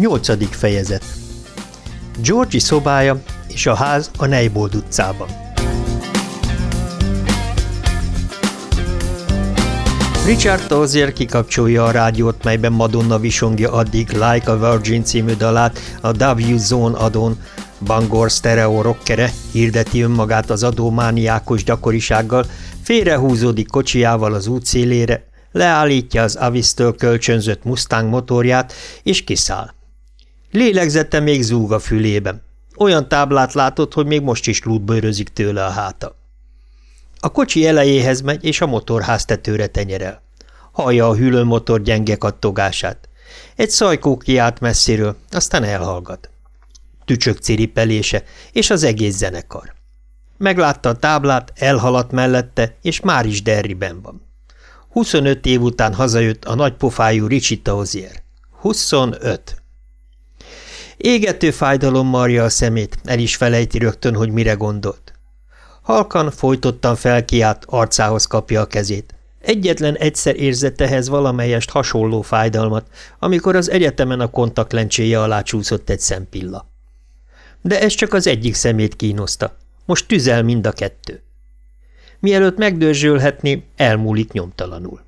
Nyolcadik fejezet. Georgi szobája és a ház a Neybold utcában. Richard Tozier kikapcsolja a rádiót, melyben Madonna visongja addig Like a Virgin című dalát a W Zone adón, Bangor stereo rockere hirdeti önmagát az adómániákos gyakorisággal, félrehúzódik kocsiával az útszélére, leállítja az Avistől kölcsönzött Mustang motorját, és kiszáll. Lélegzette még zúg a fülében. Olyan táblát látott, hogy még most is lútbőrözik tőle a háta. A kocsi elejéhez megy, és a motorház tetőre tenyerel. Hallja a hűlőmotor gyenge kattogását. Egy szajkó kiált messziről, aztán elhallgat. Tücsök ciripelése, és az egész zenekar. Meglátta a táblát, elhaladt mellette, és már is derriben van. 25 év után hazajött a nagypofájú Ricsi Tauzier. 25. Égető fájdalom marja a szemét, el is felejti rögtön, hogy mire gondolt. Halkan, folytottan felkiált, arcához kapja a kezét. Egyetlen egyszer érzett ehhez valamelyest hasonló fájdalmat, amikor az egyetemen a kontaktlencséje alá csúszott egy szempilla. De ez csak az egyik szemét kínoszta. Most tüzel mind a kettő. Mielőtt megdörzsölhetni, elmúlik nyomtalanul.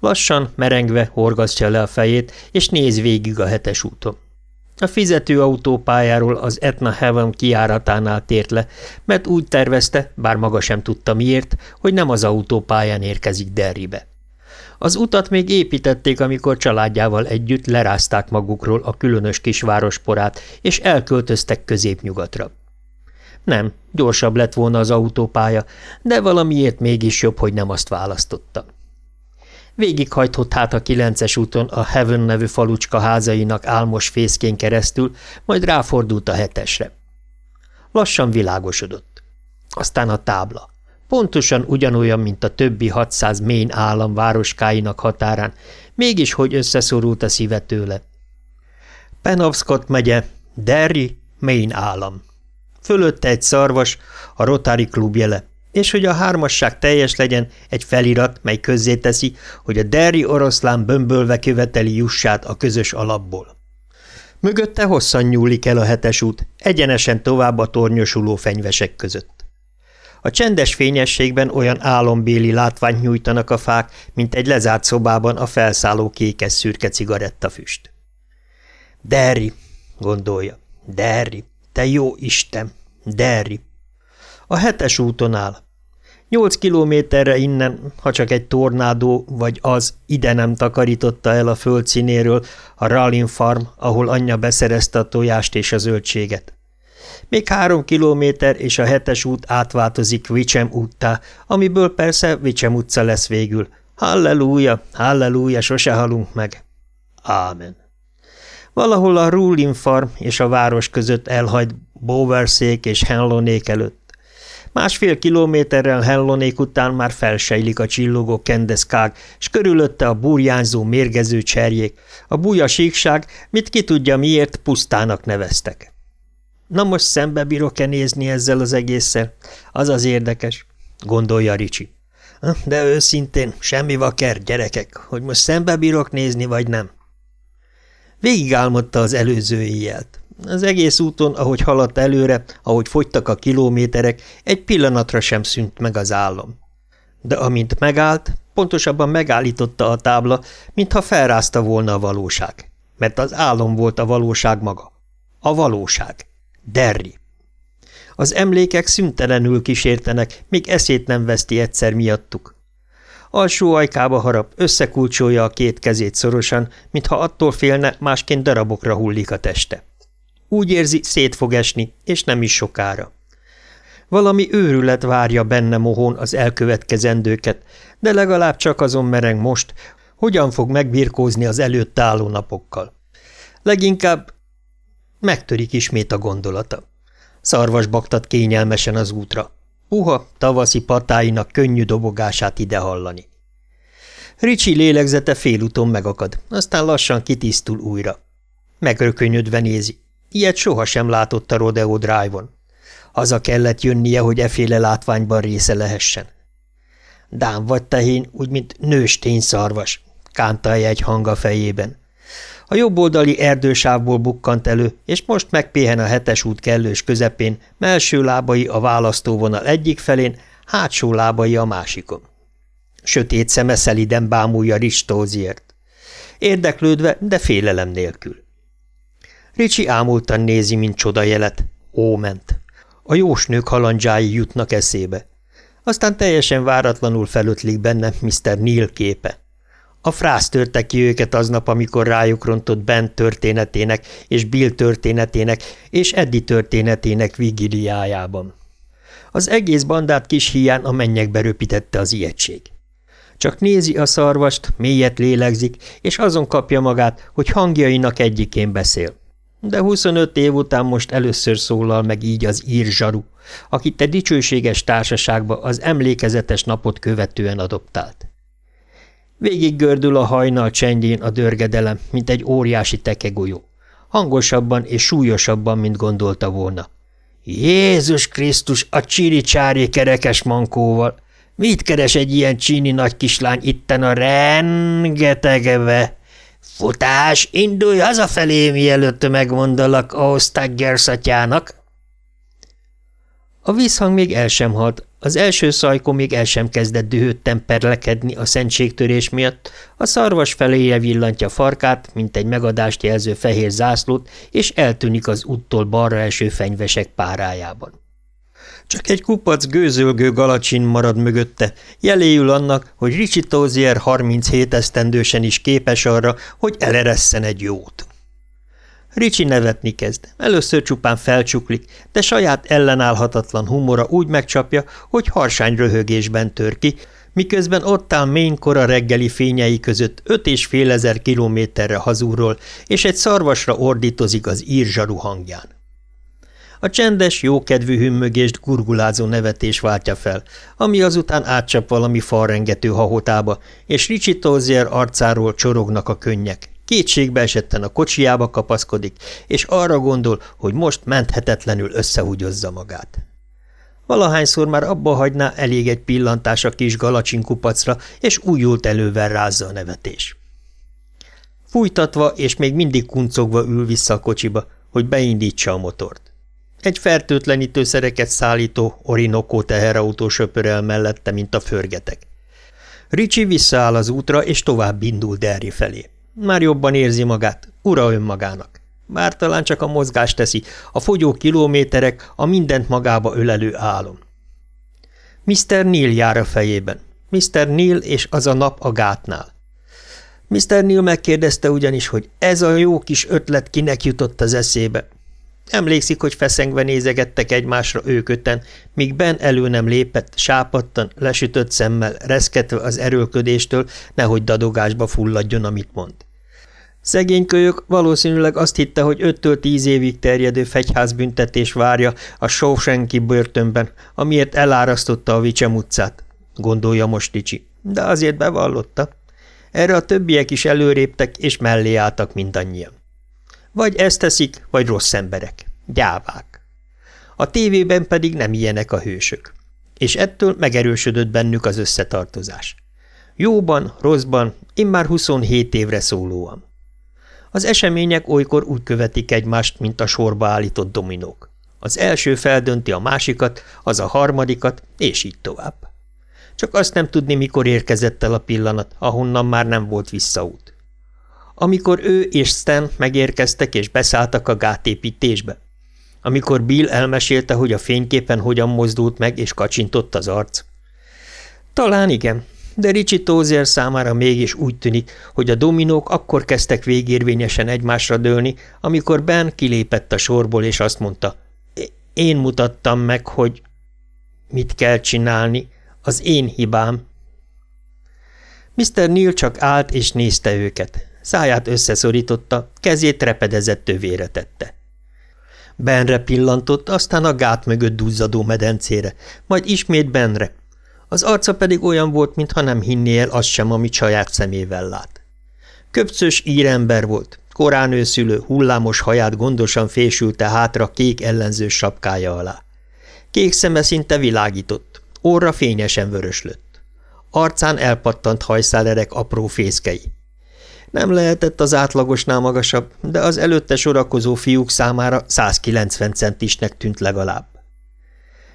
Lassan, merengve horgasztja le a fejét, és néz végig a hetes úton. A fizető autópályáról az Etna Heaven kiáratánál tért le, mert úgy tervezte, bár maga sem tudta miért, hogy nem az autópályán érkezik Derribe. Az utat még építették, amikor családjával együtt lerázták magukról a különös kisvárosporát, és elköltöztek középnyugatra. Nem, gyorsabb lett volna az autópálya, de valamiért mégis jobb, hogy nem azt választotta. Végighajtott hát a kilences úton a Heaven nevű falucska házainak álmos fészkén keresztül, majd ráfordult a hetesre. Lassan világosodott. Aztán a tábla. Pontosan ugyanolyan, mint a többi 600 Maine állam városkáinak határán, mégis hogy összeszorult a szíve tőle. Penobscot megye, Derry, Maine állam. Fölötte egy szarvas, a Rotary Klub jele, és hogy a hármasság teljes legyen, egy felirat, mely közzéteszi, hogy a Derry oroszlán bömbölve követeli jussát a közös alapból. Mögötte hosszan nyúlik el a hetes út, egyenesen tovább a tornyosuló fenyvesek között. A csendes fényességben olyan álombéli látványt nyújtanak a fák, mint egy lezárt szobában a felszálló kékes szürke cigarettafüst. Derry, gondolja, Derry. Te jó Isten! Derry! A hetes úton áll. Nyolc kilométerre innen, ha csak egy tornádó vagy az ide nem takarította el a földszínéről a Rallin Farm, ahol anyja beszerezte a tojást és a zöldséget. Még három kilométer, és a hetes út átváltozik Vicsem úttá, amiből persze Vicsem utca lesz végül. Halleluja, halleluja, sose halunk meg. Ámen. Valahol a Rulin Farm és a város között elhajt Bowerszék és Henlonék előtt. Másfél kilométerrel Henlonék után már felsejlik a csillogó kendeszkág, s körülötte a burjányzó mérgező cserjék, a buja síkság, mit ki tudja miért pusztának neveztek. Na most szembe bírok-e nézni ezzel az egésszel? Az az érdekes, gondolja Ricsi. De őszintén, semmi vaker, gyerekek, hogy most szembe bírok nézni, vagy nem. Végigálmodta az előző éjjelt. Az egész úton, ahogy haladt előre, ahogy fogytak a kilométerek, egy pillanatra sem szűnt meg az állam. De amint megállt, pontosabban megállította a tábla, mintha felrázta volna a valóság. Mert az álom volt a valóság maga. A valóság. Derri. Az emlékek szüntelenül kísértenek, még eszét nem veszti egyszer miattuk. Alsó ajkába harap, összekulcsolja a két kezét szorosan, mintha attól félne, másként darabokra hullik a teste. Úgy érzi, szét fog esni, és nem is sokára. Valami őrület várja benne mohón az elkövetkezendőket, de legalább csak azon mereng most, hogyan fog megbirkózni az előtt álló napokkal. Leginkább megtörik ismét a gondolata. Szarvas baktat kényelmesen az útra. Puha, tavaszi patáinak könnyű dobogását ide hallani. Ricsi lélegzete félúton megakad, aztán lassan kitisztul újra. Megrökönyödve nézi. Ilyet sohasem látott a Rodeo Drive-on. Haza kellett jönnie, hogy eféle látványban része lehessen. Dám vagy tehén, úgy mint nőstény szarvas, kánta egy hang a fejében. A jobboldali erdősávból bukkant elő, és most megpéhen a hetes út kellős közepén, melső lábai a választóvonal egyik felén, hátsó lábai a másikon. Sötét szeme szeliden bámulja Ristóziért. Érdeklődve, de félelem nélkül. Ricsi ámultan nézi, mint csodajelet. Óment. A jósnők halandzsái jutnak eszébe. Aztán teljesen váratlanul felötlik benne Mr. Neil képe. A frász törte ki őket aznap, amikor rájuk rontott Ben történetének és Bill történetének és Eddie történetének vigiliájában. Az egész bandát kis hián a mennyekbe röpítette az ijegység. Csak nézi a szarvast, mélyet lélegzik, és azon kapja magát, hogy hangjainak egyikén beszél. De 25 év után most először szólal meg így az ír zsaru, akit te dicsőséges társaságba az emlékezetes napot követően adoptált. Végig gördül a hajnal csendjén a dörgedelem, mint egy óriási tekegolyó. Hangosabban és súlyosabban, mint gondolta volna. Jézus Krisztus, a csíri csári kerekes mankóval! Mit keres egy ilyen csíni nagy kislány itten a rengetegeve? Futás, indulj hazafelé, mielőtt megmondalak a atyának! A vízhang még el sem halt, az első szajkó még el sem kezdett dühötten perlekedni a szentségtörés miatt, a szarvas feléje villantja farkát, mint egy megadást jelző fehér zászlót, és eltűnik az úttól balra eső fenyvesek párájában. Csak egy kupac gőzölgő galacsin marad mögötte, jeléül annak, hogy Ricsi Tózier 37 esztendősen is képes arra, hogy eleresszen egy jót. Ricsi nevetni kezd. Először csupán felcsuklik, de saját ellenállhatatlan humora úgy megcsapja, hogy harsány röhögésben tör ki, miközben ott áll ménykora reggeli fényei között öt és fél ezer kilométerre hazúról, és egy szarvasra ordítozik az írzsaru hangján. A csendes, jókedvű hümmögést gurgulázó nevetés váltja fel, ami azután átcsap valami falrengető hahotába, és Ricsi Tozier arcáról csorognak a könnyek. Kétségbe esetten a kocsiába kapaszkodik, és arra gondol, hogy most menthetetlenül összehúgyozza magát. Valahányszor már abba hagyná elég egy pillantás a kis galacsinkupacra, és újult elővel rázza a nevetés. Fújtatva és még mindig kuncogva ül vissza a kocsiba, hogy beindítsa a motort. Egy fertőtlenítőszereket szállító Orinoco teherautó söpörel mellette, mint a förgetek. Ricsi visszaáll az útra, és tovább indul Derry felé. Már jobban érzi magát, ura önmagának. Bár talán csak a mozgást teszi, a fogyó kilométerek, a mindent magába ölelő álom. Mr. Neil jár a fejében. Mr. Neil és az a nap a gátnál. Mr. Neil megkérdezte ugyanis, hogy ez a jó kis ötlet kinek jutott az eszébe. Emlékszik, hogy feszengve nézegettek egymásra őkötten, míg Ben elő nem lépett, sápadtan, lesütött szemmel, reszketve az erőlködéstől, nehogy dadogásba fulladjon, amit mond. Szegény kölyök valószínűleg azt hitte, hogy 5-től 10 évig terjedő fegyházbüntetés várja a Shawshanki börtönben, amiért elárasztotta a Vicsem utcát, gondolja most Ricsi, de azért bevallotta. Erre a többiek is előréptek és mellé álltak mindannyian. Vagy ezt teszik, vagy rossz emberek. Gyávák. A tévében pedig nem ilyenek a hősök. És ettől megerősödött bennük az összetartozás. Jóban, rosszban, immár 27 évre szólóan. Az események olykor úgy követik egymást, mint a sorba állított dominók. Az első feldönti a másikat, az a harmadikat, és így tovább. Csak azt nem tudni, mikor érkezett el a pillanat, ahonnan már nem volt visszaút. Amikor ő és Stan megérkeztek és beszálltak a gátépítésbe. Amikor Bill elmesélte, hogy a fényképen hogyan mozdult meg és kacsintott az arc. Talán igen, de Ricsi Tózer számára mégis úgy tűnik, hogy a dominók akkor kezdtek végérvényesen egymásra dőlni, amikor Ben kilépett a sorból, és azt mondta, én mutattam meg, hogy mit kell csinálni, az én hibám. Mr. Neil csak állt és nézte őket. Száját összeszorította, kezét repedezett tövére tette. Benre pillantott, aztán a gát mögött duzzadó medencére, majd ismét Benre. Az arca pedig olyan volt, mintha nem hinné el azt sem, amit saját szemével lát. Köpcös írember volt, korán őszülő, hullámos haját gondosan fésülte hátra kék ellenzős sapkája alá. Kék szeme szinte világított, orra fényesen vöröslött. Arcán elpattant hajszálerek apró fészkei. Nem lehetett az átlagosnál magasabb, de az előtte sorakozó fiúk számára 190 centisnek tűnt legalább.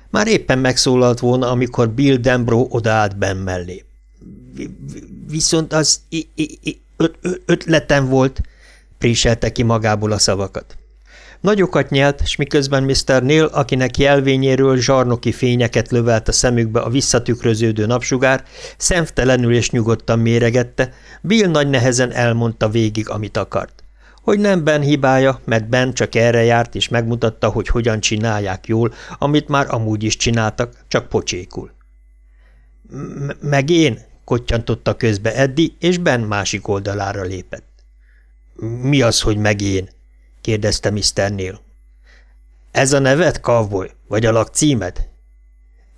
Már éppen megszólalt volna, amikor Bill Dembro odaállt Ben mellé. – Viszont az ötletem volt – préselte ki magából a szavakat. Nagyokat nyelt, s miközben Mr. Neil, akinek jelvényéről zsarnoki fényeket lövelt a szemükbe a visszatükröződő napsugár, szemtelenül és nyugodtan méregette, Bill nagy nehezen elmondta végig, amit akart. Hogy nem Ben hibája, mert Ben csak erre járt, és megmutatta, hogy hogyan csinálják jól, amit már amúgy is csináltak, csak pocsékul. – Meg én? – kottyantotta közbe Eddi, és Ben másik oldalára lépett. – Mi az, hogy meg én? – kérdezte Mr. Neil. – Ez a neved, kavboly, vagy a lakcímed?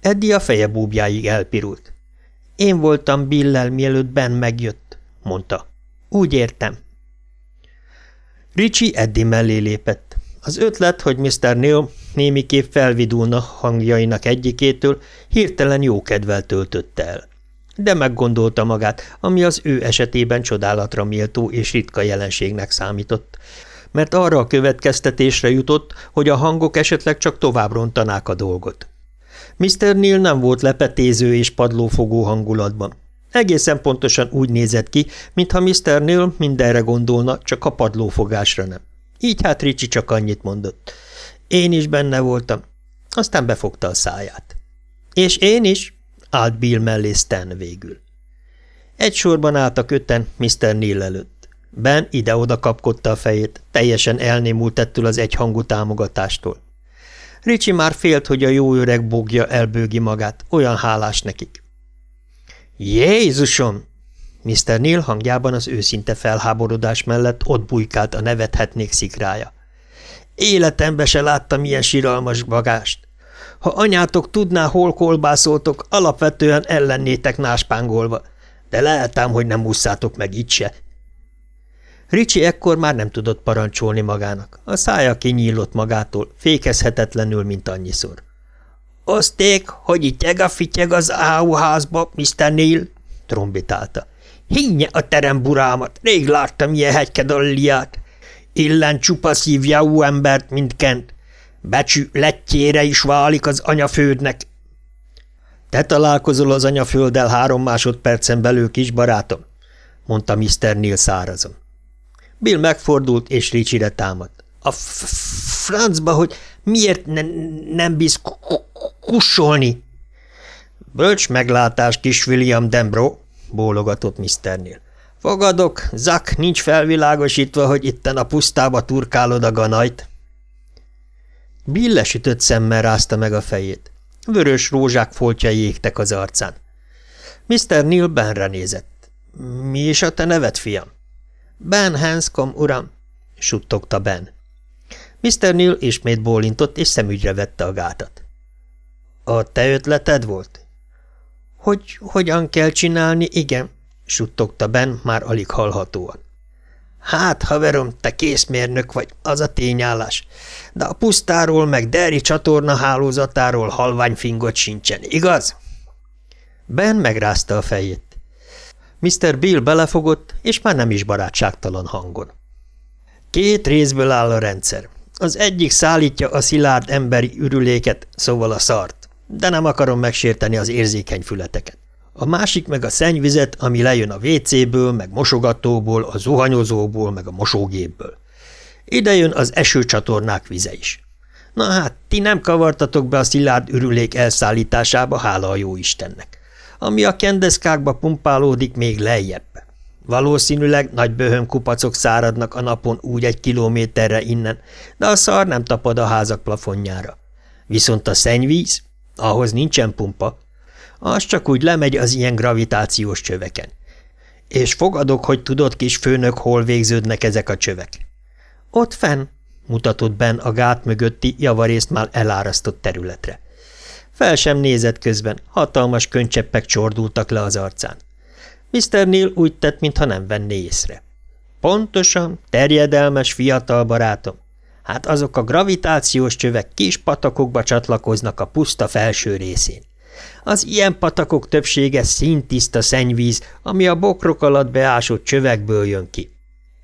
Eddi a feje búbjáig elpirult. – Én voltam Billel, mielőtt Ben megjött – mondta. – Úgy értem. Ricsi Eddi mellé lépett. Az ötlet, hogy Mr. Neil némiképp felvidulna hangjainak egyikétől, hirtelen jó kedvel töltötte el de meggondolta magát, ami az ő esetében csodálatra méltó és ritka jelenségnek számított, mert arra a következtetésre jutott, hogy a hangok esetleg csak tovább rontanák a dolgot. Mr. Neil nem volt lepetéző és padlófogó hangulatban. Egészen pontosan úgy nézett ki, mintha Mr. Neil mindenre gondolna, csak a padlófogásra nem. Így hát Ricsi csak annyit mondott. Én is benne voltam. Aztán befogta a száját. És én is, állt Bill mellé Stan végül. Egy sorban álltak öten Mr. Neil előtt. Ben ide-oda kapkodta a fejét, teljesen elnémult ettől az egyhangú támogatástól. Ricsi már félt, hogy a jó öreg bogja elbőgi magát, olyan hálás nekik. Jézusom! Mr. Neil hangjában az őszinte felháborodás mellett ott bujkált a nevethetnék szikrája. Életembe se láttam ilyen siralmas bagást. Ha anyátok tudná, hol kolbászoltok, alapvetően ellennétek náspángolva, de lehetem, hogy nem ússzátok meg itt se. Ricsi ekkor már nem tudott parancsolni magának. A szája kinyílott magától, fékezhetetlenül, mint annyiszor. – Oszték, hogy itt fityeg az áuházba, Mr. Neil? – trombitálta. – Hinnye a teremburámat, rég láttam ilyen hegykedalliát. Illen csupa szívjáú embert, mint Kent. Becsű lettyére is válik az anyafődnek. Te találkozol az anyafölddel három másodpercen belül, kis barátom, mondta Mr. Neil szárazon. Bill megfordult, és Ricsire támadt. A francba, hogy miért ne nem bíz kussolni? Bölcs meglátás, kis William Dembro, bólogatott. Neil. Fogadok, Zak nincs felvilágosítva, hogy itten a pusztába turkálod a ganajt. Bill lesütött szemmel rázta meg a fejét. Vörös rózsák foltjai égtek az arcán. Mr. Neil Benre nézett. – Mi is a te neved, fiam? – Ben Hanscom, uram – suttogta Ben. Mr. Neil ismét bólintott, és szemügyre vette a gátat. – A te ötleted volt? – Hogy hogyan kell csinálni, igen – suttogta Ben már alig hallhatóan. Hát, haverom, te készmérnök vagy, az a tényállás. De a pusztáról meg Deri csatorna hálózatáról halvány fingot sincsen, igaz? Ben megrázta a fejét. Mr. Bill belefogott, és már nem is barátságtalan hangon. Két részből áll a rendszer. Az egyik szállítja a szilárd emberi ürüléket, szóval a szart, de nem akarom megsérteni az érzékeny fületeket a másik meg a szennyvizet, ami lejön a WC-ből, meg mosogatóból, a zuhanyozóból, meg a mosógépből. Ide jön az esőcsatornák vize is. Na hát, ti nem kavartatok be a szilárd ürülék elszállításába, hála a jó Istennek. Ami a kendeszkákba pumpálódik még lejjebb. Valószínűleg nagy böhöm kupacok száradnak a napon úgy egy kilométerre innen, de a szar nem tapad a házak plafonjára. Viszont a szennyvíz, ahhoz nincsen pumpa, az csak úgy lemegy az ilyen gravitációs csöveken. És fogadok, hogy tudod, kis főnök, hol végződnek ezek a csövek. Ott fenn, mutatott Ben a gát mögötti, javarészt már elárasztott területre. Fel sem nézett közben, hatalmas könycseppek csordultak le az arcán. Mr. Neil úgy tett, mintha nem venné észre. Pontosan, terjedelmes fiatal barátom. Hát azok a gravitációs csövek kis patakokba csatlakoznak a puszta felső részén. Az ilyen patakok többsége szintiszta szennyvíz, ami a bokrok alatt beásott csövekből jön ki.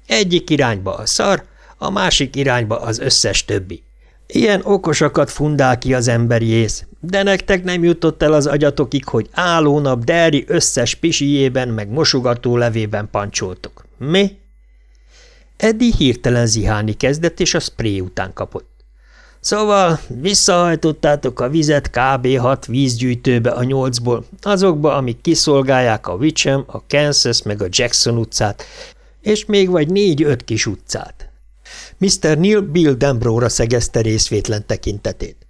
Egyik irányba a szar, a másik irányba az összes többi. Ilyen okosakat fundál ki az emberi ész, de nektek nem jutott el az agyatokig, hogy állónap Derri összes pisijében meg mosogató levében pancsoltok. Mi? Eddie hirtelen zihálni kezdett, és a spré után kapott. Szóval visszahajtottátok a vizet kb. hat vízgyűjtőbe a nyolcból, azokba, amik kiszolgálják a Wichem, a Kansas meg a Jackson utcát, és még vagy négy-öt kis utcát. Mr. Neil Bill Dembróra szegezte részvétlen tekintetét.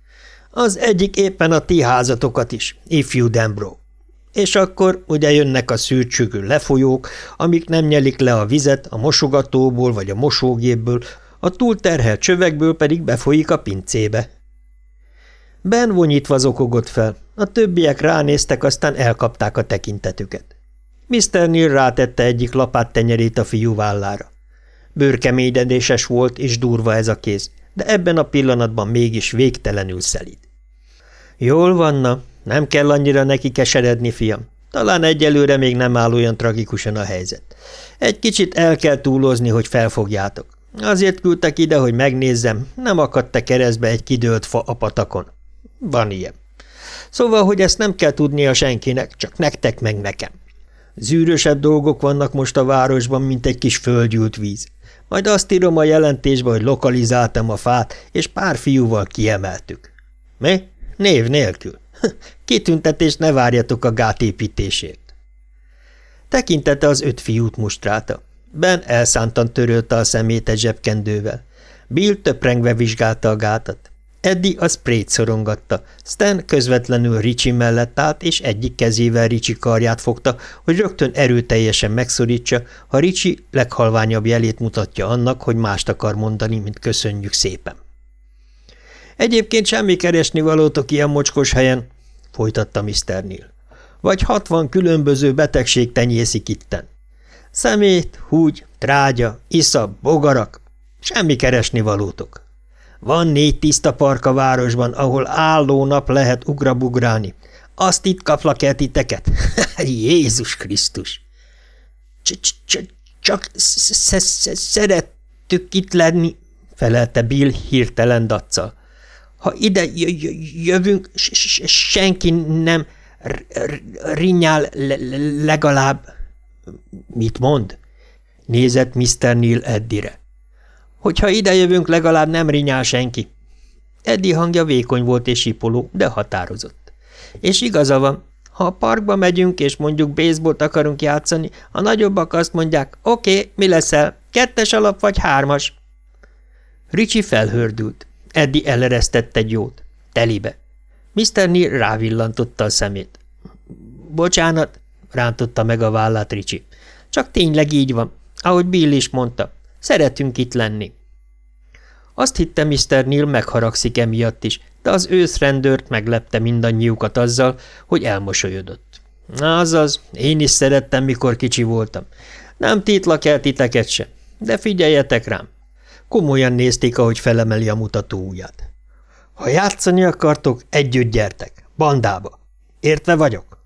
Az egyik éppen a ti házatokat is, ifjú Dembró. És akkor ugye jönnek a szűrcsögő lefolyók, amik nem nyelik le a vizet a mosogatóból vagy a mosógépből, a túlterhelt csövekből pedig befolyik a pincébe. Ben vonyítva zokogott fel, a többiek ránéztek, aztán elkapták a tekintetüket. Mr. Neil rátette egyik lapát tenyerét a fiú vállára. Bőrkeményedéses volt és durva ez a kéz, de ebben a pillanatban mégis végtelenül szelíd. Jól vanna, nem kell annyira neki keseredni, fiam. Talán egyelőre még nem áll olyan tragikusan a helyzet. Egy kicsit el kell túlozni, hogy felfogjátok. Azért küldtek ide, hogy megnézzem, nem akadt-e keresztbe egy kidőlt fa a patakon. Van ilyen. Szóval, hogy ezt nem kell tudnia senkinek, csak nektek meg nekem. Zűrösebb dolgok vannak most a városban, mint egy kis földgyűlt víz. Majd azt írom a jelentésbe, hogy lokalizáltam a fát, és pár fiúval kiemeltük. Mi? Név nélkül. Kitüntetést ne várjatok a gátépítésért. Tekintete az öt fiút mustrálta. Ben elszántan törölte a szemét egy zsebkendővel. Bill töprengve vizsgálta a gátat. Eddie a sprayt szorongatta, Stan közvetlenül Ricsi mellett állt, és egyik kezével Ricsi karját fogta, hogy rögtön erőteljesen megszorítsa, ha Ricsi leghalványabb jelét mutatja annak, hogy mást akar mondani, mint köszönjük szépen. Egyébként semmi keresni valótok ilyen mocskos helyen, folytatta Mr. Neil. Vagy hatvan különböző betegség tenyészik itten. Szemét, húgy, trágya, isza, bogarak, semmi keresni valótok. Van négy tiszta park a városban, ahol álló nap lehet ugrabugrálni. Azt itt kaplak el titeket? Jézus Krisztus! Csak szerettük itt lenni, felelte Bill hirtelen daccal. Ha ide jövünk, senki nem rinyál legalább... Mit mond? Nézett Mr. Neil Eddire. Hogyha idejövünk, legalább nem rinyál senki. Eddi hangja vékony volt és sipoló, de határozott. És igaza van, ha a parkba megyünk, és mondjuk baseballt akarunk játszani, a nagyobbak azt mondják, oké, okay, mi leszel, kettes alap vagy hármas? Ricsi felhördült. Eddi eleresztett egy jót. Telibe. Mr. Neil rávillantotta a szemét. Bocsánat, rántotta meg a vállát Ricsi. Csak tényleg így van, ahogy Bill is mondta. Szeretünk itt lenni. Azt hitte Mr. Neil megharagszik emiatt is, de az őszrendőrt meglepte mindannyiukat azzal, hogy elmosolyodott. Azaz, én is szerettem, mikor kicsi voltam. Nem titlak el titeket se, de figyeljetek rám. Komolyan nézték, ahogy felemeli a mutató ujját. Ha játszani akartok, együtt gyertek, bandába. Értve vagyok?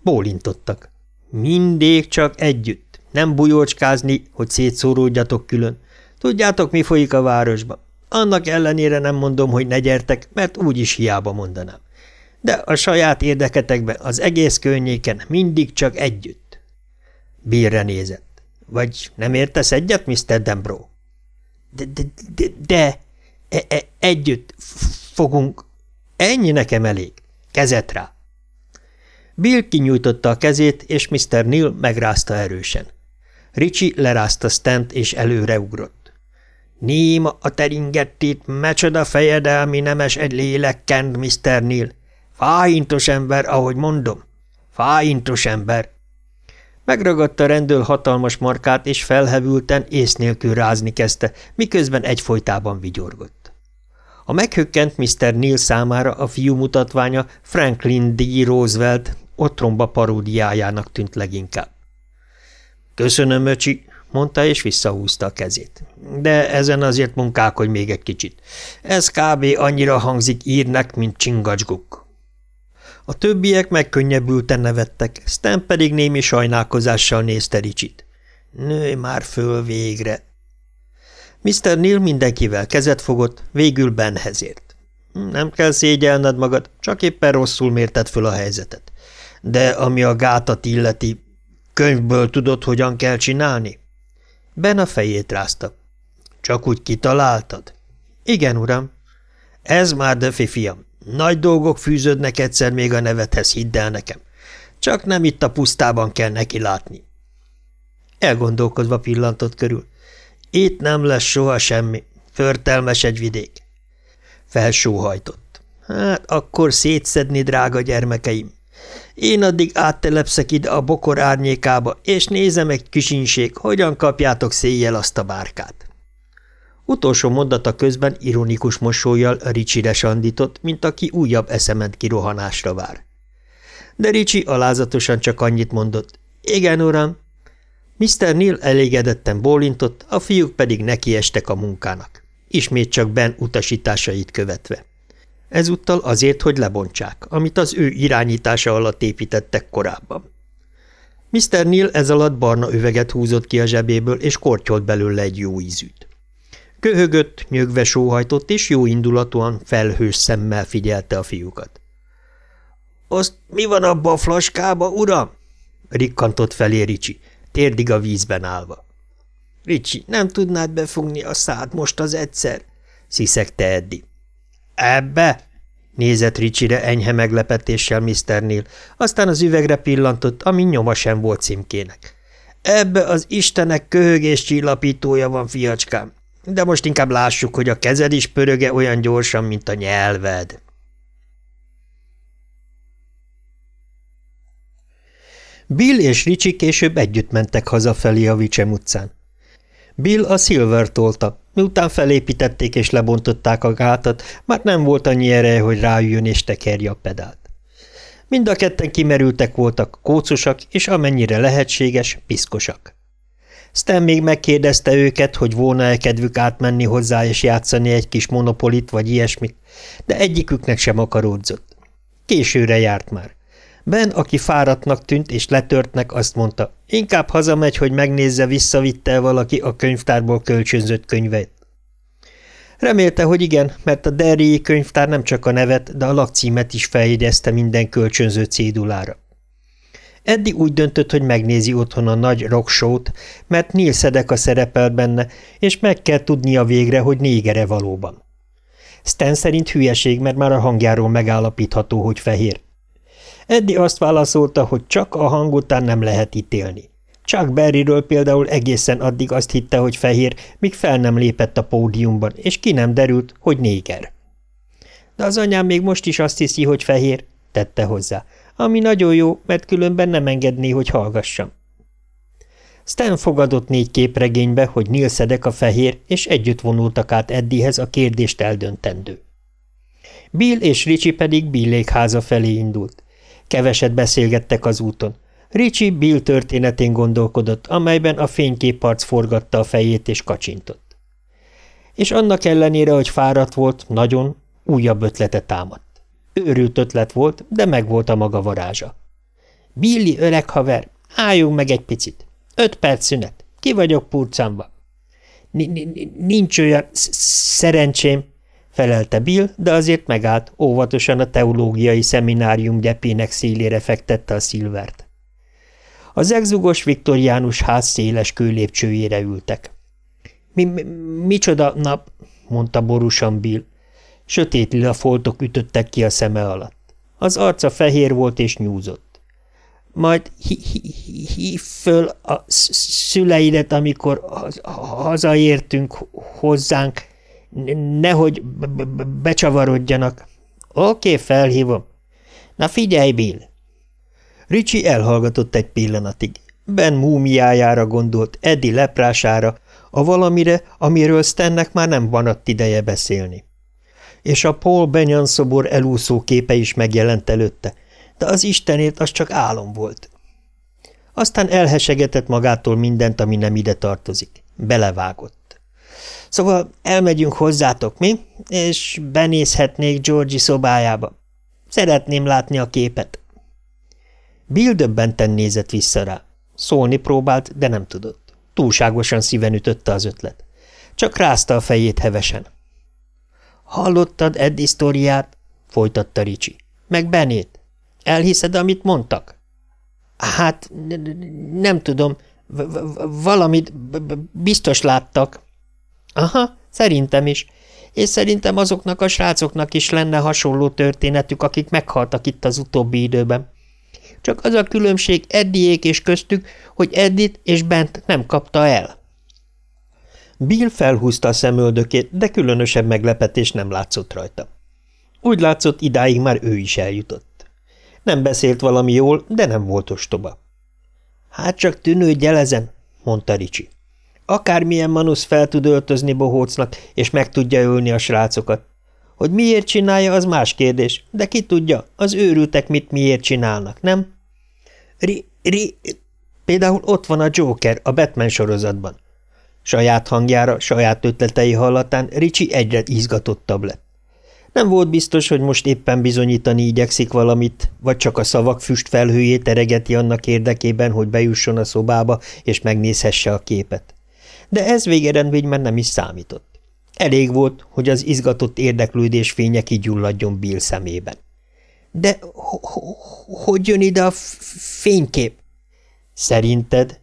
Bólintottak. Mindig csak együtt. Nem bujócskázni, hogy szétszóródjatok külön. Tudjátok, mi folyik a városban. Annak ellenére nem mondom, hogy ne gyertek, mert úgyis hiába mondanám. De a saját érdeketekben az egész környéken mindig csak együtt. Bírre nézett. Vagy nem értesz egyet, Mr. Dembro? De, de, de, de e, e, együtt fogunk. Ennyi nekem elég. Kezet rá. Bill kinyújtotta a kezét, és Mr. Neil megrázta erősen. Ricsi lerázta Stent, és előreugrott. Néma a teringettét, mecsoda fejedelmi nemes egy lélekkend, Mr. Neil. Fáintos ember, ahogy mondom. Fáintos ember. Megragadta rendől hatalmas markát, és felhevülten ész nélkül rázni kezdte, miközben egyfolytában vigyorgott. A meghökkent Mr. Neil számára a fiú mutatványa Franklin D. Roosevelt otromba paródiájának tűnt leginkább. Köszönöm, öcsi, mondta, és visszahúzta a kezét. De ezen azért munkálkodj még egy kicsit. Ez kb. annyira hangzik írnek, mint csingacsguk. A többiek megkönnyebbülten nevettek, Stan pedig némi sajnálkozással nézte Ricsit. Nőj már föl végre! Mr. Neil mindenkivel kezet fogott, végül Benhez. Nem kell szégyelned magad, csak éppen rosszul mérted föl a helyzetet. De ami a gátat illeti, könyvből tudod, hogyan kell csinálni? Ben a fejét rázta. Csak úgy kitaláltad? Igen, uram. Ez már Döfi fiam. Nagy dolgok fűződnek egyszer még a nevethez, hidd el nekem. Csak nem itt a pusztában kell neki látni. Elgondolkozva pillantott körül. Itt nem lesz soha semmi. Förtelmes egy vidék. Felsóhajtott. Hát akkor szétszedni, drága gyermekeim. Én addig áttelepszek ide a bokor árnyékába, és nézem egy kisinség, hogyan kapjátok széjjel azt a bárkát. Utolsó mondata közben ironikus mosolyjal Ricsire sandított, mint aki újabb eszement kirohanásra vár. De Ricsi alázatosan csak annyit mondott. Igen, uram. Mr. Neil elégedetten bólintott, a fiúk pedig nekiestek a munkának. Ismét csak Ben utasításait követve. Ezúttal azért, hogy lebontsák, amit az ő irányítása alatt építettek korábban. Mr. Neil ez alatt barna üveget húzott ki a zsebéből, és kortyolt belőle egy jó ízűt. Köhögött, nyögve sóhajtott, és jó indulatúan, felhős szemmel figyelte a fiúkat. – Azt mi van abba a flaskába, uram? – rikkantott felé Ricsi, térdig a vízben állva. – Ricsi, nem tudnád befogni a szád most az egyszer? – sziszegte Eddi. – Ebbe? – nézett Ricsire enyhe meglepetéssel Mr. Neil, aztán az üvegre pillantott, ami nyoma sem volt címkének. – Ebbe az istenek köhögés csillapítója van, fiacskám. De most inkább lássuk, hogy a kezed is pöröge olyan gyorsan, mint a nyelved. Bill és Ricsi később együtt mentek hazafelé a Vicsem utcán. Bill a Silver tolta, miután felépítették és lebontották a gátat, már nem volt annyi ereje, hogy ráüljön és tekerje a pedált. Mind a ketten kimerültek voltak, kócosak, és amennyire lehetséges, piszkosak. Stan még megkérdezte őket, hogy volna-e kedvük átmenni hozzá és játszani egy kis monopolit vagy ilyesmit, de egyiküknek sem akaródzott. Későre járt már. Ben, aki fáradtnak tűnt és letörtnek, azt mondta, inkább hazamegy, hogy megnézze, visszavitte valaki a könyvtárból kölcsönzött könyveit. Remélte, hogy igen, mert a Derryi könyvtár nem csak a nevet, de a lakcímet is feljegyezte minden kölcsönző cédulára. Eddi úgy döntött, hogy megnézi otthon a nagy rock show-t, mert Neil Sedeka szerepel benne, és meg kell tudnia végre, hogy négere valóban. Stan szerint hülyeség, mert már a hangjáról megállapítható, hogy fehér. Eddi azt válaszolta, hogy csak a hang után nem lehet ítélni. Csak Berryről például egészen addig azt hitte, hogy fehér, míg fel nem lépett a pódiumban, és ki nem derült, hogy néger. De az anyám még most is azt hiszi, hogy fehér, tette hozzá ami nagyon jó, mert különben nem engedné, hogy hallgassam. Stan fogadott négy képregénybe, hogy Nilszedek a fehér, és együtt vonultak át Eddihez a kérdést eldöntendő. Bill és Ricsi pedig Billék háza felé indult. Keveset beszélgettek az úton. Ricsi Bill történetén gondolkodott, amelyben a fényképarc forgatta a fejét és kacsintott. És annak ellenére, hogy fáradt volt, nagyon újabb ötlete támadt. Őrült ötlet volt, de megvolt a maga varázsa. Billy, öreg haver, álljunk meg egy picit. Öt perc szünet. Ki vagyok purcamba? Nincs olyan szerencsém, felelte Bill, de azért megállt, óvatosan a teológiai szeminárium gyepének szélére fektette a szilvert. Az egzugos viktoriánus ház széles kőlépcsőjére ültek. Mi, mi, – Micsoda nap? – mondta borúsan Bill. Sötét lila foltok ütöttek ki a szeme alatt. Az arca fehér volt és nyúzott. Majd hív föl a szüleidet, amikor hazaértünk hozzánk, nehogy becsavarodjanak. Oké, felhívom. Na figyelj, Bill! Ricsi elhallgatott egy pillanatig. Ben múmiájára gondolt, Eddie leprására, a valamire, amiről Stennek már nem maradt ideje beszélni és a Paul Benyon szobor elúszó képe is megjelent előtte, de az Istenért az csak álom volt. Aztán elhesegetett magától mindent, ami nem ide tartozik. Belevágott. Szóval elmegyünk hozzátok, mi? És benézhetnék Georgi szobájába. Szeretném látni a képet. Bill döbbenten nézett vissza rá. Szólni próbált, de nem tudott. Túlságosan szíven ütötte az ötlet. Csak rázta a fejét hevesen. Hallottad Eddie sztoriát? folytatta Ricsi. Meg Benét. Elhiszed, amit mondtak? Hát, nem tudom. Valamit biztos láttak. Aha, szerintem is. És szerintem azoknak a srácoknak is lenne hasonló történetük, akik meghaltak itt az utóbbi időben. Csak az a különbség Eddiék és köztük, hogy Eddit és Bent nem kapta el. Bill felhúzta a szemöldökét, de különösebb meglepetés nem látszott rajta. Úgy látszott, idáig már ő is eljutott. Nem beszélt valami jól, de nem volt ostoba. Hát csak tűnődj el ezen, mondta Ricsi. Akármilyen manusz fel tud öltözni bohócnak, és meg tudja ölni a srácokat. Hogy miért csinálja, az más kérdés, de ki tudja, az őrültek mit miért csinálnak, nem? Ri, ri, például ott van a Joker a Batman sorozatban. Saját hangjára, saját ötletei hallatán Ricsi egyre izgatottabb lett. Nem volt biztos, hogy most éppen bizonyítani igyekszik valamit, vagy csak a szavak füst felhőjét eregeti annak érdekében, hogy bejusson a szobába és megnézhesse a képet. De ez végeredményben nem is számított. Elég volt, hogy az izgatott érdeklődés fénye kigyulladjon Bill szemében. – De hogy jön ide a fénykép? – Szerinted?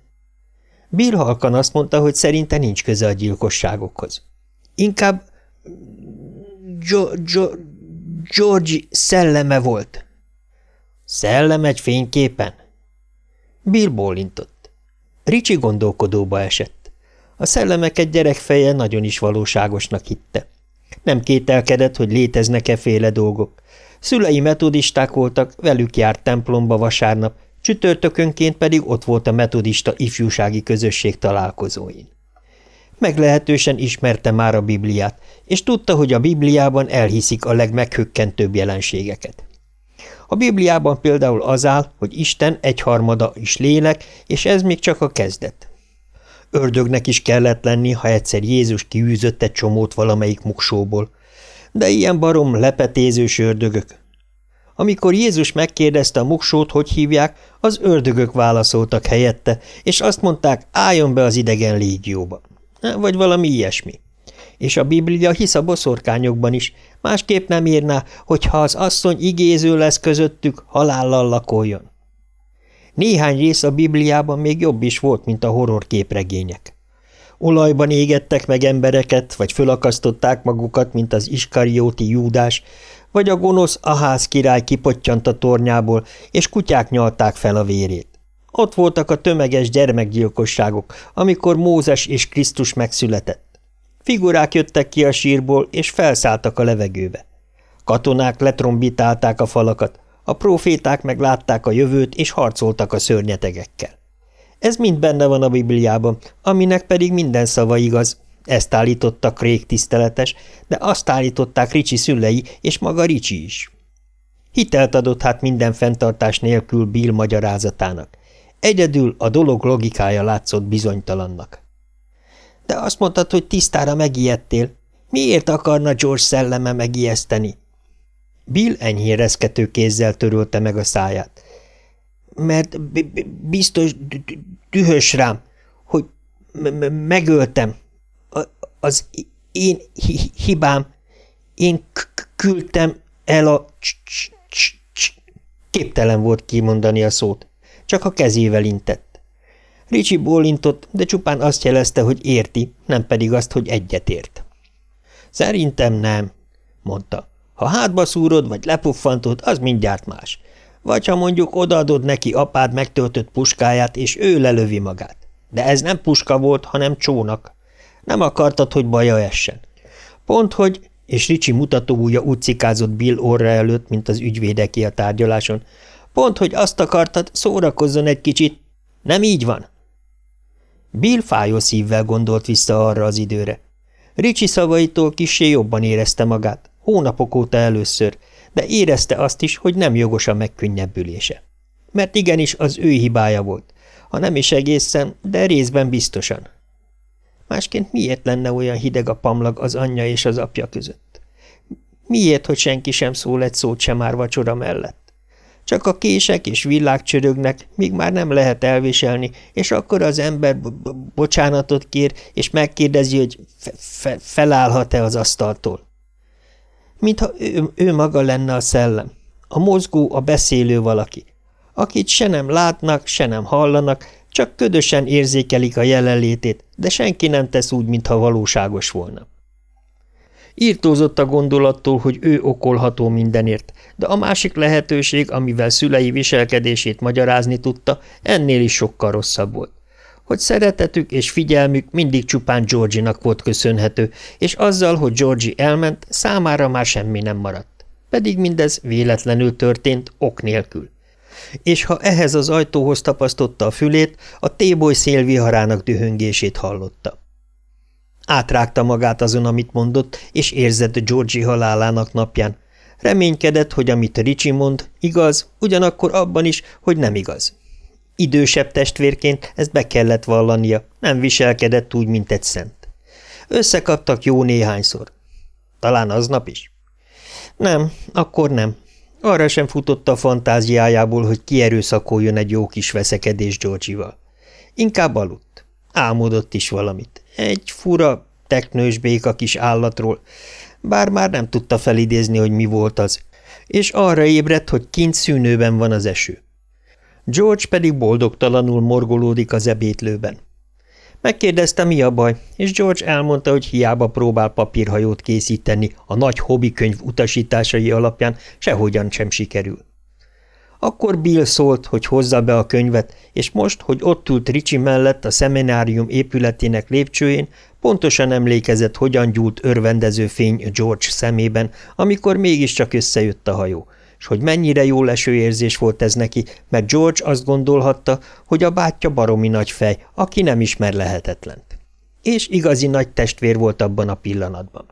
Bill halkan azt mondta, hogy szerinte nincs köze a gyilkosságokhoz. Inkább Georgi szelleme volt. Szellem egy fényképen? Bill bólintott. Ricsi gondolkodóba esett. A szellemeket gyerekfeje nagyon is valóságosnak hitte. Nem kételkedett, hogy léteznek-e féle dolgok. Szülei metodisták voltak, velük járt templomba vasárnap, csütörtökönként pedig ott volt a metodista ifjúsági közösség találkozóin. Meglehetősen ismerte már a Bibliát, és tudta, hogy a Bibliában elhiszik a legmeghökkentőbb jelenségeket. A Bibliában például az áll, hogy Isten egyharmada is lélek, és ez még csak a kezdet. Ördögnek is kellett lenni, ha egyszer Jézus kiűzött egy csomót valamelyik muksóból. De ilyen barom lepetézős ördögök. Amikor Jézus megkérdezte a muksót, hogy hívják, az ördögök válaszoltak helyette, és azt mondták, álljon be az idegen légióba. Vagy valami ilyesmi. És a Biblia hisz a boszorkányokban is, másképp nem írná, hogy ha az asszony igéző lesz közöttük, halállal lakoljon. Néhány rész a Bibliában még jobb is volt, mint a horror képregények. Olajban égettek meg embereket, vagy fölakasztották magukat, mint az iskarióti Júdás, vagy a gonosz Aház király kipottyant a tornyából, és kutyák nyalták fel a vérét. Ott voltak a tömeges gyermekgyilkosságok, amikor Mózes és Krisztus megszületett. Figurák jöttek ki a sírból, és felszálltak a levegőbe. Katonák letrombitálták a falakat, a proféták meglátták a jövőt, és harcoltak a szörnyetegekkel. Ez mind benne van a Bibliában, aminek pedig minden szava igaz. Ezt állította Krék tiszteletes, de azt állították Ricsi szülei, és maga Ricsi is. Hitelt adott hát minden fenntartás nélkül Bill magyarázatának. Egyedül a dolog logikája látszott bizonytalannak. De azt mondtad, hogy tisztára megijedtél. Miért akarna George szelleme megijeszteni? Bill enyhén reszkető kézzel törölte meg a száját. Mert biztos dühös rám, hogy megöltem. Az én hibám. Én küldtem el a Képtelen volt kimondani a szót. Csak a kezével intett. Ricsi bólintott, de csupán azt jelezte, hogy érti, nem pedig azt, hogy egyetért. Szerintem nem, mondta. Ha hátba szúrod, vagy lepuffantod, az mindjárt más. Vagy ha mondjuk odaadod neki apád megtöltött puskáját, és ő lelövi magát. De ez nem puska volt, hanem csónak. Nem akartad, hogy baja essen. Pont, hogy, és Ricsi mutatóúja úgy cikázott Bill orra előtt, mint az ügyvédeké a tárgyaláson, Pont, hogy azt akartad, szórakozzon egy kicsit. Nem így van? Bill fájó szívvel gondolt vissza arra az időre. Ricsi szavaitól kissé jobban érezte magát, hónapok óta először, de érezte azt is, hogy nem jogos a megkönnyebbülése. Mert igenis az ő hibája volt, ha nem is egészen, de részben biztosan. Másként miért lenne olyan hideg a pamlag az anyja és az apja között? Miért, hogy senki sem szól egy szót sem már vacsora mellett? Csak a kések és villák csörögnek, míg már nem lehet elviselni, és akkor az ember bocsánatot kér, és megkérdezi, hogy fe fe felállhat-e az asztaltól. Mintha ő, ő maga lenne a szellem, a mozgó, a beszélő valaki, akit se nem látnak, se nem hallanak, csak ködösen érzékelik a jelenlétét, de senki nem tesz úgy, mintha valóságos volna. Írtózott a gondolattól, hogy ő okolható mindenért, de a másik lehetőség, amivel szülei viselkedését magyarázni tudta, ennél is sokkal rosszabb volt. Hogy szeretetük és figyelmük mindig csupán Georginak volt köszönhető, és azzal, hogy Georgi elment, számára már semmi nem maradt. Pedig mindez véletlenül történt, ok nélkül. És ha ehhez az ajtóhoz tapasztotta a fülét, a téboly szélviharának dühöngését hallotta. Átrágta magát azon, amit mondott, és érzett Georgi halálának napján. Reménykedett, hogy amit Ricsi mond, igaz, ugyanakkor abban is, hogy nem igaz. Idősebb testvérként ezt be kellett vallania, nem viselkedett úgy, mint egy szent. Összekaptak jó néhányszor. Talán aznap is? Nem, akkor nem. Arra sem futott a fantáziájából, hogy kierőszakoljon egy jó kis veszekedés Georgival. Inkább aludt. Álmodott is valamit. Egy fura, teknős béka kis állatról, bár már nem tudta felidézni, hogy mi volt az, és arra ébredt, hogy kint szűnőben van az eső. George pedig boldogtalanul morgolódik az ebétlőben. Megkérdezte, mi a baj, és George elmondta, hogy hiába próbál papírhajót készíteni a nagy hobbikönyv utasításai alapján, sehogyan sem sikerül. Akkor Bill szólt, hogy hozza be a könyvet, és most, hogy ott ült Ricsi mellett a szeminárium épületének lépcsőjén, pontosan emlékezett, hogyan gyúlt örvendező fény George szemében, amikor mégiscsak összejött a hajó, és hogy mennyire jó leső érzés volt ez neki, mert George azt gondolhatta, hogy a bátyja baromi nagy fej, aki nem ismer lehetetlent. És igazi nagy testvér volt abban a pillanatban.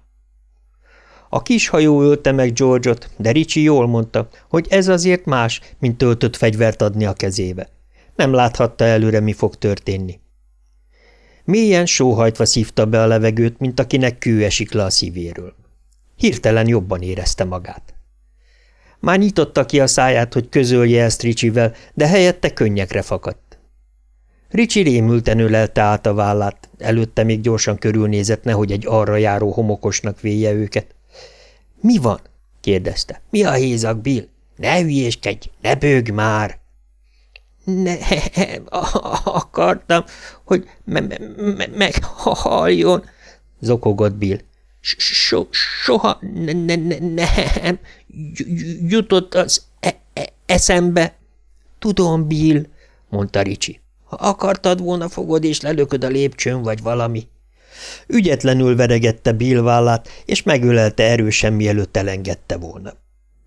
A kis hajó ölte meg George-ot, de Ricsi jól mondta, hogy ez azért más, mint töltött fegyvert adni a kezébe. Nem láthatta előre, mi fog történni. Mélyen sóhajtva szívta be a levegőt, mint akinek kő esik le a szívéről. Hirtelen jobban érezte magát. Már nyitotta ki a száját, hogy közölje ezt Ricsivel, de helyette könnyekre fakadt. Ricsi rémülten ölelte át a vállát, előtte még gyorsan körülnézett, nehogy egy arra járó homokosnak véje őket. – Mi van? – kérdezte. – Mi a hézak, Bill? Ne hülyéskedj, ne bőg már! – Nem, akartam, hogy me me me meghaljon – zokogott Bill. So, soha ne, ne, ne, nem jutott az e e eszembe. Tudom, Bill, mondta Ricsi. Ha akartad volna, fogod és lelököd a lépcsőn, vagy valami. Ügyetlenül veregette Bill vállát, és megölelte erősen, mielőtt elengedte volna.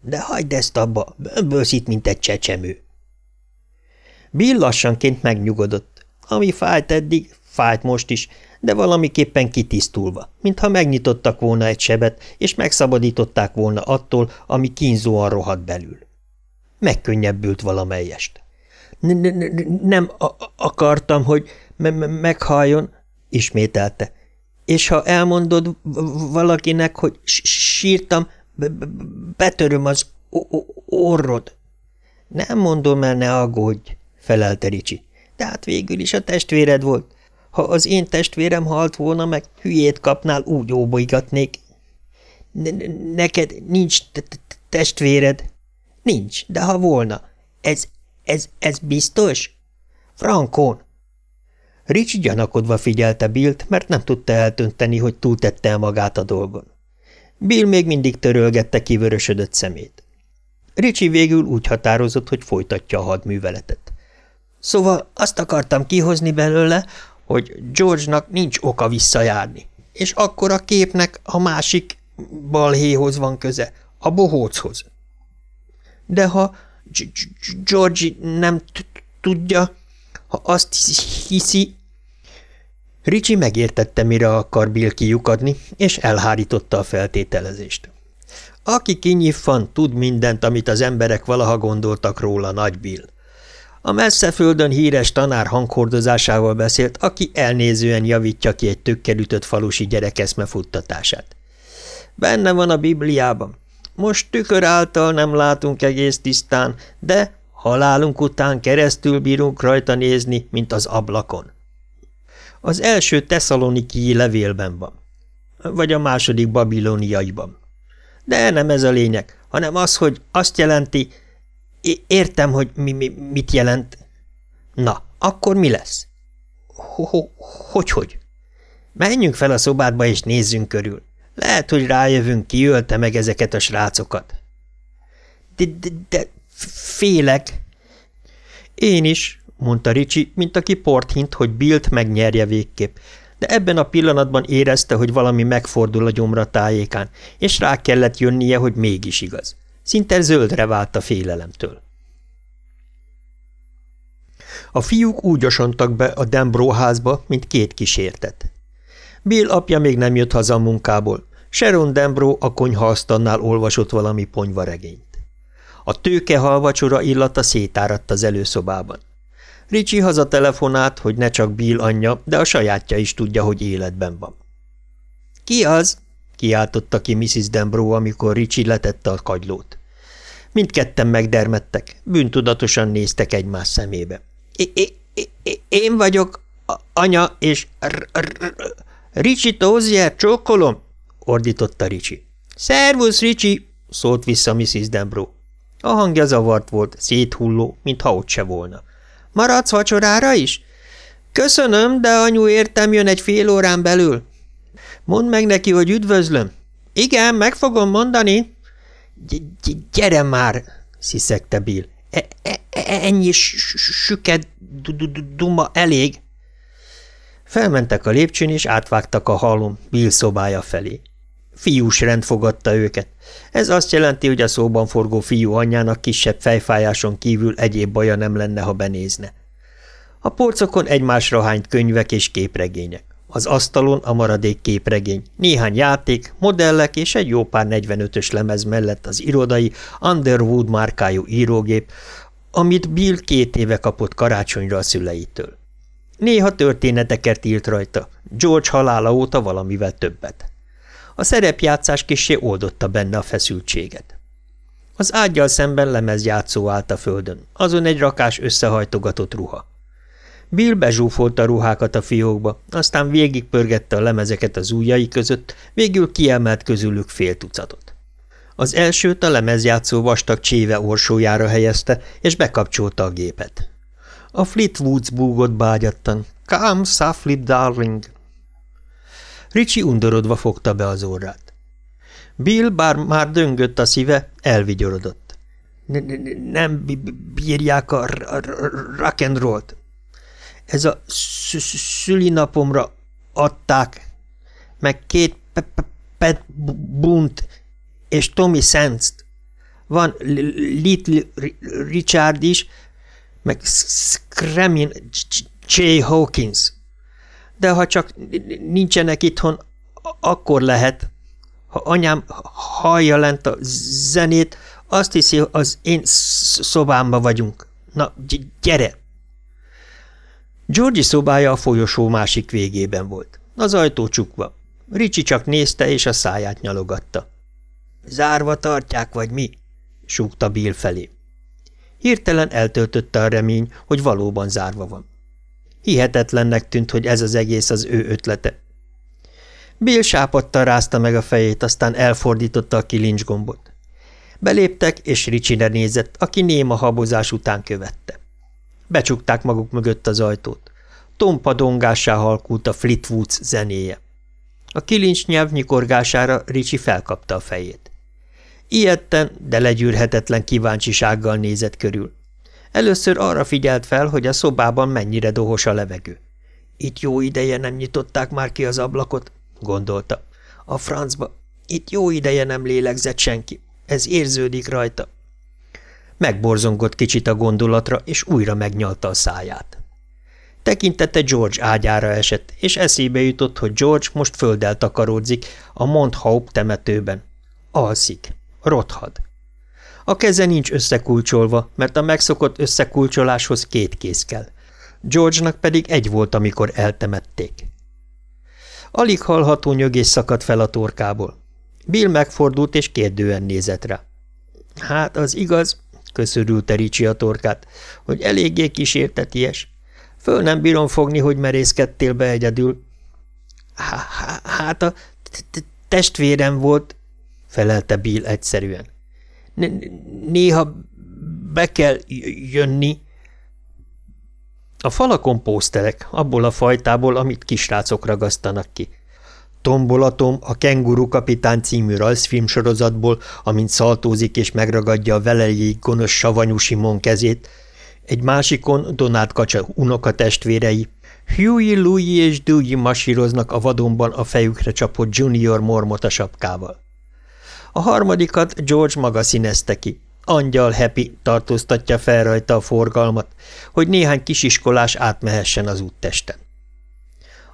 De hagyd ezt abba, bömbölsz mint egy csecsemő. Bill lassanként megnyugodott. Ami fájt eddig, fájt most is, de valamiképpen kitisztulva, mintha megnyitottak volna egy sebet, és megszabadították volna attól, ami kínzóan rohadt belül. Megkönnyebbült valamelyest. – Nem akartam, hogy me me meghalljon, ismételte. És ha elmondod valakinek, hogy sírtam, betöröm az orrod. Nem mondom el, ne aggódj, felelte Ricsi. De hát végül is a testvéred volt. Ha az én testvérem halt volna meg, hülyét kapnál, úgy óbolygatnék. Ne neked nincs testvéred? Nincs, de ha volna. Ez, ez, ez biztos? Frankon! Rich gyanakodva figyelte Billt, mert nem tudta eltönteni, hogy túltette el magát a dolgon. Bill még mindig törölgette kivörösödött szemét. Ricsi végül úgy határozott, hogy folytatja a hadműveletet. Szóval azt akartam kihozni belőle, hogy George-nak nincs oka visszajárni, és akkor a képnek a másik balhéhoz van köze, a bohóchoz. De ha George nem tudja, ha azt hiszi... Ricsi megértette, mire akar Bill kiukadni, és elhárította a feltételezést. Aki kinyitvan, tud mindent, amit az emberek valaha gondoltak róla, nagy Bill. A messze földön híres tanár hanghordozásával beszélt, aki elnézően javítja ki egy tökkelütött falusi gyerek eszmefuttatását. Benne van a Bibliában. Most tükör által nem látunk egész tisztán, de halálunk után keresztül bírunk rajta nézni, mint az ablakon. Az első tesszaloniki levélben van, vagy a második babiloniaiban. De nem ez a lényeg, hanem az, hogy azt jelenti, értem, hogy mi, mi, mit jelent. Na, akkor mi lesz? Hogy-hogy? Menjünk fel a szobádba és nézzünk körül. Lehet, hogy rájövünk, ki ölte meg ezeket a srácokat. De, de, de félek. Én is, mondta Ricsi, mint aki port hint, hogy Bilt megnyerje végképp, de ebben a pillanatban érezte, hogy valami megfordul a gyomra tájékán, és rá kellett jönnie, hogy mégis igaz. Szinte zöldre vált a félelemtől. A fiúk úgy osontak be a Dembró házba, mint két kísértet. Bill apja még nem jött haza a munkából. Sharon Dembro a konyhaasztannál olvasott valami ponyvaregényt. A tőke halvacsora illata szétáradt az előszobában. Ricsi hazatelefonált, hogy ne csak Bill anyja, de a sajátja is tudja, hogy életben van. – Ki az? – kiáltotta ki Mrs. Dembro, amikor Ricsi letette a kagylót. Mindketten megdermedtek, bűntudatosan néztek egymás szemébe. – Én vagyok, anya, és Ricsi Tózier, csókolom! ordította Ricsi. Szervusz, Ricsi! szólt vissza Mrs. Dembro. A hangja zavart volt, széthulló, mintha ott se volna. Maradsz vacsorára is? Köszönöm, de anyu értem jön egy fél órán belül. Mondd meg neki, hogy üdvözlöm. Igen, meg fogom mondani. – Gyere már! – sziszegte Bill. E -e -e Ennyi süket duma elég. Felmentek a lépcsőn, és átvágtak a halom Bill szobája felé. Fiús rend fogadta őket. Ez azt jelenti, hogy a szóban forgó fiú anyjának kisebb fejfájáson kívül egyéb baja nem lenne, ha benézne. A porcokon egymásra hányt könyvek és képregények. Az asztalon a maradék képregény, néhány játék, modellek és egy jó pár 45-ös lemez mellett az irodai Underwood márkájú írógép, amit Bill két éve kapott karácsonyra a szüleitől. Néha történeteket írt rajta, George halála óta valamivel többet. A szerepjátszás kissé oldotta benne a feszültséget. Az ágyjal szemben lemezjátszó állt a földön, azon egy rakás összehajtogatott ruha. Bill bezsúfolta ruhákat a fiókba, aztán végigpörgette a lemezeket az ujjai között, végül kiemelt közülük fél tucatot. Az elsőt a lemezjátszó vastag cséve orsójára helyezte, és bekapcsolta a gépet. A Fleetwoods búgott bágyattan. Come softly, darling! Ricsi undorodva fogta be az órát. Bill, bár már döngött a szíve, elvigyorodott. – Nem bírják a rock and roll-t. Ez a szülinapomra adták, meg két Pet Bunt és Tommy Sands. Van Little Richard is, meg Scremin J. Hawkins. De ha csak nincsenek itthon, akkor lehet. Ha anyám hallja lent a zenét, azt hiszi, az én szobámba vagyunk. Na, gyere! Georgi szobája a folyosó másik végében volt. Az ajtó csukva. Ricsi csak nézte, és a száját nyalogatta. – Zárva tartják, vagy mi? – súgta Bill felé. Hirtelen eltöltötte a remény, hogy valóban zárva van. Hihetetlennek tűnt, hogy ez az egész az ő ötlete. Bill sápadta rázta meg a fejét, aztán elfordította a kilincsgombot. Beléptek, és Ricsire nézett, aki néma habozás után követte. Becsukták maguk mögött az ajtót. Tompa dongássá halkult a Fleetwoods zenéje. A kilincs nyelv nyikorgására Ricsi felkapta a fejét. Ilyetten, de legyűrhetetlen kíváncsisággal nézett körül. Először arra figyelt fel, hogy a szobában mennyire dohos a levegő. Itt jó ideje nem nyitották már ki az ablakot, gondolta. A francba. Itt jó ideje nem lélegzett senki. Ez érződik rajta. Megborzongott kicsit a gondolatra, és újra megnyalta a száját. Tekintete George ágyára esett, és eszébe jutott, hogy George most földdel takaródzik a Mont Hope temetőben. Alszik. Rothad. A keze nincs összekulcsolva, mert a megszokott összekulcsoláshoz két kéz kell. George-nak pedig egy volt, amikor eltemették. Alig hallható nyögés szakadt fel a torkából. Bill megfordult és kérdően nézett rá. Hát az igaz, köszörülte Ricsi a torkát, hogy eléggé kísérteties. Föl nem bírom fogni, hogy merészkedtél be egyedül. Hát a testvérem volt, felelte Bill egyszerűen. Néha be kell jönni. A falakon pószterek, abból a fajtából, amit kisrácok ragasztanak ki. Tombolatom a Kenguru kapitán című rajzfilm sorozatból, amint szaltózik és megragadja a velejéig gonosz savanyú Simon kezét, egy másikon Donát Kacsa unoka testvérei, Huey, Louie és Dewey masíroznak a vadonban a fejükre csapott Junior mormota sapkával. A harmadikat George maga színezte ki. Angyal Happy tartóztatja fel rajta a forgalmat, hogy néhány kisiskolás átmehessen az úttesten.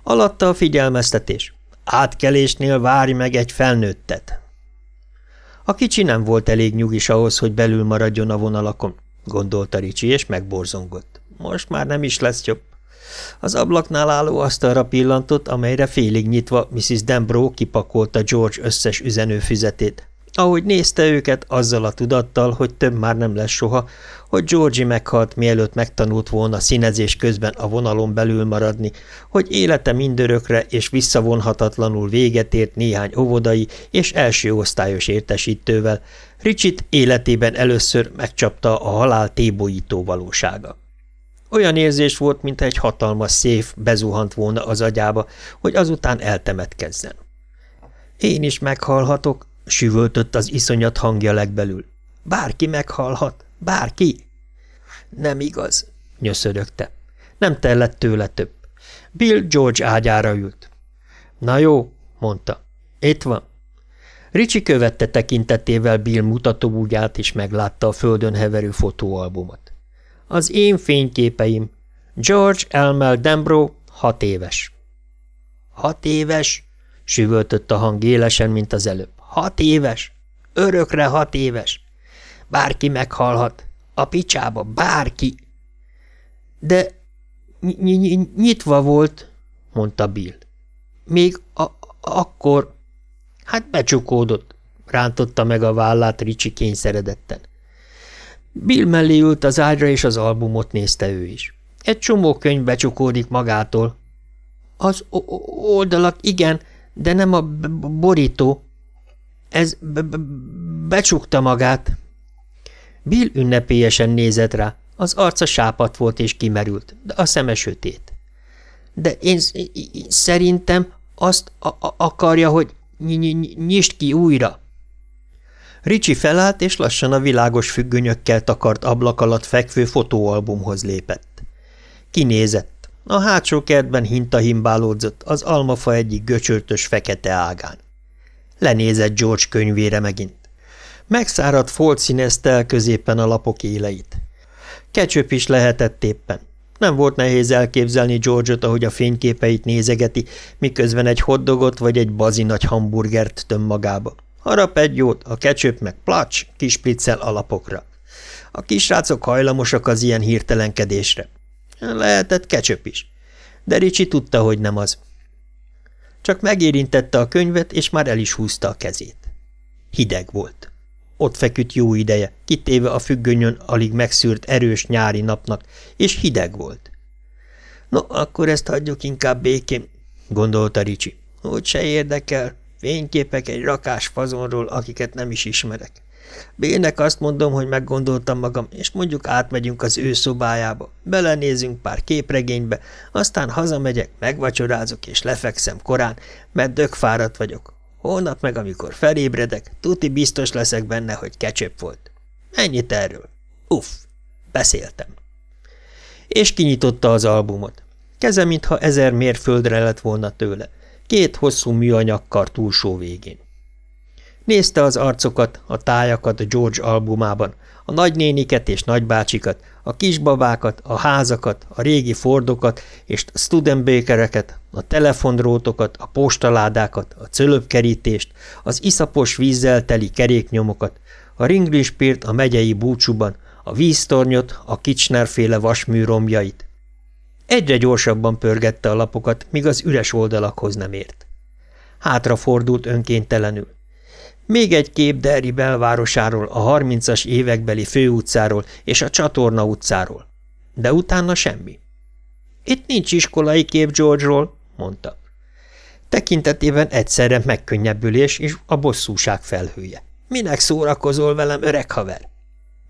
Alatta a figyelmeztetés. Átkelésnél várj meg egy felnőttet. A kicsi nem volt elég nyugis ahhoz, hogy belül maradjon a vonalakon, gondolta Ricsi, és megborzongott. Most már nem is lesz jobb. Az ablaknál álló asztalra pillantott, amelyre félig nyitva Mrs. Dembro kipakolta George összes üzenőfüzetét. Ahogy nézte őket, azzal a tudattal, hogy több már nem lesz soha, hogy Georgie meghalt, mielőtt megtanult volna színezés közben a vonalon belül maradni, hogy élete mindörökre és visszavonhatatlanul véget ért néhány óvodai és első osztályos értesítővel, Ricsit életében először megcsapta a halál tébolyító valósága. Olyan érzés volt, mintha egy hatalmas széf bezuhant volna az agyába, hogy azután eltemetkezzen. Én is meghalhatok, süvöltött az iszonyat hangja legbelül. Bárki meghalhat, bárki. Nem igaz, nyöszörögte. Nem tellett tőle több. Bill George ágyára ült. Na jó, mondta. Itt van. Ricsi követte tekintetével Bill mutatóúgyát, és meglátta a földön heverő fotóalbumot. Az én fényképeim. George Elmel Dembro, hat éves. Hat éves? süvöltött a hang élesen, mint az előbb. Hat éves? Örökre hat éves? Bárki meghalhat. A picsába, bárki. De nyitva volt, mondta Bill. Még akkor... Hát becsukódott, rántotta meg a vállát Ricsi kényszeredetten. Bill mellé ült az ágyra, és az albumot nézte ő is. Egy csomó könyv becsukódik magától. Az oldalak igen, de nem a borító. Ez becsukta magát. Bill ünnepélyesen nézett rá. Az arca sápat volt és kimerült, de a szeme sötét. De én szerintem azt akarja, hogy nyisd ki újra. Ricsi felállt, és lassan a világos függönyökkel takart ablak alatt fekvő fotóalbumhoz lépett. Kinézett. A hátsó kertben hinta himbálódzott az almafa egyik göcsörtös fekete ágán. Lenézett George könyvére megint. Megszáradt folt színezte el középen a lapok éleit. Kecsöp is lehetett éppen. Nem volt nehéz elképzelni George-ot, ahogy a fényképeit nézegeti, miközben egy hoddogot vagy egy bazi nagy hamburgert töm magába. Harap egy jót, a kecsöp meg placs, kispriccel alapokra. A kisrácok hajlamosak az ilyen hirtelenkedésre. Lehetett kecsöp is. De Ricsi tudta, hogy nem az. Csak megérintette a könyvet, és már el is húzta a kezét. Hideg volt. Ott feküdt jó ideje, kitéve a függönyön alig megszűrt erős nyári napnak, és hideg volt. No, akkor ezt hagyjuk inkább békén, gondolta Ricsi. Úgy se érdekel, fényképek egy rakás fazonról, akiket nem is ismerek. Bének azt mondom, hogy meggondoltam magam, és mondjuk átmegyünk az ő szobájába, belenézünk pár képregénybe, aztán hazamegyek, megvacsorázok és lefekszem korán, mert dögfáradt vagyok. Holnap meg, amikor felébredek, tuti biztos leszek benne, hogy kecsöp volt. Ennyit erről. Uff, beszéltem. És kinyitotta az albumot. Keze, mintha ezer mérföldre lett volna tőle, két hosszú műanyagkar túlsó végén. Nézte az arcokat, a tájakat a George albumában, a nagynéniket és nagybácsikat, a kisbabákat, a házakat, a régi Fordokat és Studenbakereket, a telefondrótokat, a postaládákat, a cölöpkerítést, az iszapos vízzel teli keréknyomokat, a ringlispírt a megyei búcsúban, a víztornyot, a kicsnerféle vasműromjait. Egyre gyorsabban pörgette a lapokat, míg az üres oldalakhoz nem ért. Hátra fordult önkéntelenül. Még egy kép Derry belvárosáról, a harmincas évekbeli főutcáról és a csatorna utcáról. De utána semmi. Itt nincs iskolai kép George-ról, mondta. Tekintetében egyszerre megkönnyebbülés és a bosszúság felhője. Minek szórakozol velem, öreg haver?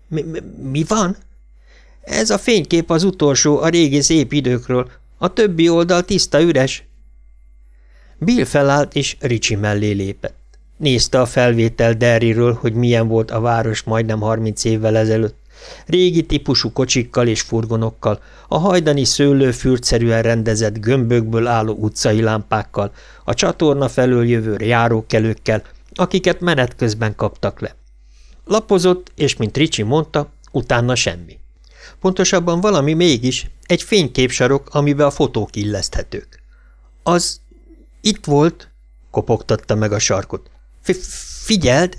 Mi, mi, mi van? Ez a fénykép az utolsó a régi szép időkről. A többi oldal tiszta üres. Bill felállt, és Ricsi mellé lépett. Nézte a felvétel Derryről, hogy milyen volt a város majdnem harminc évvel ezelőtt. Régi típusú kocsikkal és furgonokkal, a hajdani szőlőfürtszerűen rendezett gömbökből álló utcai lámpákkal, a csatorna felől jövő járókelőkkel, akiket menet közben kaptak le. Lapozott, és mint Ricsi mondta, utána semmi. Pontosabban valami mégis, egy fényképsarok, amiben a fotók illeszthetők. Az itt volt, kopogtatta meg a sarkot. Figyeld!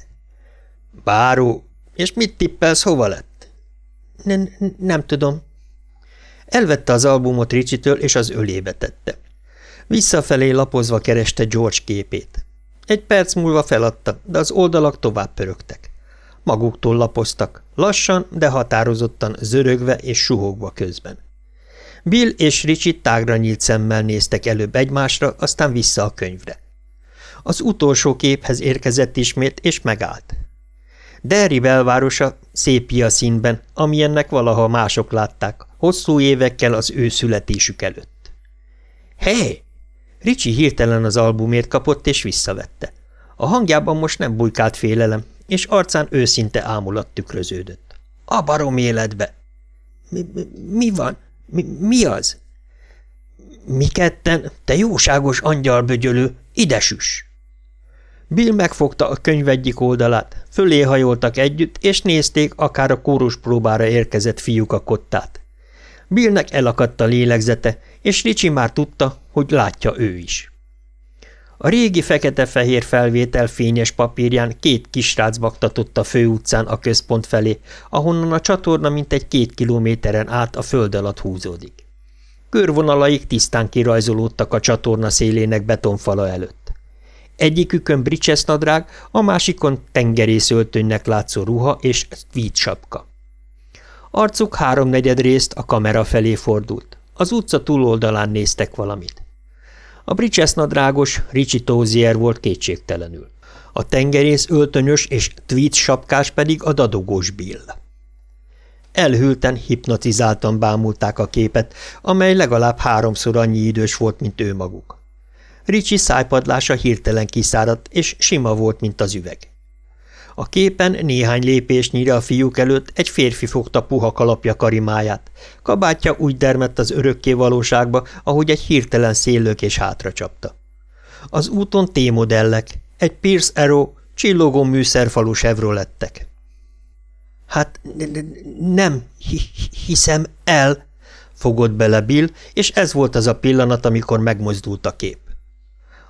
Báró, és mit tippelsz, hova lett? N nem tudom. Elvette az albumot Ricsitől, és az ölébe tette. Visszafelé lapozva kereste George képét. Egy perc múlva feladta, de az oldalak tovább pörögtek. Maguktól lapoztak, lassan, de határozottan, zörögve és suhogva közben. Bill és Richie tágra nyílt szemmel néztek előbb egymásra, aztán vissza a könyvre. Az utolsó képhez érkezett ismét, és megállt. Derry belvárosa szépia színben, amilyennek valaha mások látták, hosszú évekkel az ő születésük előtt. Hé! Hey! Ricsi hirtelen az albumért kapott, és visszavette. A hangjában most nem bujkált félelem, és arcán őszinte ámulat tükröződött. A barom életbe! Mi, mi, mi van? Mi, mi az? Mi ketten, te jóságos angyalbögyölő, ide süss! Bill megfogta a könyv egyik oldalát, fölé hajoltak együtt, és nézték akár a kórus próbára érkezett fiúk a kottát. Billnek elakadt a lélegzete, és Ricsi már tudta, hogy látja ő is. A régi fekete-fehér felvétel fényes papírján két kisrác baktatott a főutcán a központ felé, ahonnan a csatorna mintegy két kilométeren át a föld alatt húzódik. Körvonalaik tisztán kirajzolódtak a csatorna szélének betonfala előtt. Egyikükön bricses nadrág, a másikon tengerészöltönynek látszó ruha és tweed sapka. Arcuk háromnegyed részt a kamera felé fordult. Az utca túloldalán néztek valamit. A nadrágos Ricsi Tózier volt kétségtelenül. A tengerész öltönyös és tweed sapkás pedig a dadogós Bill. Elhűlten, hipnotizáltan bámulták a képet, amely legalább háromszor annyi idős volt, mint ő maguk. Ricsi szájpadlása hirtelen kiszáradt, és sima volt, mint az üveg. A képen néhány lépésnyire a fiúk előtt egy férfi fogta puha kalapja karimáját. Kabátja úgy dermett az örökké valóságba, ahogy egy hirtelen széllők hátra csapta. Az úton T-modellek, egy Pierce Arrow, csillogó műszerfalú Chevrolettek. Hát nem hiszem el, fogott bele Bill, és ez volt az a pillanat, amikor megmozdult a kép.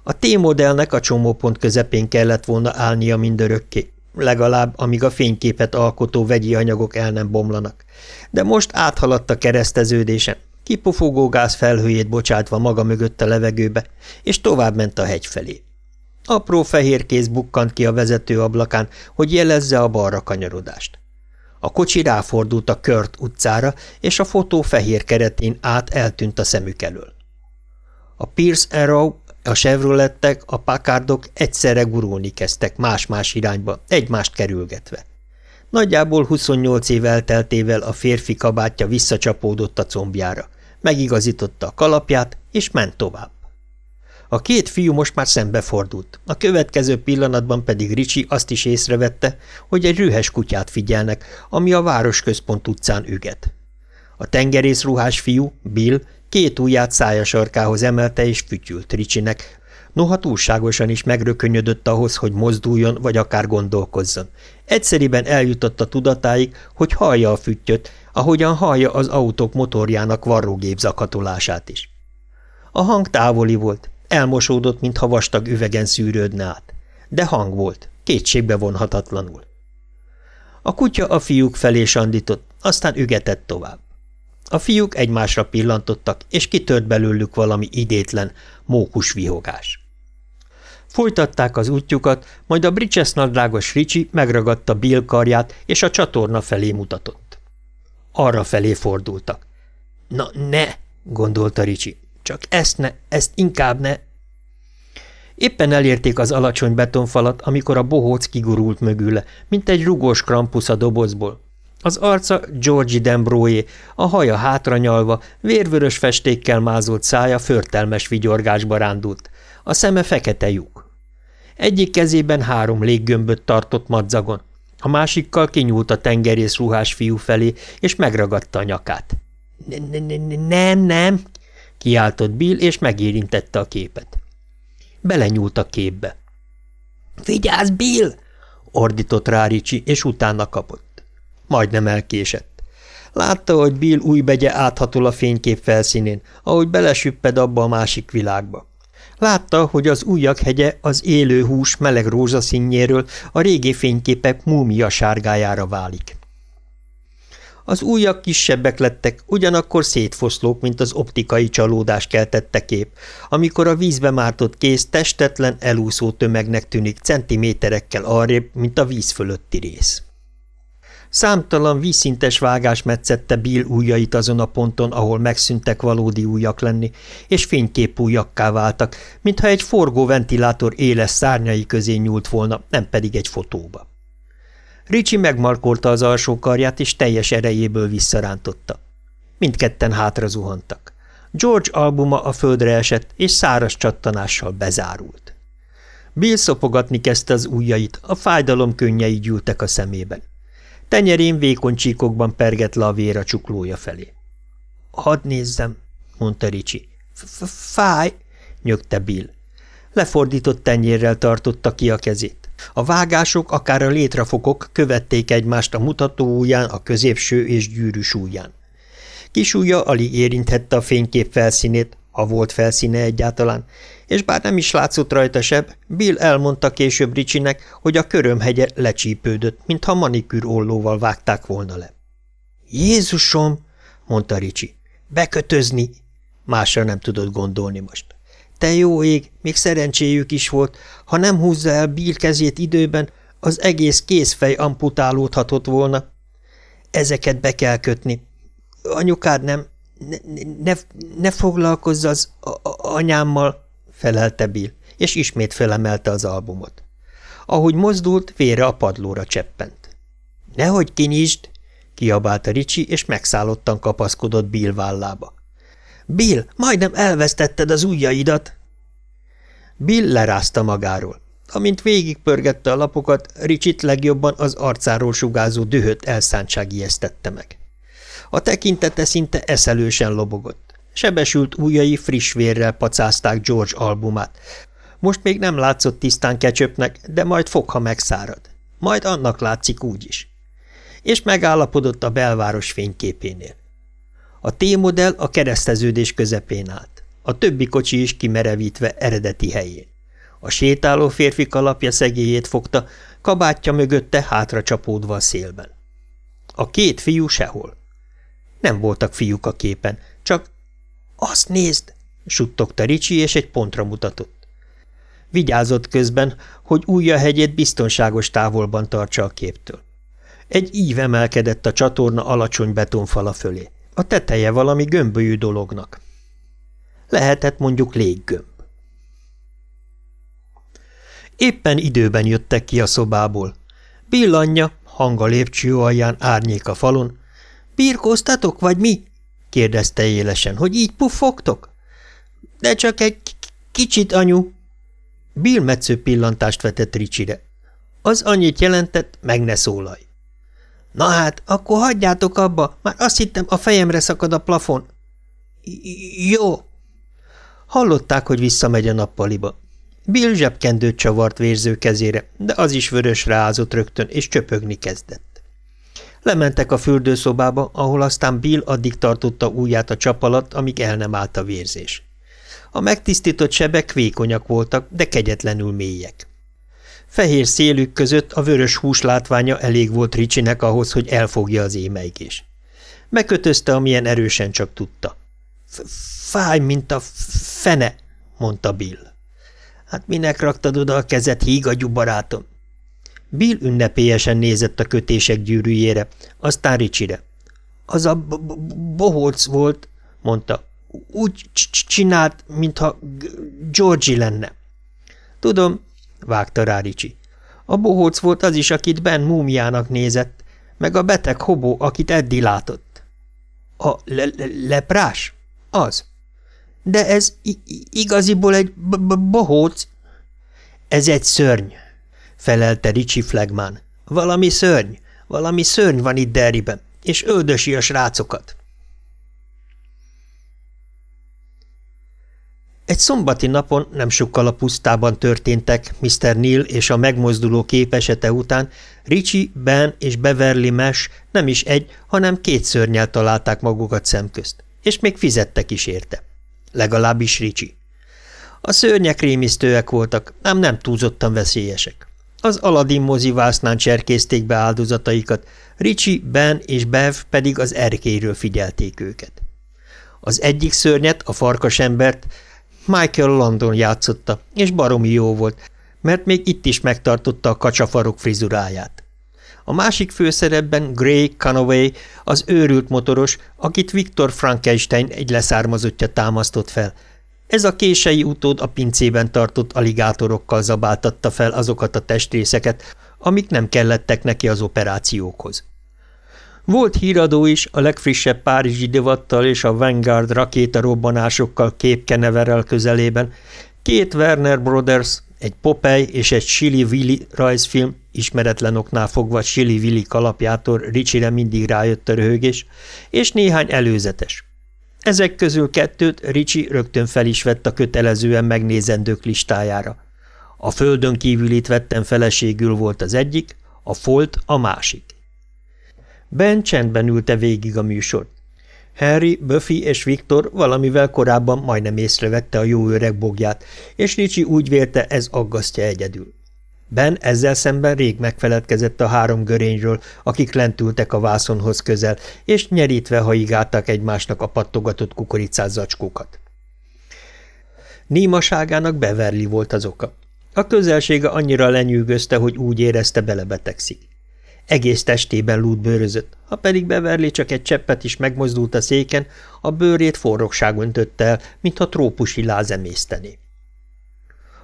A T-modellnek a csomópont közepén kellett volna állnia mindörökké legalább amíg a fényképet alkotó vegyi anyagok el nem bomlanak. De most áthaladt a kereszteződésen, kipufogó gáz felhőjét bocsátva maga mögött a levegőbe, és tovább ment a hegy felé. Apró fehér kéz bukkant ki a vezető ablakán, hogy jelezze a balra kanyarodást. A kocsi ráfordult a Kört utcára, és a fotó fehér keretén át eltűnt a szemük elől. A Pierce Arrow a Chevrolettek, a Packardok egyszerre gurulni kezdtek más-más irányba, egymást kerülgetve. Nagyjából 28 év elteltével a férfi kabátja visszacsapódott a combjára, megigazította a kalapját, és ment tovább. A két fiú most már szembefordult, a következő pillanatban pedig Ricsi azt is észrevette, hogy egy rühes kutyát figyelnek, ami a városközpont utcán üget. A tengerészruhás fiú, Bill, Két ujját szája sarkához emelte és fütyült Ricsinek, noha túlságosan is megrökönyödött ahhoz, hogy mozduljon vagy akár gondolkozzon. Egyszeriben eljutott a tudatáig, hogy hallja a füttyöt, ahogyan hallja az autók motorjának varrógép zakatolását is. A hang távoli volt, elmosódott, mintha vastag üvegen szűrődne át. De hang volt, kétségbe vonhatatlanul. A kutya a fiúk felé sandított, aztán ügetett tovább. A fiúk egymásra pillantottak, és kitört belőlük valami idétlen, mókus vihogás. Folytatták az útjukat, majd a Bridges nadrágos Ricsi megragadta Bill karját, és a csatorna felé mutatott. Arra felé fordultak. – Na ne! – gondolta Ricsi. – Csak ezt ne, ezt inkább ne! Éppen elérték az alacsony betonfalat, amikor a bohóc kigurult mögüle, mint egy rugós krampusz a dobozból. Az arca Georgi Dembroé, a haja hátranyalva, vérvörös festékkel mázolt szája förtelmes vigyorgásba rándult, a szeme fekete lyuk. Egyik kezében három léggömböt tartott madzagon, a másikkal kinyúlt a tengerész ruhás fiú felé, és megragadta a nyakát. – Nem, nem! – kiáltott Bill, és megérintette a képet. Belenyúlt a képbe. – Vigyázz, Bill! – ordított rá Ricsi, és utána kapott. Majdnem elkésett. Látta, hogy Bill új begye áthatol a fénykép felszínén, ahogy belesüpped abba a másik világba. Látta, hogy az újak hegye az élő hús meleg rózsaszínjéről a régi fényképek múmia sárgájára válik. Az újak kisebbek lettek, ugyanakkor szétfoszlók, mint az optikai csalódás keltette kép, amikor a vízbe mártott kéz testetlen, elúszó tömegnek tűnik centiméterekkel arrébb, mint a víz fölötti rész. Számtalan vízszintes vágás metszette Bill ujjait azon a ponton, ahol megszűntek valódi ujjak lenni, és fénykép ujjakká váltak, mintha egy forgó ventilátor éles szárnyai közé nyúlt volna, nem pedig egy fotóba. Ricsi megmarkolta az alsó karját, és teljes erejéből visszarántotta. Mindketten hátra zuhantak. George albuma a földre esett, és száraz csattanással bezárult. Bill szopogatni kezdte az ujjait, a fájdalom könnyei gyűltek a szemében. Tenyerén vékony csíkokban pergett le a vér a csuklója felé. – Hadd nézzem – mondta Ricsi. – Fáj – nyögte Bill. Lefordított tenyérrel tartotta ki a kezét. A vágások, akár a létrafokok követték egymást a mutató ujján, a középső és gyűrűs ujján. Kis ujja alig érinthette a fénykép felszínét, ha volt felszíne egyáltalán, és bár nem is látszott rajta seb, Bill elmondta később Ricsinek, hogy a körömhegye lecsípődött, mintha manikűr ollóval vágták volna le. – Jézusom! – mondta Ricsi. – Bekötözni! Másra nem tudott gondolni most. Te jó ég, még szerencséjük is volt, ha nem húzza el Bill kezét időben, az egész kézfej amputálódhatott volna. Ezeket be kell kötni. Anyukád nem, ne, ne, foglalkozz az anyámmal, felelte Bill, és ismét felemelte az albumot. Ahogy mozdult, vére a padlóra cseppent. Nehogy kinyisd, kiabálta Ricsi, és megszállottan kapaszkodott Bill vállába. Bill, majdnem elvesztetted az ujjaidat! Bill lerázta magáról. Amint végigpörgette a lapokat, Ricsit legjobban az arcáról sugázó dühött elszántság ijesztette meg. A tekintete szinte eszelősen lobogott. Sebesült ujjai friss vérrel pacázták George albumát. Most még nem látszott tisztán kecsöpnek, de majd fog, ha megszárad. Majd annak látszik úgy is. És megállapodott a belváros fényképénél. A T-modell a kereszteződés közepén állt, a többi kocsi is kimerevítve eredeti helyén. A sétáló férfi kalapja szegélyét fogta, kabátja mögötte hátra csapódva a szélben. A két fiú sehol. Nem voltak fiúk a képen, csak azt nézd, suttogta Ricsi, és egy pontra mutatott. Vigyázott közben, hogy újja hegyét biztonságos távolban tartsa a képtől. Egy ív emelkedett a csatorna alacsony betonfala fölé. A teteje valami gömbölyű dolognak. Lehetett mondjuk léggömb. Éppen időben jöttek ki a szobából. Billanya, hang a lépcső alján, árnyék a falon. – Birkóztatok, vagy mi? – kérdezte élesen. – Hogy így puffogtok? – De csak egy kicsit, anyu. Bill metsző pillantást vetett Ricsire. Az annyit jelentett, meg ne szólalj. Na hát, akkor hagyjátok abba, már azt hittem, a fejemre szakad a plafon. Jó. Hallották, hogy visszamegy a nappaliba. Bill zsebkendőt csavart vérző kezére, de az is vörös ráázott rögtön, és csöpögni kezdett. Lementek a fürdőszobába, ahol aztán Bill addig tartotta ujját a csap alatt, amíg el nem állt a vérzés. A megtisztított sebek vékonyak voltak, de kegyetlenül mélyek. Fehér szélük között a vörös hús látványa elég volt Ricsinek ahhoz, hogy elfogja az émeigés. Megkötözte, amilyen erősen csak tudta. – Fáj, mint a fene – mondta Bill. Hát minek raktad oda a kezet, hígagyú barátom? Bill ünnepélyesen nézett a kötések gyűrűjére, aztán Ricsire. Az a bohóc volt, mondta. Úgy csinált, mintha Georgi lenne. Tudom, vágta rá Ricsi. A bohóc volt az is, akit Ben múmiának nézett, meg a beteg hobó, akit Eddi látott. A le -le leprás? Az. De ez igaziból egy bohóc. Ez egy szörny, felelte Ricsi Flegmán. Valami szörny, valami szörny van itt Derriben, és öldösi a srácokat. Egy szombati napon, nem sokkal a pusztában történtek, Mr. Neil és a megmozduló képesete után Richie, Ben és Beverly Mesh nem is egy, hanem két szörnyel találták magukat szemközt, és még fizettek is érte. Legalábbis Richie. A szörnyek rémisztőek voltak, ám nem túlzottan veszélyesek. Az Aladdin mozivásznán cserkézték be áldozataikat, Richie, Ben és Bev pedig az erkéről figyelték őket. Az egyik szörnyet, a farkasembert, Michael London játszotta, és baromi jó volt, mert még itt is megtartotta a kacsafarok frizuráját. A másik főszerepben Gray Canaway, az őrült motoros, akit Viktor Frankenstein egy leszármazottja támasztott fel. Ez a kései utód a pincében tartott aligátorokkal zabáltatta fel azokat a testrészeket, amik nem kellettek neki az operációkhoz. Volt híradó is a legfrissebb párizsi divattal és a Vanguard rakétarobbanásokkal képkeneverel közelében, két Werner Brothers, egy Popeye és egy Chili Willy rajzfilm, ismeretlen oknál fogva Chili Willy kalapjától Ricsire mindig rájött a röhögés, és néhány előzetes. Ezek közül kettőt Ricsi rögtön fel is vett a kötelezően megnézendők listájára. A földön kívülit vettem feleségül volt az egyik, a Folt a másik. Ben csendben ülte végig a műsort. Harry, Buffy és Viktor valamivel korábban majdnem észrevette a jó öreg bogját, és Ricsi úgy vélte, ez aggasztja egyedül. Ben ezzel szemben rég megfeledkezett a három görényről, akik lentültek a vászonhoz közel, és nyerítve haigáltak egymásnak a pattogatott kukoricás zacskókat. Némaságának Beverly volt az oka. A közelsége annyira lenyűgözte, hogy úgy érezte belebetegszik. Egész testében lúd bőrözött, ha pedig Beverly csak egy cseppet is megmozdult a széken, a bőrét forrogság öntötte el, mintha trópusi láz emésztené.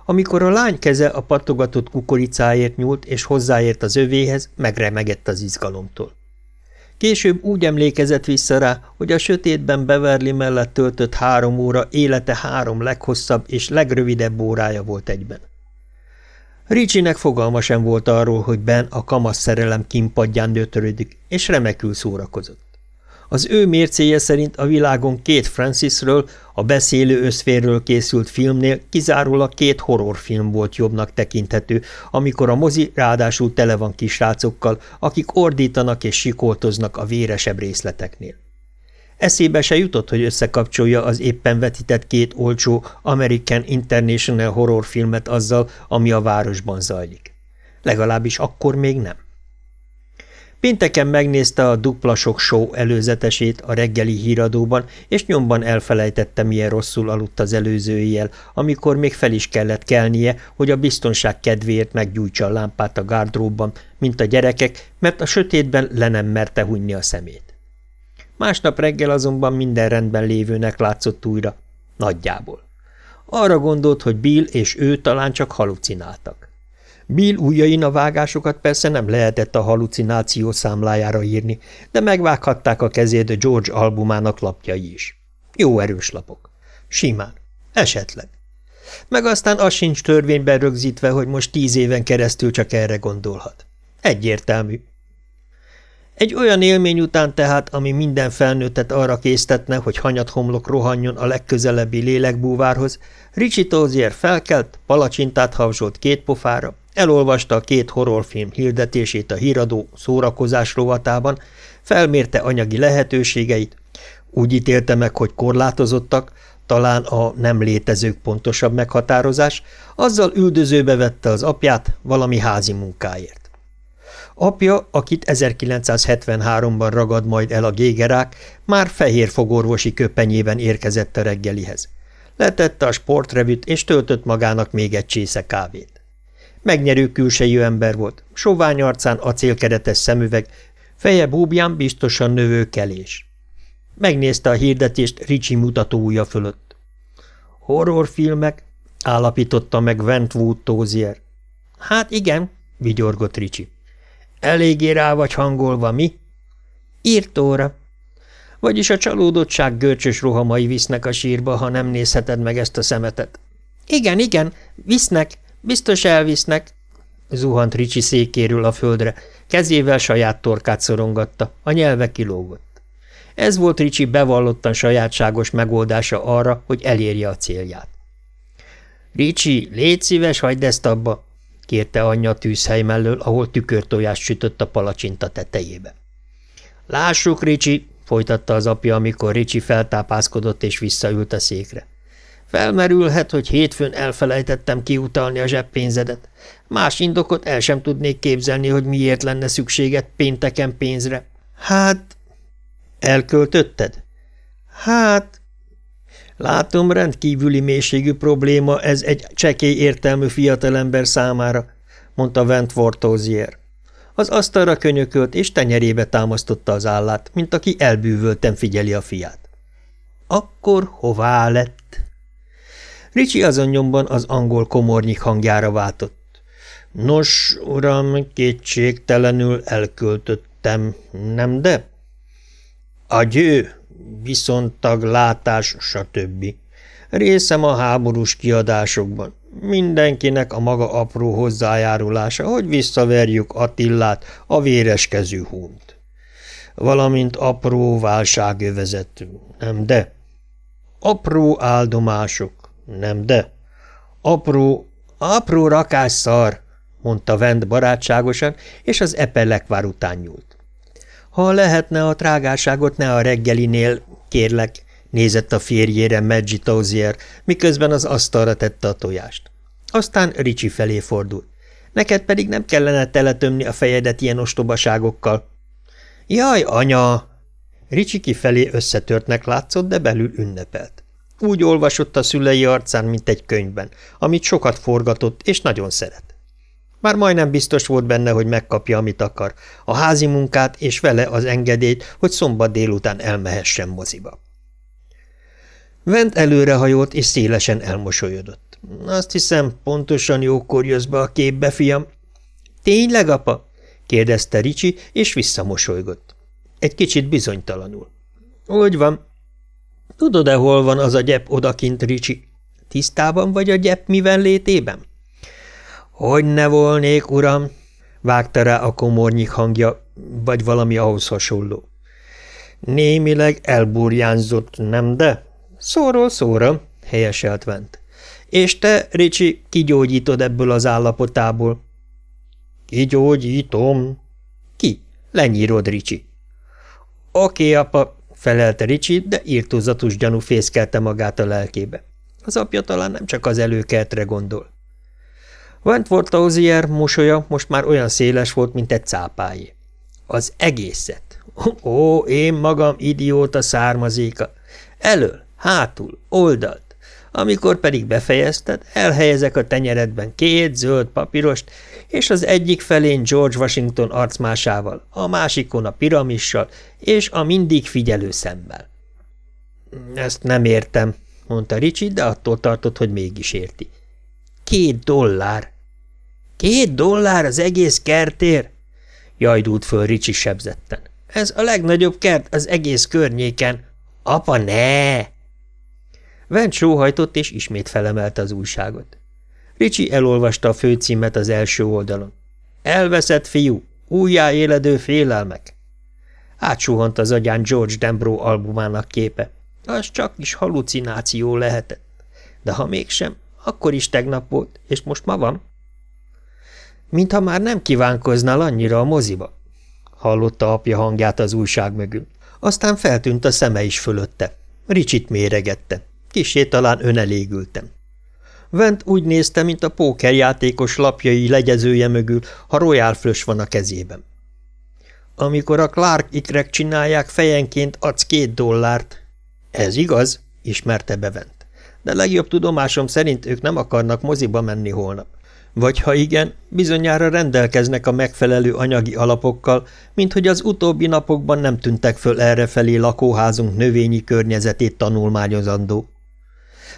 Amikor a lány keze a pattogatott kukoricáért nyúlt és hozzáért az övéhez, megremegett az izgalomtól. Később úgy emlékezett vissza rá, hogy a sötétben Beverly mellett töltött három óra élete három leghosszabb és legrövidebb órája volt egyben. Ricsinek fogalma sem volt arról, hogy Ben a kamasz szerelem kimpadján nőtörődik, és remekül szórakozott. Az ő mércéje szerint a világon két Francisről, a beszélő összférről készült filmnél kizárólag két horrorfilm volt jobbnak tekinthető, amikor a mozi ráadásul tele van kisrácokkal, akik ordítanak és sikoltoznak a véresebb részleteknél. Eszébe se jutott, hogy összekapcsolja az éppen vetített két olcsó American International horrorfilmet azzal, ami a városban zajlik. Legalábbis akkor még nem. Pénteken megnézte a dupla sok show előzetesét a reggeli híradóban, és nyomban elfelejtette, milyen rosszul aludt az előző éjjel, amikor még fel is kellett kelnie, hogy a biztonság kedvéért meggyújtsa a lámpát a gárdróbban, mint a gyerekek, mert a sötétben le nem merte hunyni a szemét. Másnap reggel azonban minden rendben lévőnek látszott újra. Nagyjából. Arra gondolt, hogy Bill és ő talán csak halucináltak. Bill ujjain a vágásokat persze nem lehetett a halucináció számlájára írni, de megvághatták a kezét George albumának lapjai is. Jó erős lapok. Simán. Esetleg. Meg aztán az sincs törvényben rögzítve, hogy most tíz éven keresztül csak erre gondolhat. Egyértelmű. Egy olyan élmény után tehát, ami minden felnőttet arra késztetne, hogy homlok rohanjon a legközelebbi lélekbúvárhoz, Ricsi Tozier felkelt, palacsintát havzsolt két pofára, elolvasta a két horrorfilm hirdetését a híradó szórakozás rovatában, felmérte anyagi lehetőségeit, úgy ítélte meg, hogy korlátozottak, talán a nem létezők pontosabb meghatározás, azzal üldözőbe vette az apját valami házi munkáért. Apja, akit 1973-ban ragad majd el a gégerák, már fehér fogorvosi köpenyében érkezett a reggelihez. Letette a sportrevüt, és töltött magának még egy csésze kávét. Megnyerő külsejű ember volt, sovány arcán acélkeretes szemüveg, feje búbján biztosan növő kelés. Megnézte a hirdetést Ricsi mutatója fölött. Horrorfilmek, állapította meg Wentwood Tózier. Hát igen, vigyorgott Ricsi. Eléggé rá vagy hangolva, mi? Írtóra. Vagyis a csalódottság görcsös rohamai visznek a sírba, ha nem nézheted meg ezt a szemetet. Igen, igen, visznek, biztos elvisznek, zuhant Ricsi székéről a földre, kezével saját torkát szorongatta, a nyelve kilógott. Ez volt Ricsi bevallottan sajátságos megoldása arra, hogy elérje a célját. – Ricsi, légy szíves, hagyd ezt abba! – kérte anyja a tűzhely mellől, ahol tükörtojást sütött a palacsinta tetejébe. – Lássuk, Ricsi! – folytatta az apja, amikor Ricsi feltápászkodott és visszaült a székre. Felmerülhet, hogy hétfőn elfelejtettem kiutalni a zseppénzedet. Más indokot el sem tudnék képzelni, hogy miért lenne szükséged pénteken pénzre. Hát... Elköltötted? Hát... Látom, rendkívüli mélységű probléma ez egy csekély értelmű fiatalember számára, mondta Wentworth Ozier. Az asztalra könyökölt, és tenyerébe támasztotta az állát, mint aki elbűvölten figyeli a fiát. Akkor hová lett? Ricsi azon nyomban az angol komornyik hangjára váltott. Nos, uram, kétségtelenül elköltöttem, nem de? Agyő, viszontag, látás, stb. Részem a háborús kiadásokban. Mindenkinek a maga apró hozzájárulása, hogy visszaverjük Attillát, a véreskező hunt. Valamint apró válságövezetű, nem de? Apró áldomások, nem de? Apró, apró rakásszar, mondta Vend barátságosan, és az epelekvár után nyúlt. Ha lehetne a trágárságot ne a reggelinél, kérlek, nézett a férjére Maggie Tozier, miközben az asztalra tette a tojást. Aztán Ricsi felé fordult. Neked pedig nem kellene teletömni a fejedet ilyen ostobaságokkal. Jaj, anya! Ricsi kifelé összetörtnek látszott, de belül ünnepelt. Úgy olvasott a szülei arcán, mint egy könyvben, amit sokat forgatott és nagyon szeret. Már majdnem biztos volt benne, hogy megkapja, amit akar, a házi munkát és vele az engedélyt, hogy szombat délután elmehessen moziba. Vent előrehajolt és szélesen elmosolyodott. Azt hiszem, pontosan jókor jössz be a képbe, fiam. Tényleg, apa? kérdezte Ricsi, és visszamosolygott. Egy kicsit bizonytalanul. Úgy van. Tudod-e, hol van az a gyep odakint, Ricsi? Tisztában vagy a gyep mivel létében? Hogy ne volnék, uram? vágta rá a komornyik hangja, vagy valami ahhoz hasonló. Némileg elburjánzott, nem de? Szóról szóra, helyeselt Vent. És te, Ricsi, kigyógyítod ebből az állapotából. Kigyógyítom. Ki? Lenyírod, Ricsi. Oké, apa, felelte Ricsi, de írtózatos gyanú fészkelte magát a lelkébe. Az apja talán nem csak az előkertre gondol. Wentworth Ozier mosolya most már olyan széles volt, mint egy cápájé. Az egészet. Ó, én magam idióta származéka. Elől, hátul, oldalt. Amikor pedig befejezted, elhelyezek a tenyeredben két zöld papírost, és az egyik felén George Washington arcmásával, a másikon a piramissal, és a mindig figyelő szemmel. Ezt nem értem, mondta Ricsi, de attól tartott, hogy mégis érti. Két dollár. Két dollár az egész kertér? Jajdult föl Ricsi sebzetten. Ez a legnagyobb kert az egész környéken. Apa, ne! Vent sóhajtott, és ismét felemelte az újságot. Ricsi elolvasta a főcímet az első oldalon. Elveszett fiú, újjáéledő félelmek. Átsúhant az agyán George Dembro albumának képe. Az csak is halucináció lehetett. De ha mégsem, akkor is tegnap volt, és most ma van. Mintha már nem kívánkoznál annyira a moziba. Hallotta apja hangját az újság mögül. Aztán feltűnt a szeme is fölötte. Ricsit méregette. Kisé talán önelégültem. Vent úgy nézte, mint a pókerjátékos lapjai legyezője mögül, ha Royal Flush van a kezében. Amikor a Clark ikrek csinálják, fejenként adsz két dollárt. Ez igaz, ismerte bevent. de legjobb tudomásom szerint ők nem akarnak moziba menni holnap. Vagy ha igen, bizonyára rendelkeznek a megfelelő anyagi alapokkal, mint hogy az utóbbi napokban nem tűntek föl errefelé lakóházunk növényi környezetét tanulmányozandó.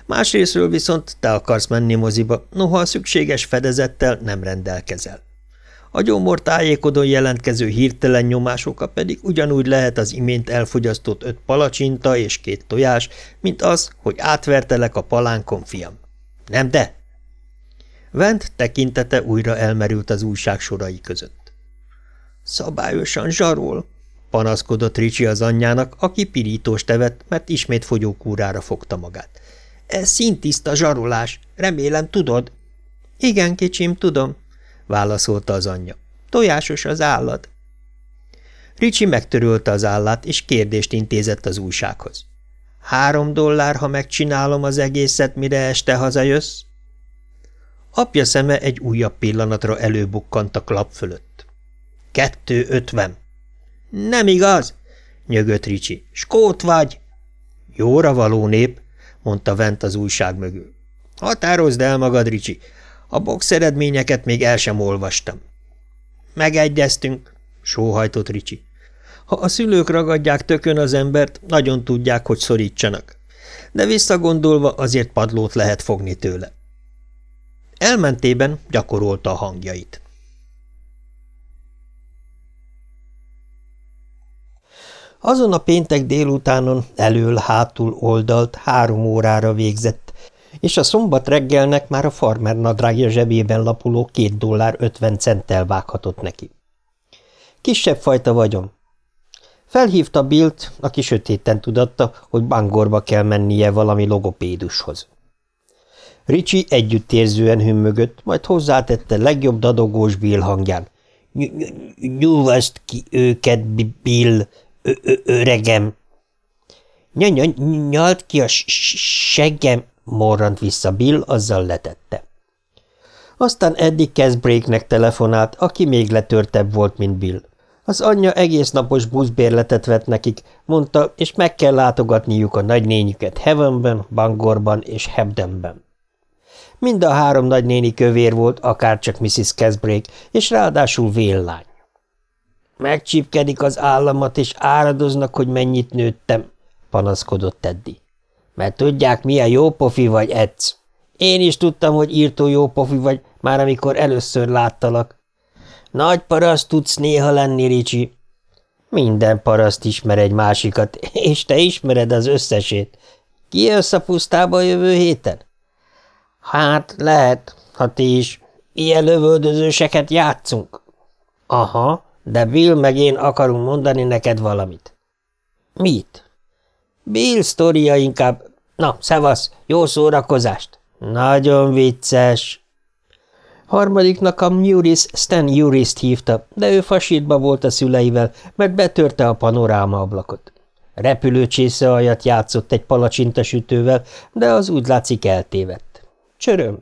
Másrésztről viszont te akarsz menni moziba, noha a szükséges fedezettel nem rendelkezel. A gyomor tájékodon jelentkező hirtelen nyomásoka pedig ugyanúgy lehet az imént elfogyasztott öt palacsinta és két tojás, mint az, hogy átvertelek a palánkon, fiam. Nem de? Vent tekintete újra elmerült az újság sorai között. Szabályosan zsarol, panaszkodott Ricsi az anyjának, aki pirítós tevet, mert ismét fogyókúrára fogta magát. Ez szintiszta zsarolás, remélem tudod. Igen, kicsim, tudom, válaszolta az anyja. Tojásos az állat. Ricsi megtörölte az állát, és kérdést intézett az újsághoz. Három dollár, ha megcsinálom az egészet, mire este hazajössz? Apja szeme egy újabb pillanatra előbukkant a klap fölött. Kettő ötven. Nem igaz, nyögött Ricsi. Skót vagy! Jóra való nép, mondta Vent az újság mögül. Határozd el magad, Ricsi. A box eredményeket még el sem olvastam. Megegyeztünk, sóhajtott Ricsi. Ha a szülők ragadják tökön az embert, nagyon tudják, hogy szorítsanak. De visszagondolva azért padlót lehet fogni tőle. Elmentében gyakorolta a hangjait. Azon a péntek délutánon elől-hátul oldalt három órára végzett, és a szombat reggelnek már a farmer nadrágja zsebében lapuló két dollár ötven centtel vághatott neki. Kisebb fajta vagyon. Felhívta Billt, aki sötéten tudatta, hogy Bangorba kell mennie valami logopédushoz. Ricsi együttérzően hümmögött, majd hozzátette legjobb dadogós Bill hangján. – Nyúvaszt ki őket, Bill, öregem! – Nyalt ki a seggem, morrant vissza Bill, azzal letette. Aztán Eddie Casbreaknek telefonált, aki még letörtebb volt, mint Bill. Az anyja egész napos buszbérletet vett nekik, mondta, és meg kell látogatniuk a nagynényüket Heavenben, Bangorban és Hebdenben. Mind a három nagynéni kövér volt, akárcsak Mrs. Casbreak, és ráadásul véllány. Megcsípkedik az államat, és áradoznak, hogy mennyit nőttem, panaszkodott Teddy. Mert tudják, milyen jó pofi vagy, Edz. Én is tudtam, hogy írtó jó pofi vagy, már amikor először láttalak. Nagy paraszt tudsz néha lenni, Ricsi. Minden paraszt ismer egy másikat, és te ismered az összesét. Ki jössz a pusztába jövő héten? Hát, lehet, ha ti is. Ilyen lövöldözőseket játszunk. Aha, de Bill meg én akarunk mondani neked valamit. Mit? Bill sztoria inkább. Na, szevasz, jó szórakozást. Nagyon vicces. Harmadiknak a Muris Stan Jurist hívta, de ő fasítba volt a szüleivel, mert betörte a panoráma ablakot. Repülőcsésze aljat játszott egy palacsintasütővel, de az úgy látszik eltévedt. Csöröm.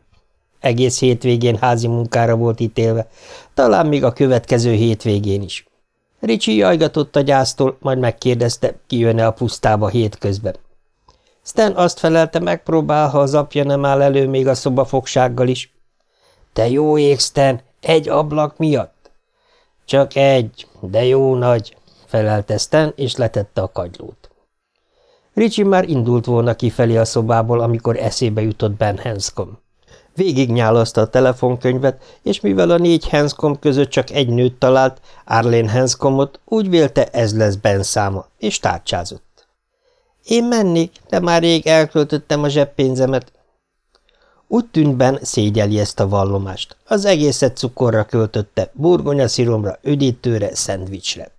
Egész hétvégén házi munkára volt ítélve, talán még a következő hétvégén is. Ricsi jajgatott a gyásztól, majd megkérdezte, ki jön-e a pusztába hétközben. Stan azt felelte, megpróbál, ha az apja nem áll elő még a szobafogsággal is. Te jó ég, Stan, egy ablak miatt? Csak egy, de jó nagy, felelte Stan, és letette a kagylót. Ricsi már indult volna kifelé a szobából, amikor eszébe jutott Ben Hanscom. Végignyálaszta a telefonkönyvet, és mivel a négy Hanscom között csak egy nőt talált, Arlene Hanscomot, úgy vélte ez lesz Ben száma, és tárcsázott. Én mennék, de már rég elköltöttem a zseppénzemet. Úgy tűnt Ben szégyeli ezt a vallomást. Az egészet cukorra költötte, burgonyasziromra, üdítőre, szendvicsre.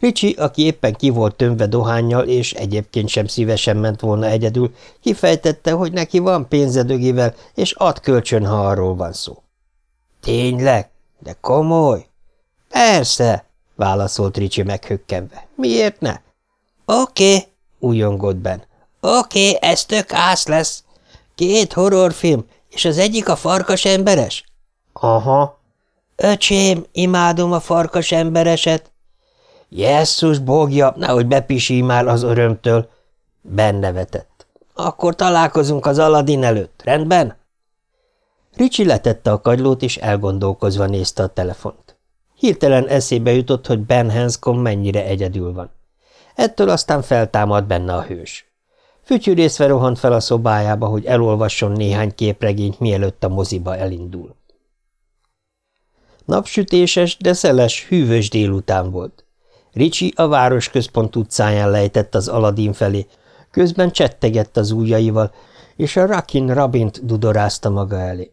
Ricsi, aki éppen ki volt tömve dohányjal, és egyébként sem szívesen ment volna egyedül, kifejtette, hogy neki van pénzedögivel, és ad kölcsön, ha arról van szó. – Tényleg? De komoly? – Persze, válaszolt Ricsi meghökkenve. – Miért ne? – Oké, újongott Ben. – Oké, ez tök ász lesz. Két horrorfilm, és az egyik a farkas emberes? – Aha. – Öcsém, imádom a farkas embereset. Jesszus bogja, nehogy bepisímál az örömtől. Benne vetett. Akkor találkozunk az Aladin előtt, rendben? Ricsi letette a kagylót, és elgondolkozva nézte a telefont. Hirtelen eszébe jutott, hogy Ben Hanscom mennyire egyedül van. Ettől aztán feltámad benne a hős. Fütyűrészve rohant fel a szobájába, hogy elolvasson néhány képregényt, mielőtt a moziba elindul. Napsütéses, de szeles, hűvös délután volt. Ricsi a városközpont utcáján lejtett az Aladin felé, közben csettegett az ujjaival, és a Rakin Rabint dudorázta maga elé.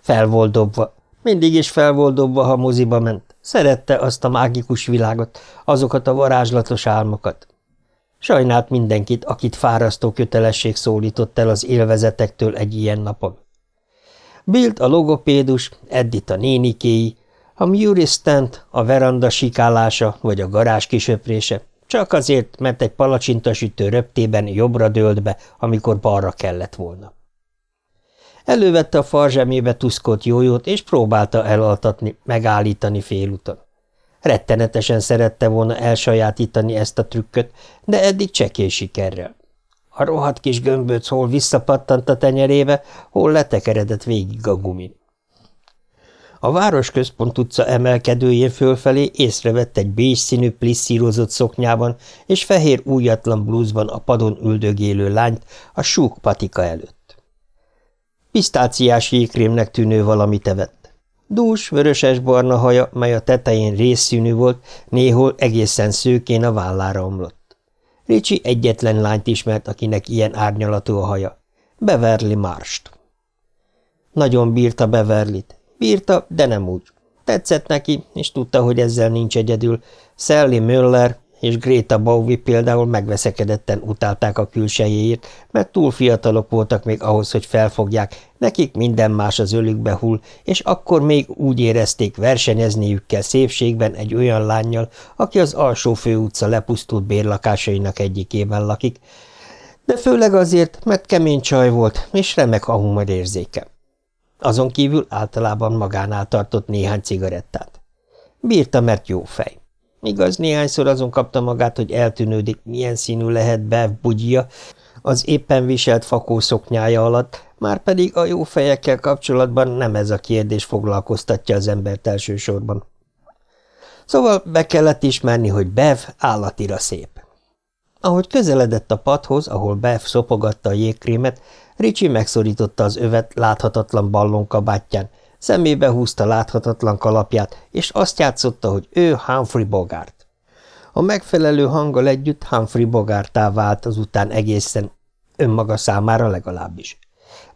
Fel volt dobva, mindig is fel volt dobva, ha moziba ment. Szerette azt a mágikus világot, azokat a varázslatos álmokat. Sajnált mindenkit, akit fárasztó kötelesség szólított el az élvezetektől egy ilyen napon. Bilt a logopédus, Eddit a nénikéi, a Murray a veranda sikálása vagy a garázs kisöprése, csak azért, mert egy palacsintasütő röptében jobbra dőlt be, amikor balra kellett volna. Elővette a farzsemébe tuszkolt jójót, és próbálta elaltatni, megállítani félúton. Rettenetesen szerette volna elsajátítani ezt a trükköt, de eddig csekély sikerrel. A rohadt kis gömböc hol visszapattant a tenyerébe, hol letekeredett végig a gumin. A városközpont utca emelkedőjén fölfelé észrevett egy bés színű plisszírozott szoknyában és fehér újatlan blúzban a padon üldögélő lányt a súk patika előtt. Pisztáciás jégkrémnek tűnő valamit evett. Dús, vöröses-barna haja, mely a tetején részszínű volt, néhol egészen szőkén a vállára omlott. Ricsi egyetlen lányt ismert, akinek ilyen árnyalatú a haja. Beverly Marst. Nagyon bírta Beverlit, Bírta, de nem úgy. Tetszett neki, és tudta, hogy ezzel nincs egyedül. Sally Müller és Greta Bowie például megveszekedetten utálták a külsejéért, mert túl fiatalok voltak még ahhoz, hogy felfogják, nekik minden más az ölükbe hull, és akkor még úgy érezték, versenyezniük kell szépségben egy olyan lányjal, aki az alsó főutca lepusztult bérlakásainak egyikében lakik, de főleg azért, mert kemény csaj volt, és remek a humorérzéke. Azon kívül általában magánál tartott néhány cigarettát. Bírta, mert jó fej. Igaz, néhányszor azon kapta magát, hogy eltűnődik, milyen színű lehet Bev bugyja az éppen viselt fakó szoknyája alatt, már pedig a jó fejekkel kapcsolatban nem ez a kérdés foglalkoztatja az embert elsősorban. Szóval be kellett ismerni, hogy Bev állatira szép. Ahogy közeledett a padhoz, ahol Bev szopogatta a jégkrémet, Ricsi megszorította az övet láthatatlan ballonkabátján, szemébe húzta láthatatlan kalapját, és azt játszotta, hogy ő Humphrey Bogart. A megfelelő hanggal együtt Humphrey Bogartá vált azután egészen, önmaga számára legalábbis.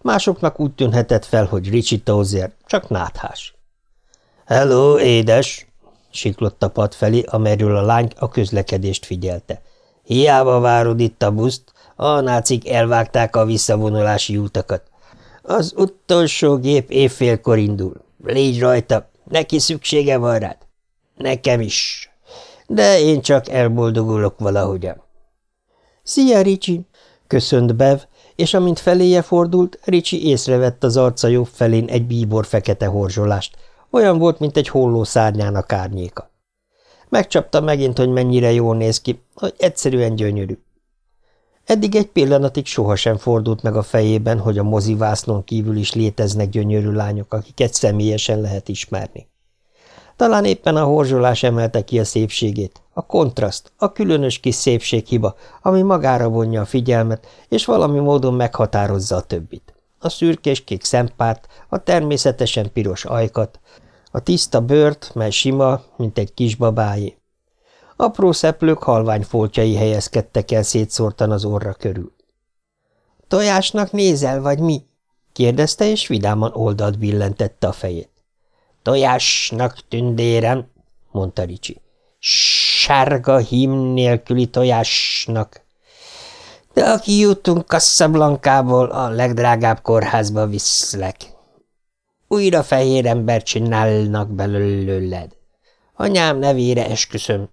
Másoknak úgy tűnhetett fel, hogy Richie Tozier, csak náthás. – Hello, édes! – siklott a pad felé, amelyről a lány a közlekedést figyelte. – Hiába várod itt a buszt, a nácik elvágták a visszavonulási utakat. Az utolsó gép évfélkor indul. Légy rajta, neki szüksége van rád. Nekem is. De én csak elboldogulok valahogyan. Szia, Ricsi! köszönt Bev, és amint feléje fordult, Ricsi észrevett az arca jobb felén egy bíbor fekete horzsolást. Olyan volt, mint egy holló szárnyának árnyéka. Megcsapta megint, hogy mennyire jól néz ki, hogy egyszerűen gyönyörű. Eddig egy pillanatig sohasem fordult meg a fejében, hogy a mozivásznon kívül is léteznek gyönyörű lányok, akiket személyesen lehet ismerni. Talán éppen a horzsolás emelte ki a szépségét, a kontraszt, a különös kis szépséghiba, ami magára vonja a figyelmet, és valami módon meghatározza a többit. A szürkés kék szempárt, a természetesen piros ajkat, a tiszta bőrt, mely sima, mint egy kisbabájé, Apró szeplők halvány foltjai helyezkedtek el szétszórtan az orra körül. – Tojásnak nézel, vagy mi? – kérdezte, és vidáman oldalt billentette a fejét. – Tojásnak, tündérem – mondta Ricsi. – Sárga hím nélküli tojásnak. De aki jutunk Kasszablankából, a legdrágább kórházba viszlek. Újra fehér ember csinálnak belőled. Anyám nevére esküszöm.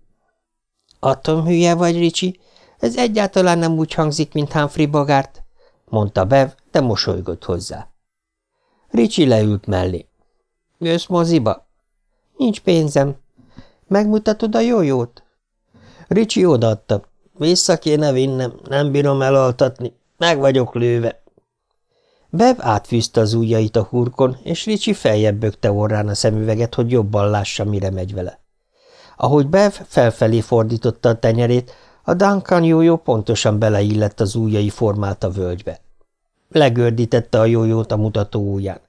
Atomhülye vagy, Ricsi? Ez egyáltalán nem úgy hangzik, mint Humphrey Bogart, mondta Bev, de mosolygott hozzá. Ricsi leült mellé. Jössz moziba? Nincs pénzem. Megmutatod a jójót? Ricsi odaadta. Vissza kéne vinnem, nem bírom elaltatni. meg vagyok lőve. Bev átfűzte az ujjait a hurkon, és Ricsi feljebb bökte orrán a szemüveget, hogy jobban lássa, mire megy vele. Ahogy Bev felfelé fordította a tenyerét, a Duncan jójó pontosan beleillett az ujjai formált a völgybe. Legördítette a jójót a mutató ujján.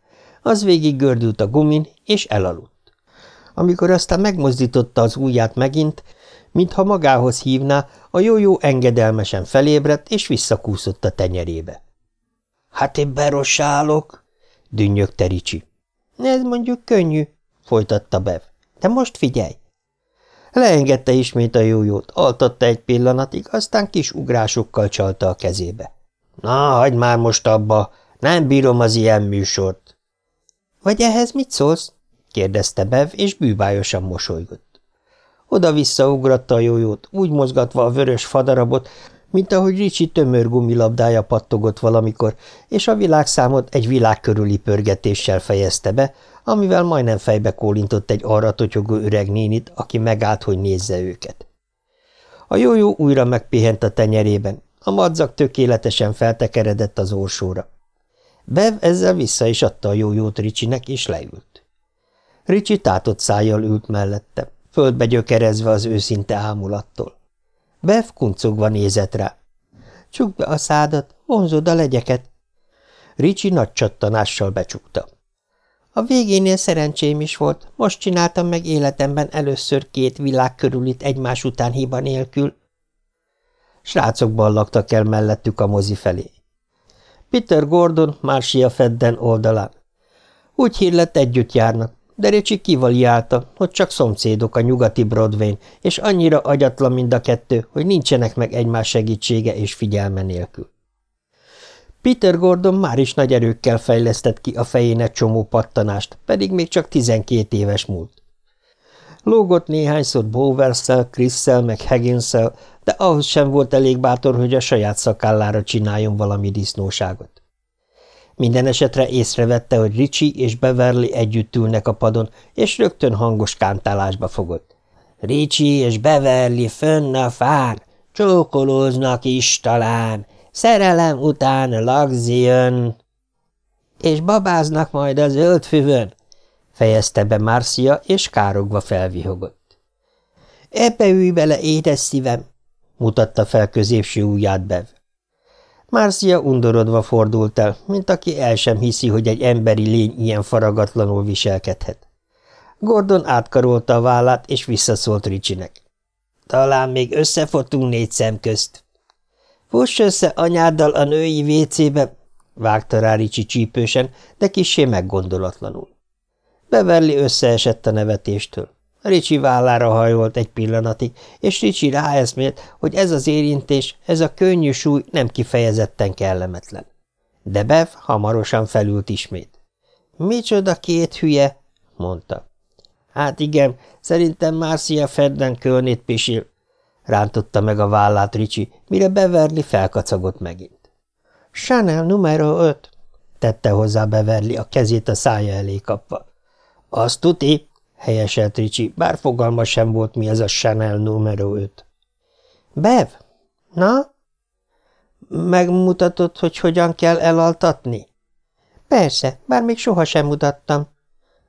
Az végig gördült a gumin, és elaludt. Amikor aztán megmozdította az ujját megint, mintha magához hívná, a jójó engedelmesen felébredt, és visszakúszott a tenyerébe. – Hát én berossálok! – dünnyögte Ricsi. – Ez mondjuk könnyű – folytatta Bev. – De most figyelj! Leengedte ismét a jójót, altatta egy pillanatig, aztán kis ugrásokkal csalta a kezébe. – Na, hagyd már most abba! Nem bírom az ilyen műsort! – Vagy ehhez mit szólsz? – kérdezte Bev, és bűbájosan mosolygott. Oda-vissza ugratta a jójót, úgy mozgatva a vörös fadarabot, mint ahogy Ricsi tömör gumilabdája pattogott valamikor, és a világszámot egy világ körüli pörgetéssel fejezte be, amivel majdnem fejbe kólintott egy arra totyogó öreg nénit, aki megállt, hogy nézze őket. A jójó újra megpihent a tenyerében, a madzak tökéletesen feltekeredett az orsóra. Bev ezzel vissza is adta a jójót Ricsinek, és leült. Ricsi tátott szájjal ült mellette, földbe gyökerezve az őszinte ámulattól. Bev kuncogva nézett rá. Csukd be a szádat, vonzod a legyeket. Ricsi nagy csattanással becsukta. A végénél szerencsém is volt, most csináltam meg életemben először két világ körülit egymás után hiba nélkül. Srácok ballagtak el mellettük a mozi felé. Peter Gordon, Marcia Fedden oldalán. Úgy hírlett együtt járnak, de Ricsi kivaliálta, hogy csak szomszédok a nyugati Broadway-n, és annyira agyatlan mind a kettő, hogy nincsenek meg egymás segítsége és figyelme nélkül. Peter Gordon már is nagy erőkkel fejlesztett ki a fején egy csomó pattanást, pedig még csak tizenkét éves múlt. Lógott néhányszor Bowers-szel, Chris-szel, meg higgins de ahhoz sem volt elég bátor, hogy a saját szakállára csináljon valami disznóságot. Minden esetre észrevette, hogy Richie és Beverly együtt ülnek a padon, és rögtön hangos kántálásba fogott. Richie és Beverly fönn a fán, csókolóznak is talán, szerelem után lagzi jön. És babáznak majd a zöld füvön, fejezte be Marcia, és károgva felvihogott. Ebbe ülj bele, édes szívem, mutatta fel középső ujját Bev. Marcia undorodva fordult el, mint aki el sem hiszi, hogy egy emberi lény ilyen faragatlanul viselkedhet. Gordon átkarolta a vállát, és visszaszólt Ricsinek. Talán még összefotunk négy szem közt. Fuss össze anyáddal a női vécébe, vágta rá Ricsi csípősen, de kissé meggondolatlanul. Beverli összeesett a nevetéstől. Ricsi vállára hajolt egy pillanatig, és Ricsi ráeszmélt, hogy ez az érintés, ez a könnyű súly nem kifejezetten kellemetlen. De Bev hamarosan felült ismét. – Micsoda két hülye? – mondta. – Hát igen, szerintem Marcia Ferdden kölnét pisil – rántotta meg a vállát Ricsi, mire Beverly felkacagott megint. – Chanel numero öt – tette hozzá Beverly a kezét a szája elé kapva. – Azt tuti helyeselt Ricsi, bár fogalma sem volt, mi ez a Chanel numero 5. Bev? Na? Megmutatod, hogy hogyan kell elaltatni? Persze, bár még sohasem mutattam.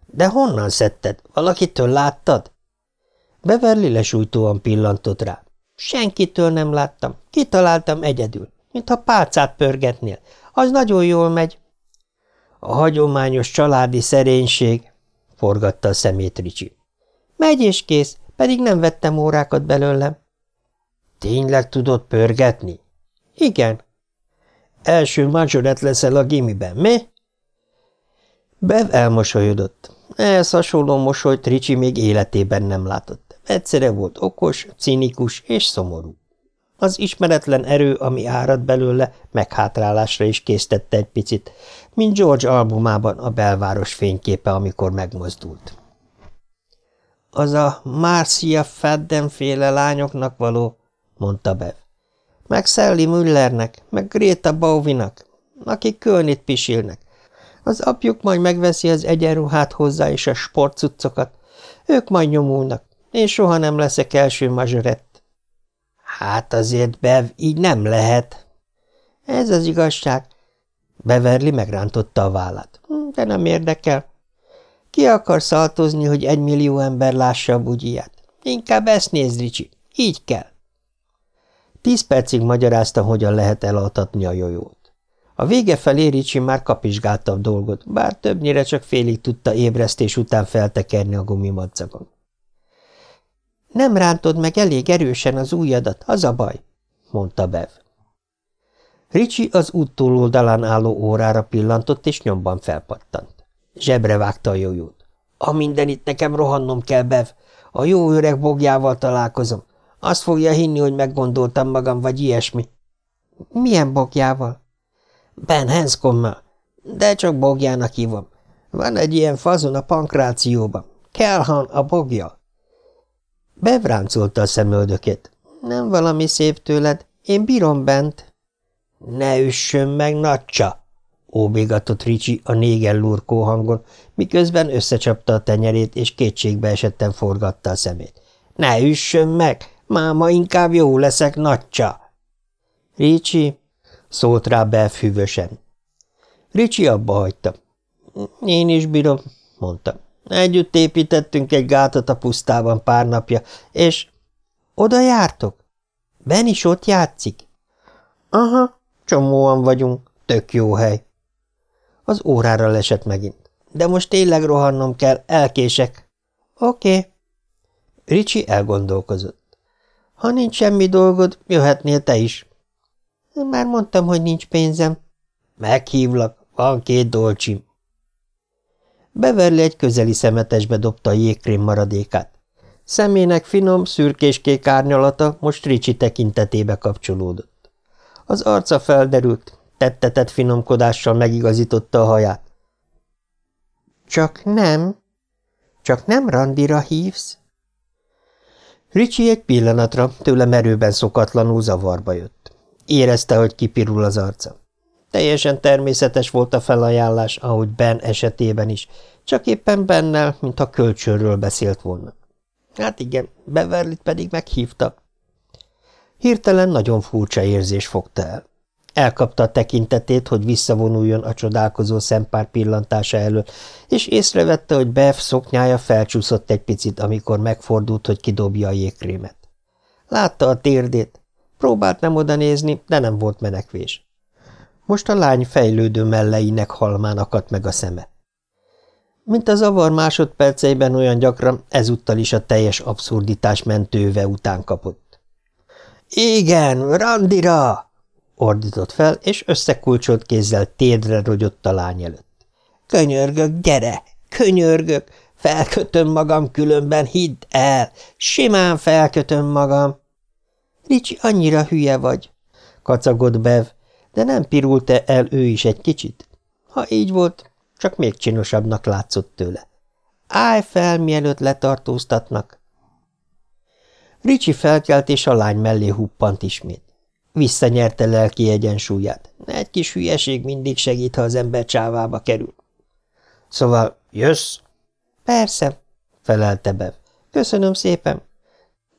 De honnan szedted? Valakitől láttad? Beverly lesújtóan pillantott rá. Senkitől nem láttam. Kitaláltam egyedül, mintha pálcát pörgetnél. Az nagyon jól megy. A hagyományos családi szerénység, forgatta a szemét Ricsi. Megy és kész, pedig nem vettem órákat belőlem. Tényleg tudod pörgetni? Igen. Első mazsoret leszel a gimiben, mi? Bev elmosolyodott. Ehhez hasonló mosolyt Ricsi még életében nem látott. Egyszerre volt okos, cinikus és szomorú. Az ismeretlen erő, ami árad belőle, meghátrálásra is késztette egy picit, mint George albumában a belváros fényképe, amikor megmozdult. Az a Marcia Fadden féle lányoknak való, mondta Bev. Meg Sally Müllernek, meg Greta Bowinak, akik kölnit pisilnek. Az apjuk majd megveszi az egyenruhát hozzá és a sportcuccokat. Ők majd nyomulnak. Én soha nem leszek első mazsorett. Hát azért, Bev, így nem lehet. Ez az igazság. Beverly megrántotta a vállát. De nem érdekel. Ki akar szaltozni, hogy egy millió ember lássa a bugyiját? Inkább ezt nézd, Ricsi. Így kell. Tíz percig magyarázta, hogyan lehet elaltatni a jojót. A vége felé Ricsi már kapizsgálta a dolgot, bár többnyire csak félig tudta ébresztés után feltekerni a gumimadzagon. Nem rántod meg elég erősen az ujjadat, az a baj, mondta Bev. Ricsi az út oldalán álló órára pillantott, és nyomban felpattant. Zsebre vágta a jójót. A mindenit nekem rohannom kell, Bev. A jó öreg bogjával találkozom. Azt fogja hinni, hogy meggondoltam magam, vagy ilyesmi. Milyen bogjával? Ben Hanscommal. De csak bogjának hívom. Van egy ilyen fazon a pankrációban. Kelhan a bogja. Bevráncolta a szemöldökét. Nem valami szép tőled. Én bírom bent. Ne üssön meg, nagycsa! óbégatott Ricsi a néger lurkó hangon, miközben összecsapta a tenyerét, és kétségbe esetten forgatta a szemét. Ne üssön meg! Máma, inkább jó leszek, nagycsa! Ricsi, szólt rá belfűvösen. Ricsi abba hagyta. Én is bírom, mondta. Együtt építettünk egy gátat a pusztában pár napja, és... Oda jártok? Ben is ott játszik? Aha, csomóan vagyunk, tök jó hely. Az órára lesett megint. De most tényleg rohannom kell, elkések. Oké. Okay. Ricsi elgondolkozott. Ha nincs semmi dolgod, jöhetnél te is. Már mondtam, hogy nincs pénzem. Meghívlak, van két dolcsim. Beverly egy közeli szemetesbe dobta a jégkrém maradékát. Szemének finom, szürkéskék árnyalata most Ricsi tekintetébe kapcsolódott. Az arca felderült, tettetett finomkodással megigazította a haját. Csak nem? Csak nem Randira hívsz? Ricsi egy pillanatra tőle merőben szokatlanul zavarba jött. Érezte, hogy kipirul az arca. Teljesen természetes volt a felajánlás, ahogy Ben esetében is, csak éppen bennel, mintha kölcsönről beszélt volna. Hát igen, Beverlit pedig meghívta. Hirtelen nagyon furcsa érzés fogta el. Elkapta a tekintetét, hogy visszavonuljon a csodálkozó szempár pillantása elől, és észrevette, hogy Bev szoknyája felcsúszott egy picit, amikor megfordult, hogy kidobja a jégkrémet. Látta a térdét. Próbált nem oda nézni, de nem volt menekvés. Most a lány fejlődő melleinek halmán akadt meg a szeme. Mint a zavar másodperceiben olyan gyakran, ezúttal is a teljes abszurditás mentőve után kapott. – Igen, randira! ordított fel, és összekulcsolt kézzel térdre rogyott a lány előtt. – Könyörgök, gyere! Könyörgök! Felkötöm magam különben, hidd el! Simán felkötöm magam! – Ricsi, annyira hülye vagy! – kacagott Bev, de nem pirult-e el ő is egy kicsit? Ha így volt, csak még csinosabbnak látszott tőle. Állj fel, mielőtt letartóztatnak! Ricsi felkelt, és a lány mellé huppant ismét. Visszanyerte lelki egyensúlyát. Egy kis hülyeség mindig segít, ha az ember csávába kerül. Szóval jössz? Persze, felelte Bev. Köszönöm szépen.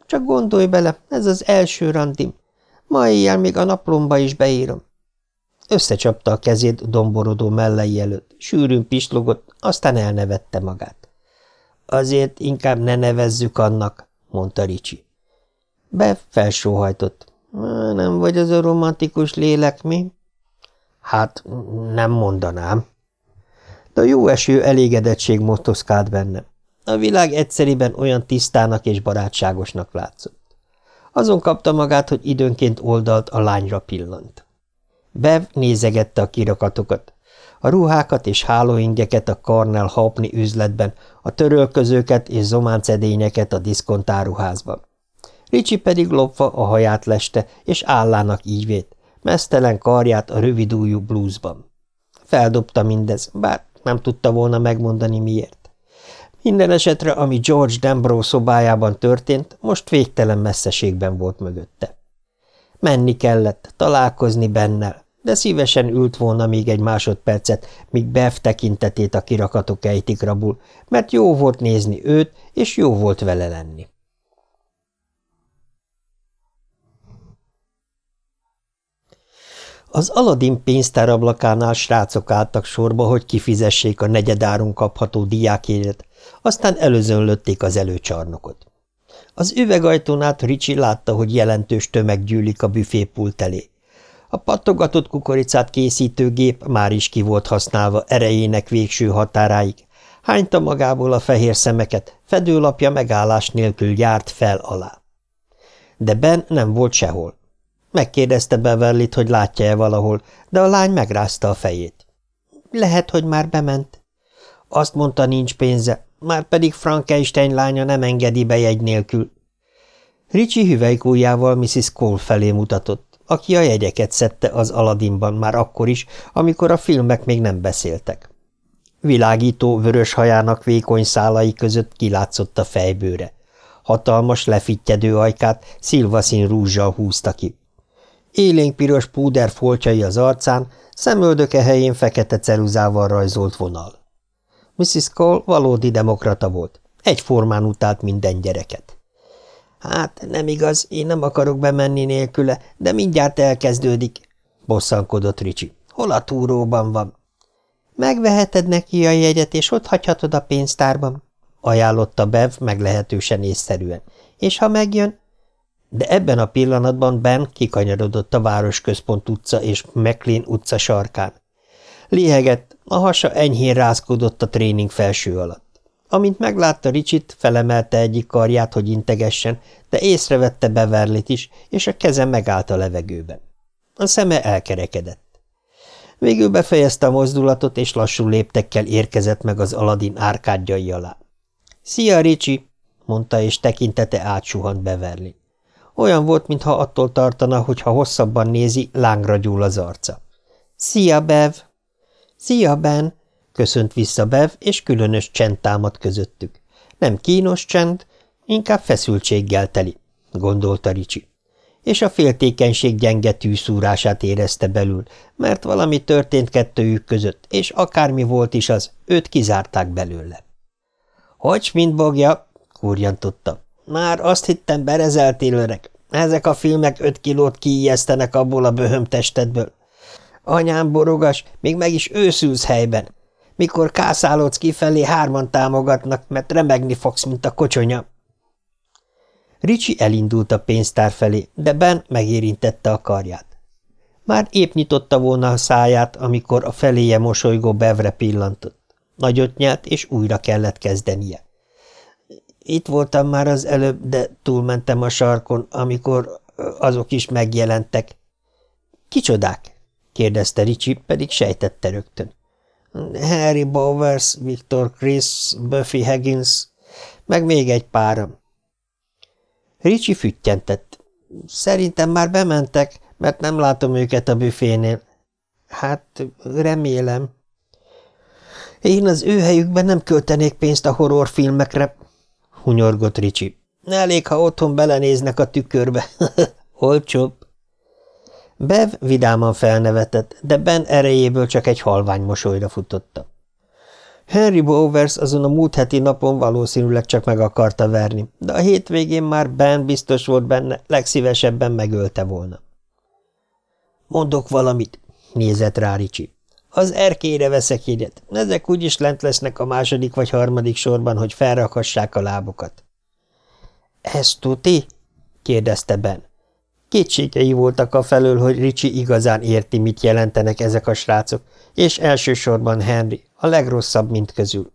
Csak gondolj bele, ez az első randim. Ma éjjel még a naplomba is beírom. Összecsapta a kezét domborodó mellei előtt, sűrűn pislogott, aztán elnevette magát. Azért inkább ne nevezzük annak, mondta Ricsi. Bev felsóhajtott. Nem vagy az a romantikus lélek, mi? Hát, nem mondanám. De a jó eső elégedettség motoszkált benne. A világ egyszeriben olyan tisztának és barátságosnak látszott. Azon kapta magát, hogy időnként oldalt a lányra pillant. Bev nézegette a kirakatokat, a ruhákat és hálóingeket a Karnell Hapni üzletben, a törölközőket és zománcedényeket a diszkontáruházban. Ricsi pedig lopva a haját leste, és állának ívét, mesztelen karját a rövidújú blúzban. Feldobta mindez, bár nem tudta volna megmondani miért. Minden esetre, ami George Dembro szobájában történt, most végtelen messzeségben volt mögötte. Menni kellett, találkozni bennel, de szívesen ült volna még egy másodpercet, míg Bev tekintetét a kirakatok ejtik rabul, mert jó volt nézni őt, és jó volt vele lenni. Az Aladin pénztárablakánál srácok álltak sorba, hogy kifizessék a negyedáron kapható diákjegyet, aztán előzönlötték az előcsarnokot. Az üvegajtón át Ricsi látta, hogy jelentős tömeg gyűlik a büfépult elé. A pattogatott kukoricát készítő gép már is ki volt használva erejének végső határáig. Hányta magából a fehér szemeket, fedőlapja megállás nélkül járt fel alá. De Ben nem volt sehol. Megkérdezte beverly hogy látja-e valahol, de a lány megrázta a fejét. Lehet, hogy már bement. Azt mondta, nincs pénze, már pedig Frankenstein lánya nem engedi be jegy nélkül. Ricsi hüvelykújjával Mrs. Cole felé mutatott, aki a jegyeket szedte az Aladinban már akkor is, amikor a filmek még nem beszéltek. Világító vörös hajának vékony szálai között kilátszott a fejbőre. Hatalmas lefittyedő ajkát szilvaszín rúzsal húzta ki. Élénkpiros púder foltjai az arcán, szemöldöke helyén fekete ceruzával rajzolt vonal. Mrs. Cole valódi demokrata volt. Egyformán utált minden gyereket. Hát, nem igaz, én nem akarok bemenni nélküle, de mindjárt elkezdődik, bosszankodott Ricsi. Hol a túróban van? Megveheted neki a jegyet, és ott hagyhatod a pénztárban, ajánlotta Bev meglehetősen észszerűen. És ha megjön, de ebben a pillanatban Ben kikanyarodott a városközpont utca és McLean utca sarkán. Léhegett, a hasa enyhén rázkodott a tréning felső alatt. Amint meglátta Ricsit, felemelte egyik karját, hogy integessen, de észrevette Beverlit is, és a keze megállt a levegőben. A szeme elkerekedett. Végül befejezte a mozdulatot, és lassú léptekkel érkezett meg az Aladin árkádjai alá. – Szia, Ricsi! – mondta, és tekintete átsuhant Beverly. Olyan volt, mintha attól tartana, hogy ha hosszabban nézi, lángra gyúl az arca. – Szia, Bev! – Szia, Ben! – köszönt vissza Bev, és különös csend támad közöttük. Nem kínos csend, inkább feszültséggel teli, gondolta Ricsi. És a féltékenység gyenge tűszúrását érezte belül, mert valami történt kettőjük között, és akármi volt is az, őt kizárták belőle. – Hogy mint bogja? – kurjantotta. Már azt hittem, berezeltél öreg. Ezek a filmek öt kilót kiijesztenek abból a böhöm testedből. Anyám borogas, még meg is őszülsz helyben. Mikor kászálodsz kifelé, hárman támogatnak, mert remegni fogsz, mint a kocsonya. Ricsi elindult a pénztár felé, de Ben megérintette a karját. Már épp nyitotta volna a száját, amikor a feléje mosolygó bevre pillantott. Nagyot nyelt, és újra kellett kezdenie. Itt voltam már az előbb, de túlmentem a sarkon, amikor azok is megjelentek. Kicsodák? kérdezte Ricsi, pedig sejtette rögtön. Harry Bowers, Victor Chris, Buffy Higgins, meg még egy páram. Ricsi füttyentett. Szerintem már bementek, mert nem látom őket a büfénél. Hát, remélem. Én az ő helyükben nem költenék pénzt a horrorfilmekre, hunyorgott Ricsi. Elég, ha otthon belenéznek a tükörbe. Olcsóbb. Bev vidáman felnevetett, de Ben erejéből csak egy halvány mosolyra futotta. Henry Bowers azon a múlt heti napon valószínűleg csak meg akarta verni, de a hétvégén már Ben biztos volt benne, legszívesebben megölte volna. Mondok valamit, nézett rá Ricsi. Az erkére veszek jegyet. Ezek úgyis lent lesznek a második vagy harmadik sorban, hogy felrakhassák a lábukat. – Ez tuti? – kérdezte Ben. Kétségei voltak a felől, hogy Ricsi igazán érti, mit jelentenek ezek a srácok, és elsősorban Henry, a legrosszabb mint közül.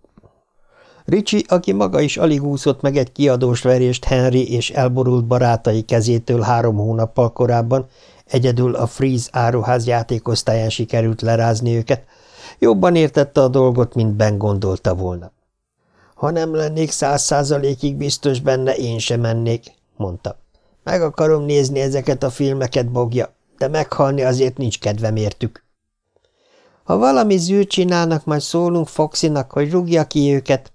Ricsi, aki maga is alig úszott meg egy kiadós verést Henry és elborult barátai kezétől három hónappal korábban, Egyedül a Freeze áruház játékosztályán sikerült lerázni őket, jobban értette a dolgot, mint Ben gondolta volna. Ha nem lennék száz százalékig biztos benne, én sem mennék, mondta. Meg akarom nézni ezeket a filmeket, Bogja, de meghalni azért nincs kedvem értük. Ha valami zűrt csinálnak, majd szólunk Foxinak, hogy rúgja ki őket,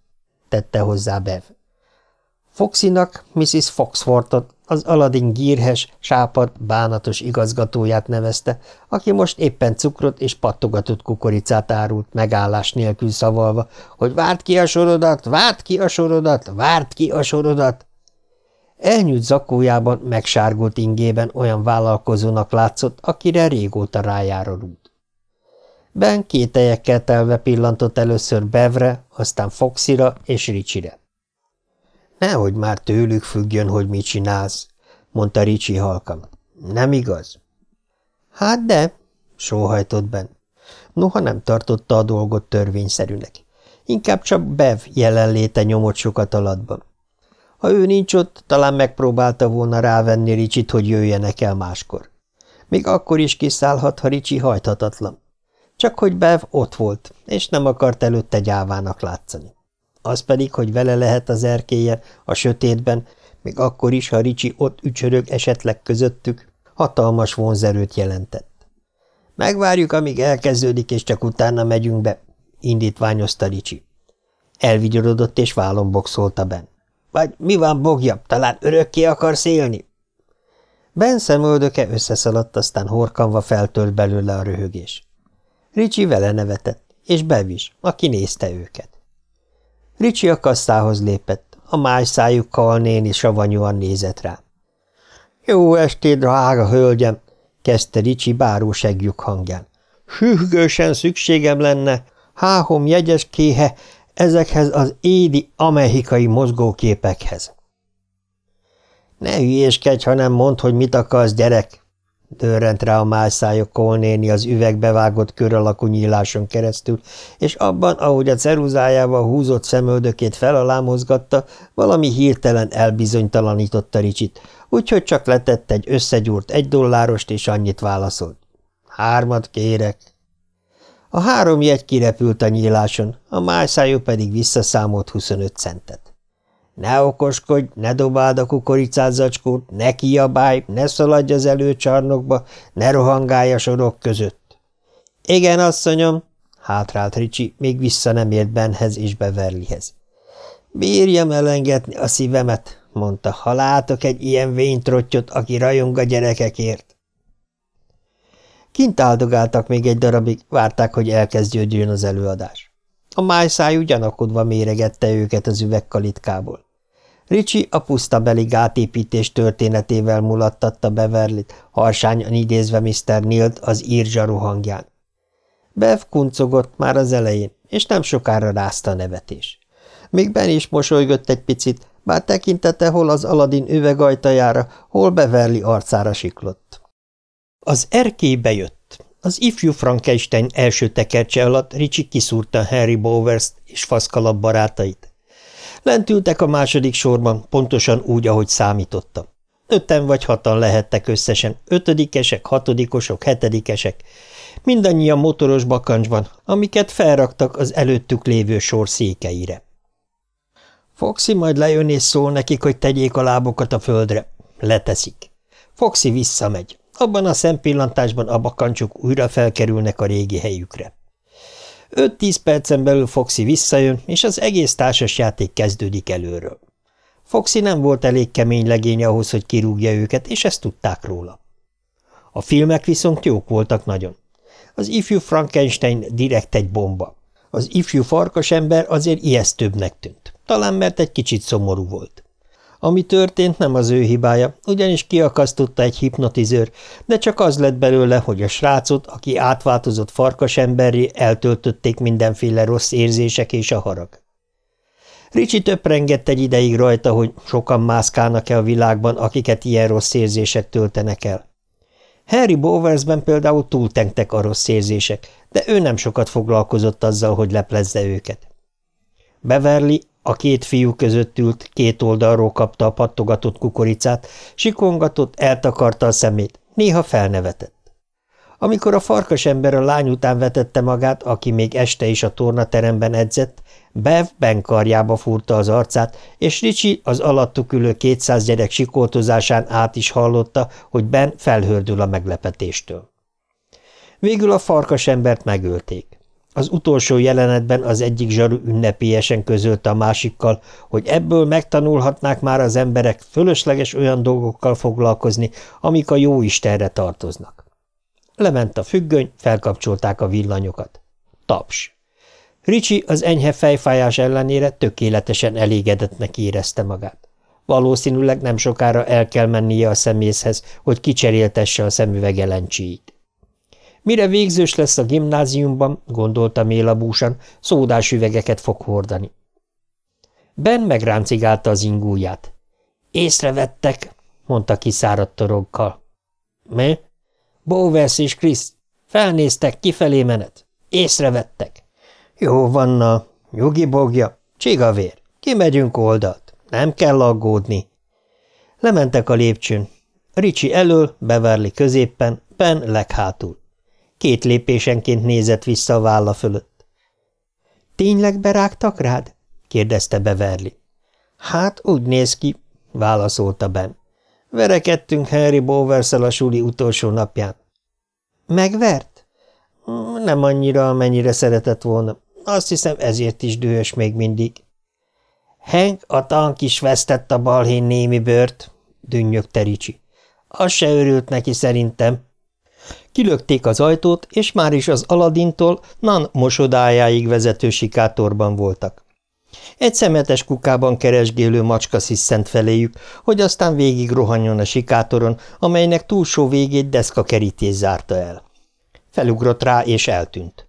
tette hozzá Bev. Foxinak Mrs. Foxfortot, az Aladin gírhes, sápad, bánatos igazgatóját nevezte, aki most éppen cukrot és pattogatott kukoricát árult, megállás nélkül szavalva, hogy várt ki a sorodat, várt ki a sorodat, várt ki a sorodat. Elnyújt zakójában, megsárgult ingében olyan vállalkozónak látszott, akire régóta rájár a rúd. Ben kételyekkel telve pillantott először Bevre, aztán Foxira és Ricsire. Nehogy már tőlük függjön, hogy mit csinálsz, mondta Ricsi halkan. Nem igaz? Hát de, sóhajtott Ben. Noha nem tartotta a dolgot törvényszerűnek. Inkább csak Bev jelenléte nyomott sokat alatban. Ha ő nincs ott, talán megpróbálta volna rávenni Ricsit, hogy jöjjenek el máskor. Még akkor is kiszállhat, ha Ricsi hajthatatlan. Csak hogy Bev ott volt, és nem akart előtte gyávának látszani. Az pedig, hogy vele lehet az erkélyen, a sötétben, még akkor is, ha Ricsi ott ücsörög esetleg közöttük, hatalmas vonzerőt jelentett. Megvárjuk, amíg elkezdődik, és csak utána megyünk be, indítványozta Ricsi. Elvigyorodott és vállon boxolta Ben. Vagy mi van, bogja, talán örökké akarsz élni? Ben szemöldöke összeszaladt, aztán horkanva feltölt belőle a röhögés. Ricsi vele nevetett, és Bev is, aki nézte őket. Ricsi a kasszához lépett, a más szájukkal néni savanyúan nézett rá. – Jó estét, drága hölgyem! – kezdte Ricsi bárósegjük hangján. – Sürgősen szükségem lenne, háhom jegyes kéhe ezekhez az édi amerikai mozgóképekhez. – Ne hülyéskedj, hanem mondd, hogy mit akarsz, gyerek! Dörrent rá a májszája Kolnéni az üvegbe vágott kör alakú nyíláson keresztül, és abban, ahogy a ceruzájával húzott szemöldökét felalá mozgatta, valami hirtelen elbizonytalanította Ricsit, úgyhogy csak letett egy összegyúrt egy dollárost, és annyit válaszolt. Hármat kérek. A három jegy kirepült a nyíláson, a májszájú pedig visszaszámolt 25 centet. Ne okoskodj, ne dobáld a kukoricát zacskót, ne kiabálj, ne szaladj az előcsarnokba, ne rohangálj a sorok között. Igen, asszonyom, hátrált Ricsi, még vissza nem ért Benhez és Beverlyhez. Bírjam elengedni a szívemet, mondta, ha látok egy ilyen vénytrottyot, aki rajong a gyerekekért. Kint áldogáltak még egy darabig, várták, hogy elkezdődjön az előadás. A májszájú gyanakodva méregette őket az üvegkalitkából. Ricsi a pusztabeli gátépítés történetével mulattatta Beverlit, harsányan idézve Mr. Nilt az írzsaru hangján. Bev kuncogott már az elején, és nem sokára rázta a nevetés. Még Ben is mosolygott egy picit, bár tekintete hol az Aladin üvegajtajára, hol Beverly arcára siklott. Az erkély bejött. Az ifjú Frankenstein első tekercse alatt Ricsi kiszúrta Harry Bowers-t és faszkalap barátait. Lent ültek a második sorban, pontosan úgy, ahogy számította. Öten vagy hatan lehettek összesen, ötödikesek, hatodikosok, hetedikesek, mindannyian motoros bakancsban, amiket felraktak az előttük lévő sor székeire. Foxy majd lejön és szól nekik, hogy tegyék a lábokat a földre. Leteszik. Foxy visszamegy. Abban a szempillantásban a bakancsok újra felkerülnek a régi helyükre. Öt-tíz percen belül Foxy visszajön, és az egész társasjáték kezdődik előről. Foxy nem volt elég kemény legény ahhoz, hogy kirúgja őket, és ezt tudták róla. A filmek viszont jók voltak nagyon. Az ifjú Frankenstein direkt egy bomba. Az ifjú farkasember azért ijesztőbbnek tűnt, talán mert egy kicsit szomorú volt. Ami történt, nem az ő hibája, ugyanis kiakasztotta egy hipnotizőr, de csak az lett belőle, hogy a srácot, aki átváltozott farkasemberré, eltöltötték mindenféle rossz érzések és a harag. Ricsi töprengett egy ideig rajta, hogy sokan mászkálnak-e a világban, akiket ilyen rossz érzések töltenek el. Harry Bowersben például túltengtek a rossz érzések, de ő nem sokat foglalkozott azzal, hogy leplezze őket. Beverly a két fiú között ült, két oldalról kapta a pattogatott kukoricát, sikongatott, eltakarta a szemét, néha felnevetett. Amikor a farkas ember a lány után vetette magát, aki még este is a tornateremben edzett, Bev Ben karjába fúrta az arcát, és Ricsi az alattuk ülő kétszáz gyerek sikoltozásán át is hallotta, hogy Ben felhördül a meglepetéstől. Végül a farkas embert megölték. Az utolsó jelenetben az egyik zsaru ünnepélyesen közölte a másikkal, hogy ebből megtanulhatnák már az emberek fölösleges olyan dolgokkal foglalkozni, amik a jó Istenre tartoznak. Lement a függöny, felkapcsolták a villanyokat. Taps. Ricsi az enyhe fejfájás ellenére tökéletesen elégedettnek érezte magát. Valószínűleg nem sokára el kell mennie a szemészhez, hogy kicseréltesse a szemüveg elencséit. Mire végzős lesz a gimnáziumban, gondolta mélabúsan, szódás üvegeket fog hordani. Ben megráncigálta az ingúját. Észrevettek, mondta kiszáradt toroggal. Mi? Bowers és Chris. Felnéztek, kifelé menet. Észrevettek. Jó vanna, nyugi bogja, csigavér, kimegyünk oldalt, nem kell aggódni. Lementek a lépcsőn. Ricsi elől, Beverly középpen, Ben leghátul. Két lépésenként nézett vissza a válla fölött. – Tényleg berágtak rád? – kérdezte Beverly. – Hát, úgy néz ki – válaszolta Ben. – Verekedtünk Harry bowers a suli utolsó napján. – Megvert? – Nem annyira, amennyire szeretett volna. Azt hiszem, ezért is dühös még mindig. – Hank, a tank is vesztett a balhén némi bőrt – dünnyögte Ricsi. – Az se örült neki szerintem. Kilökték az ajtót, és már is az Aladintól Nan mosodájáig vezető sikátorban voltak. Egy szemetes kukában keresgélő macska sziszent feléjük, hogy aztán végig rohanjon a sikátoron, amelynek túlsó végét deszkakerítés zárta el. Felugrott rá, és eltűnt.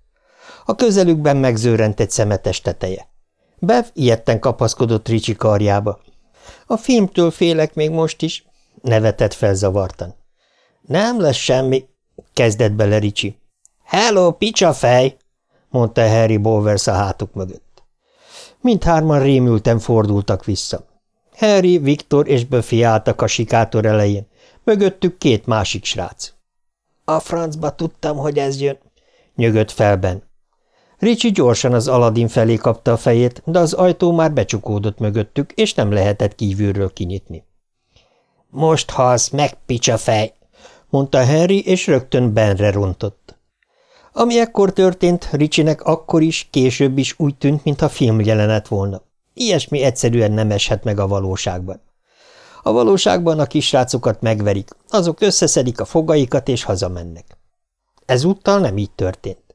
A közelükben megzőrent egy szemetes teteje. Bev ilyetten kapaszkodott Ricsi karjába. A filmtől félek még most is, nevetett felzavartan. Nem lesz semmi, kezdett bele Ricsi. Hello, picsafej! mondta Harry Bowers a hátuk mögött. Mindhárman rémülten fordultak vissza. Harry, Viktor és Buffy álltak a sikátor elején, mögöttük két másik srác. A francba tudtam, hogy ez jön, nyögött felben. Ricsi gyorsan az Aladin felé kapta a fejét, de az ajtó már becsukódott mögöttük, és nem lehetett kívülről kinyitni. Most halsz meg, picsafej! Mondta Henry, és rögtön Benre rontott. Ami ekkor történt, Ricsinek akkor is, később is úgy tűnt, mintha filmjelenet volna. Ilyesmi egyszerűen nem eshet meg a valóságban. A valóságban a kisrácokat megverik, azok összeszedik a fogaikat és hazamennek. Ezúttal nem így történt.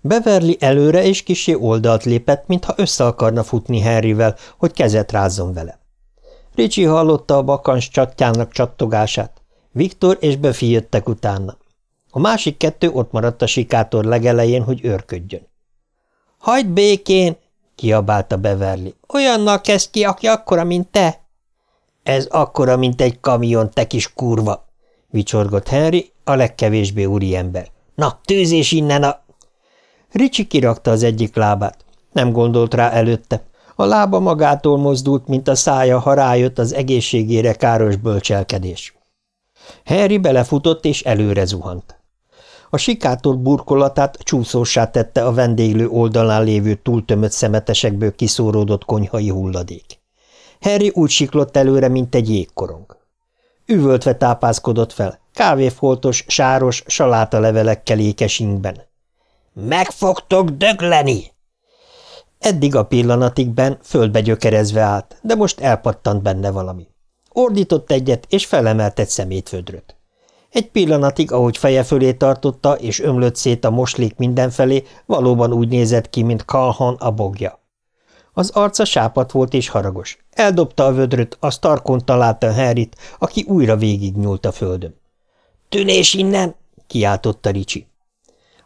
Beverly előre és kisé oldalt lépett, mintha össze akarna futni Henryvel, hogy kezet rázzon vele. Ricsi hallotta a bakans csatjának csattogását. Viktor és Buffy jöttek utána. A másik kettő ott maradt a sikátor legelején, hogy őrködjön. – Hagyd békén! – kiabálta Beverly. – Olyannal kezd ki, aki akkora, mint te! – Ez akkora, mint egy kamion, te kis kurva! – vicsorgott Henry, a legkevésbé úriember. – Na, tűzés innen a… Ricsi kirakta az egyik lábát. Nem gondolt rá előtte. A lába magától mozdult, mint a szája, ha rájött az egészségére káros bölcselkedés. Harry belefutott és előre zuhant. A sikátor burkolatát csúszósá tette a vendéglő oldalán lévő túltömött szemetesekből kiszóródott konyhai hulladék. Harry úgy siklott előre, mint egy jégkorong. Üvöltve tápászkodott fel, kávéfoltos, sáros, levelekkel ékes ingben. – Meg fogtok dögleni! Eddig a pillanatig Ben földbe gyökerezve állt, de most elpattant benne valami. Ordított egyet, és felemelt egy szemétvödröt. Egy pillanatig, ahogy feje fölé tartotta, és ömlött szét a moslék mindenfelé, valóban úgy nézett ki, mint Kalhan a bogja. Az arca sápat volt és haragos. Eldobta a vödröt, a tarkon találta Harryt, aki újra végignyúlt a földön. – Tűnés innen! – kiáltotta Ricsi.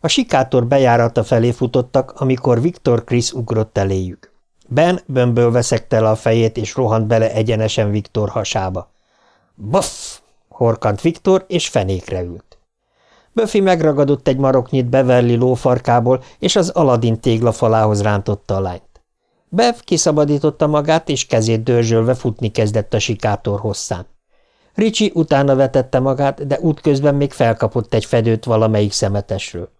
A sikátor bejárata felé futottak, amikor Viktor Krisz ugrott eléjük. Ben bömből veszekte le a fejét, és rohant bele egyenesen Viktor hasába. Buff! horkant Viktor, és fenékre ült. Buffy megragadott egy maroknyit Beverly lófarkából, és az Aladin téglafalához rántotta a lányt. Bev kiszabadította magát, és kezét dörzsölve futni kezdett a sikátor hosszán. Ricsi utána vetette magát, de útközben még felkapott egy fedőt valamelyik szemetesről.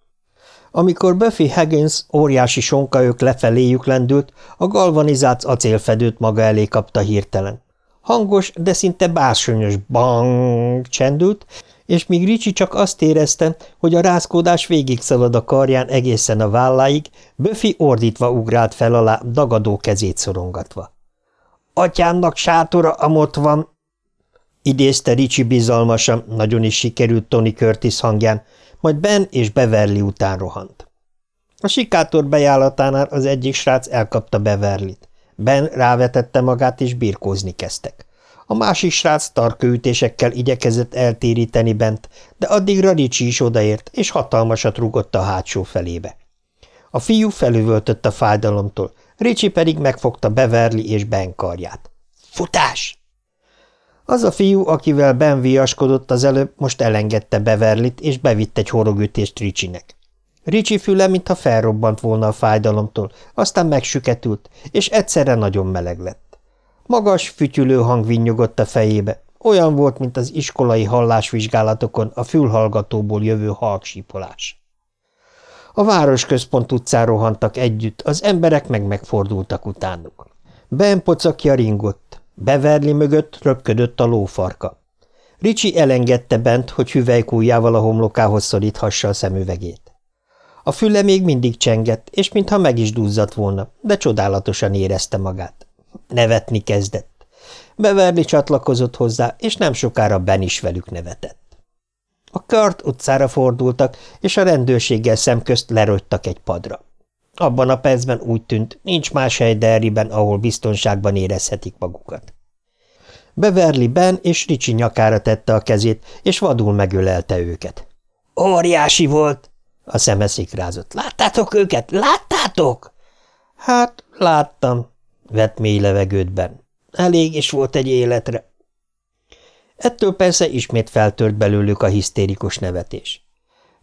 Amikor Buffy Higgins óriási sonkaök lefeléjük lendült, a galvanizált acélfedőt maga elé kapta hirtelen. Hangos, de szinte bársonyos bang csendült, és míg Ricsi csak azt érezte, hogy a rázkódás végigszalad a karján egészen a válláig, Buffy ordítva ugrált fel alá, dagadó kezét szorongatva. – Atyámnak sátora amott van! idézte Ricsi bizalmasan, nagyon is sikerült Tony Curtis hangján, majd Ben és Beverly után rohant. A sikátor bejáratánál az egyik srác elkapta Beverlyt. Ben rávetette magát, és birkózni kezdtek. A másik srác tarkőütésekkel igyekezett eltéríteni bent, de addigra Ricsi is odaért, és hatalmasat rugott a hátsó felébe. A fiú felüvöltött a fájdalomtól, Ricsi pedig megfogta Beverly és Ben karját. – Futás! Az a fiú, akivel Ben viaskodott az előbb, most elengedte Beverlit, és bevitt egy horogütést Ricsinek. Ricsi füle, mintha felrobbant volna a fájdalomtól, aztán megsüketült, és egyszerre nagyon meleg lett. Magas, fütyülő hang vinnyogott a fejébe, olyan volt, mint az iskolai hallásvizsgálatokon a fülhallgatóból jövő halksípolás. A városközpont utcán rohantak együtt, az emberek meg megfordultak utánuk. Ben pocakja ringott, Beverly mögött röpködött a lófarka. Ricsi elengedte bent, hogy hüvelykújjával a homlokához szoríthassa a szemüvegét. A füle még mindig csengett, és mintha meg is duzzadt volna, de csodálatosan érezte magát. Nevetni kezdett. Beverly csatlakozott hozzá, és nem sokára Ben is velük nevetett. A kart utcára fordultak, és a rendőrséggel szemközt lerogytak egy padra. Abban a percben úgy tűnt, nincs más hely Derryben, ahol biztonságban érezhetik magukat. Beverly Ben és Ricsi nyakára tette a kezét, és vadul megölelte őket. – Óriási volt! – a szeme szikrázott. – Láttátok őket? Láttátok? – Hát, láttam – vett mély levegőt Ben. Elég is volt egy életre. Ettől persze ismét feltört belőlük a hisztérikus nevetés.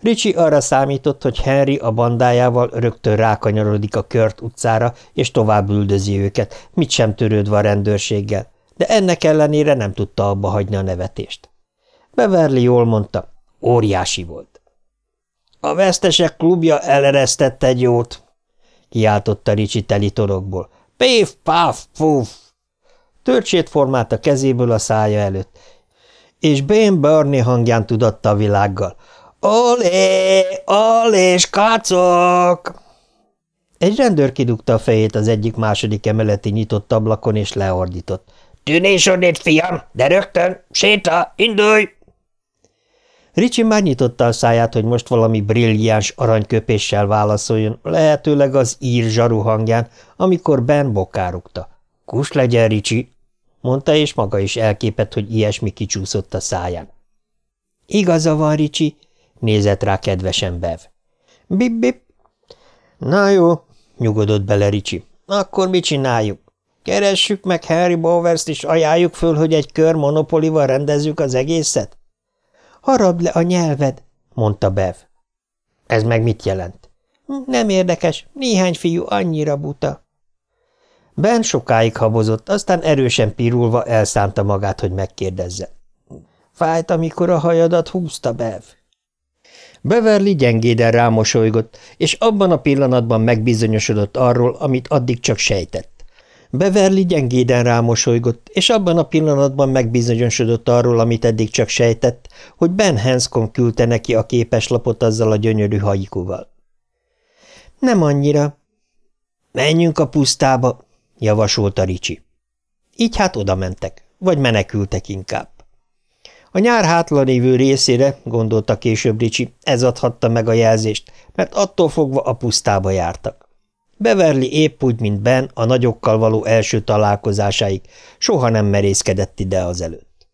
Ricsi arra számított, hogy Henry a bandájával rögtön rákanyarodik a Kört utcára, és tovább üldözi őket, mit sem törődve a rendőrséggel, de ennek ellenére nem tudta abba hagyni a nevetést. Beverly jól mondta, óriási volt. A vesztesek klubja eleresztett egy jót, kiáltotta Ricsi teli torokból. Pif, paf, fuf! Törcsét formált a kezéből a szája előtt, és Ben Burney hangján tudatta a világgal. Olé, olé, skácok! Egy rendőr kidugta a fejét az egyik második emeleti nyitott ablakon, és leordított. – Tűnés onnét, fiam, de rögtön, séta, indulj! Ricsi már nyitotta a száját, hogy most valami brilliáns aranyköpéssel válaszoljon, lehetőleg az ír zsaru hangján, amikor Ben bokárukta. – Kus legyen, Ricsi! mondta, és maga is elképett, hogy ilyesmi kicsúszott a száján. Igaza van, Ricsi, nézett rá kedvesen Bev. Bip, bip. Na jó, nyugodott bele Ricsi. Akkor mit csináljuk? Keressük meg Harry Bowers-t, és ajánljuk föl, hogy egy kör monopolival rendezzük az egészet? Harad le a nyelved, mondta Bev. Ez meg mit jelent? Nem érdekes, néhány fiú annyira buta. Ben sokáig habozott, aztán erősen pirulva elszánta magát, hogy megkérdezze. Fájt, amikor a hajadat húzta, Bev? Beverly gyengéden rámosolygott, és abban a pillanatban megbizonyosodott arról, amit addig csak sejtett. Beverly gyengéden rámosolygott, és abban a pillanatban megbizonyosodott arról, amit eddig csak sejtett, hogy Ben Hanscom küldte neki a képeslapot azzal a gyönyörű hajikuval. Nem annyira. Menjünk a pusztába, javasolta Ricsi. Így hát oda mentek, vagy menekültek inkább. A nyár hátlanévő részére, gondolta később Ricsi, ez adhatta meg a jelzést, mert attól fogva a pusztába jártak. Beverly épp úgy, mint Ben a nagyokkal való első találkozásáig, soha nem merészkedett ide azelőtt.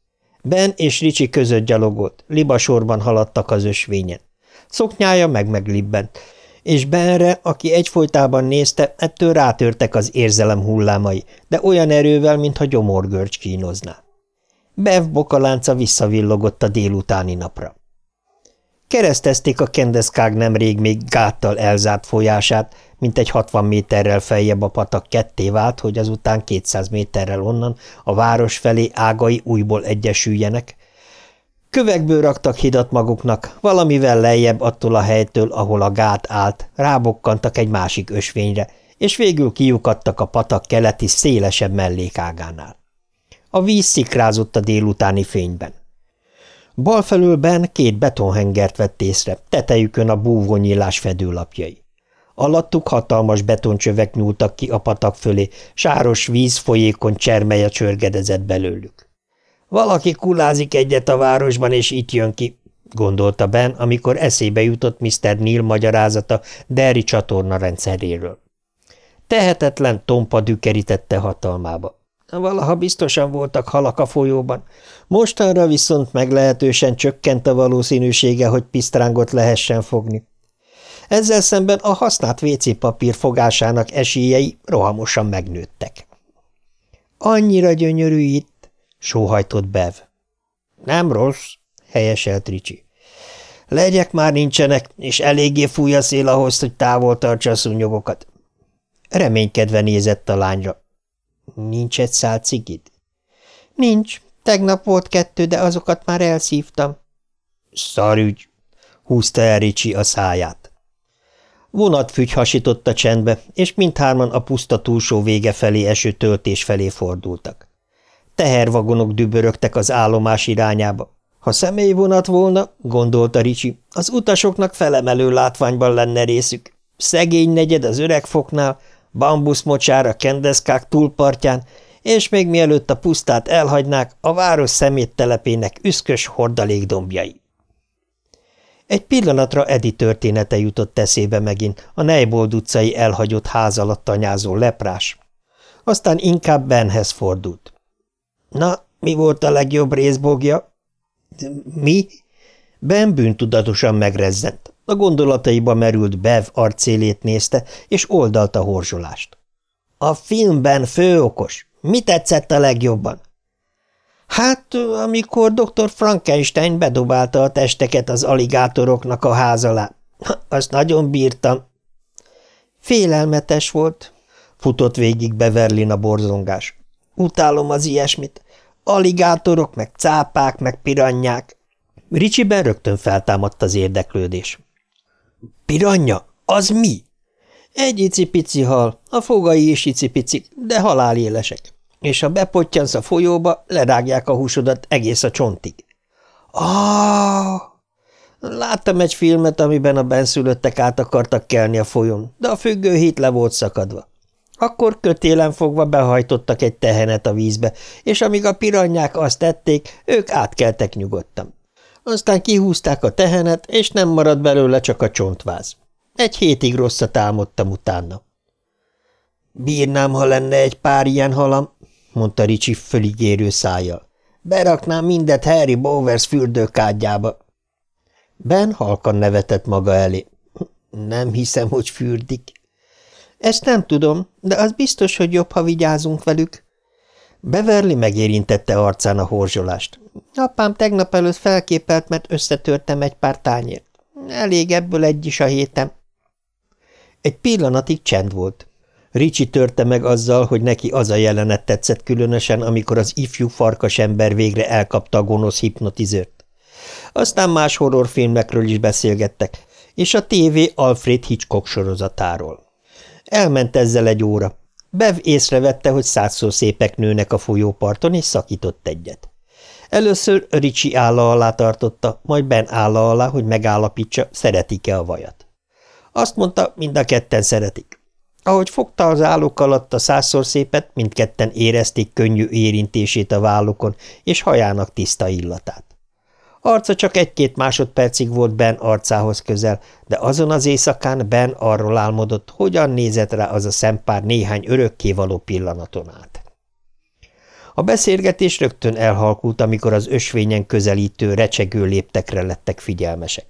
Ben és Ricsi között gyalogolt, libasorban haladtak az ösvényen. Szoknyája meg-meglibbent, és Benre, aki egyfolytában nézte, ettől rátörtek az érzelem hullámai, de olyan erővel, mintha gyomorgörcs kínozná. Bev bokalánca visszavillogott a délutáni napra. Keresztezték a Kendeszkág nemrég még gáttal elzárt folyását, mint egy 60 méterrel feljebb a patak ketté vált, hogy azután 200 méterrel onnan a város felé ágai újból egyesüljenek, Kövekből raktak hidat maguknak, valamivel lejjebb attól a helytől, ahol a gát állt, rábokkantak egy másik ösvényre, és végül kiukadtak a patak keleti szélesebb mellékágánál. A víz szikrázott a délutáni fényben. Balfelülben két betonhengert vett észre, tetejükön a búvonyillás fedőlapjai. Alattuk hatalmas betoncsövek nyúltak ki a patak fölé, sáros víz folyékony csermelye csörgedezett belőlük. Valaki kulázik egyet a városban, és itt jön ki, gondolta Ben, amikor eszébe jutott Mr. Neil magyarázata Derry csatorna rendszeréről. Tehetetlen tompa dükerítette hatalmába. Valaha biztosan voltak halak a folyóban, mostanra viszont meglehetősen csökkent a valószínűsége, hogy pisztrángot lehessen fogni. Ezzel szemben a használt WC papír fogásának esélyei rohamosan megnőttek. Annyira gyönyörű itt, sóhajtott Bev. Nem rossz, helyeselt Ricsi. Legyek már nincsenek, és eléggé fúj a szél ahhoz, hogy távol tartsa a szúnyogokat. Reménykedve nézett a lányra. Nincs egy szál cigid? Nincs. Tegnap volt kettő, de azokat már elszívtam. Szarügy, húzta el Ricsi a száját. Vonatfügy hasított csendbe, és mindhárman a puszta túlsó vége felé eső töltés felé fordultak. Tehervagonok dübörögtek az állomás irányába. Ha személyvonat volna, gondolta Ricsi, az utasoknak felemelő látványban lenne részük. Szegény negyed az öregfoknál, bambuszmocsár a kendeszkák túlpartján, és még mielőtt a pusztát elhagynák, a város szeméttelepének üszkös hordalékdombjai. Egy pillanatra Edi története jutott eszébe megint, a Neibold utcai elhagyott ház alatt tanyázó leprás. Aztán inkább Benhez fordult. – Na, mi volt a legjobb részbogja? – Mi? Ben bűntudatosan megrezzent. A gondolataiba merült Bev arcélét nézte, és oldalta horzsolást. – A filmben főokos. Mi tetszett a legjobban? Hát, amikor dr. Frankenstein bedobálta a testeket az aligátoroknak a ház alá. Azt nagyon bírtam. Félelmetes volt, futott végig Beverlin a borzongás. Utálom az ilyesmit. Aligátorok, meg cápák, meg piranyák. Ricsiben rögtön feltámadt az érdeklődés. Piranya? Az mi? Egy icipici hal, a fogai is icipicik, de halálélesek és ha bepottyansz a folyóba, lerágják a húsodat egész a csontig. Ah! Láttam egy filmet, amiben a benszülöttek át akartak kelni a folyón, de a függőhét le volt szakadva. Akkor kötélen fogva behajtottak egy tehenet a vízbe, és amíg a piranyák azt tették, ők átkeltek nyugodtan. Aztán kihúzták a tehenet, és nem maradt belőle csak a csontváz. Egy hétig rosszat álmodtam utána. Bírnám, ha lenne egy pár ilyen halam, mondta Ricsi föligérő szájjal. Beraknám mindet Harry Bowers fürdőkádjába. Ben halkan nevetett maga elé. Nem hiszem, hogy fürdik. Ezt nem tudom, de az biztos, hogy jobb, ha vigyázunk velük. Beverly megérintette arcán a horzsolást. Apám tegnap előtt felképelt, mert összetörtem egy pár tányért. Elég ebből egy is a héten. Egy pillanatig csend volt. Ricsi törte meg azzal, hogy neki az a jelenet tetszett különösen, amikor az ifjú farkas ember végre elkapta a gonosz hipnotizőrt. Aztán más horrorfilmekről is beszélgettek, és a TV Alfred Hitchcock sorozatáról. Elment ezzel egy óra. Bev észrevette, hogy százszor szépek nőnek a folyóparton, és szakított egyet. Először Ricsi álla alá tartotta, majd Ben álla alá, hogy megállapítsa, szeretik-e a vajat. Azt mondta, mind a ketten szeretik. Ahogy fogta az álluk alatt a százszor szépet, mindketten érezték könnyű érintését a vállukon és hajának tiszta illatát. Arca csak egy-két másodpercig volt Ben arcához közel, de azon az éjszakán Ben arról álmodott, hogyan nézett rá az a szempár néhány örökkévaló pillanaton át. A beszélgetés rögtön elhalkult, amikor az ösvényen közelítő, recsegő léptekre lettek figyelmesek.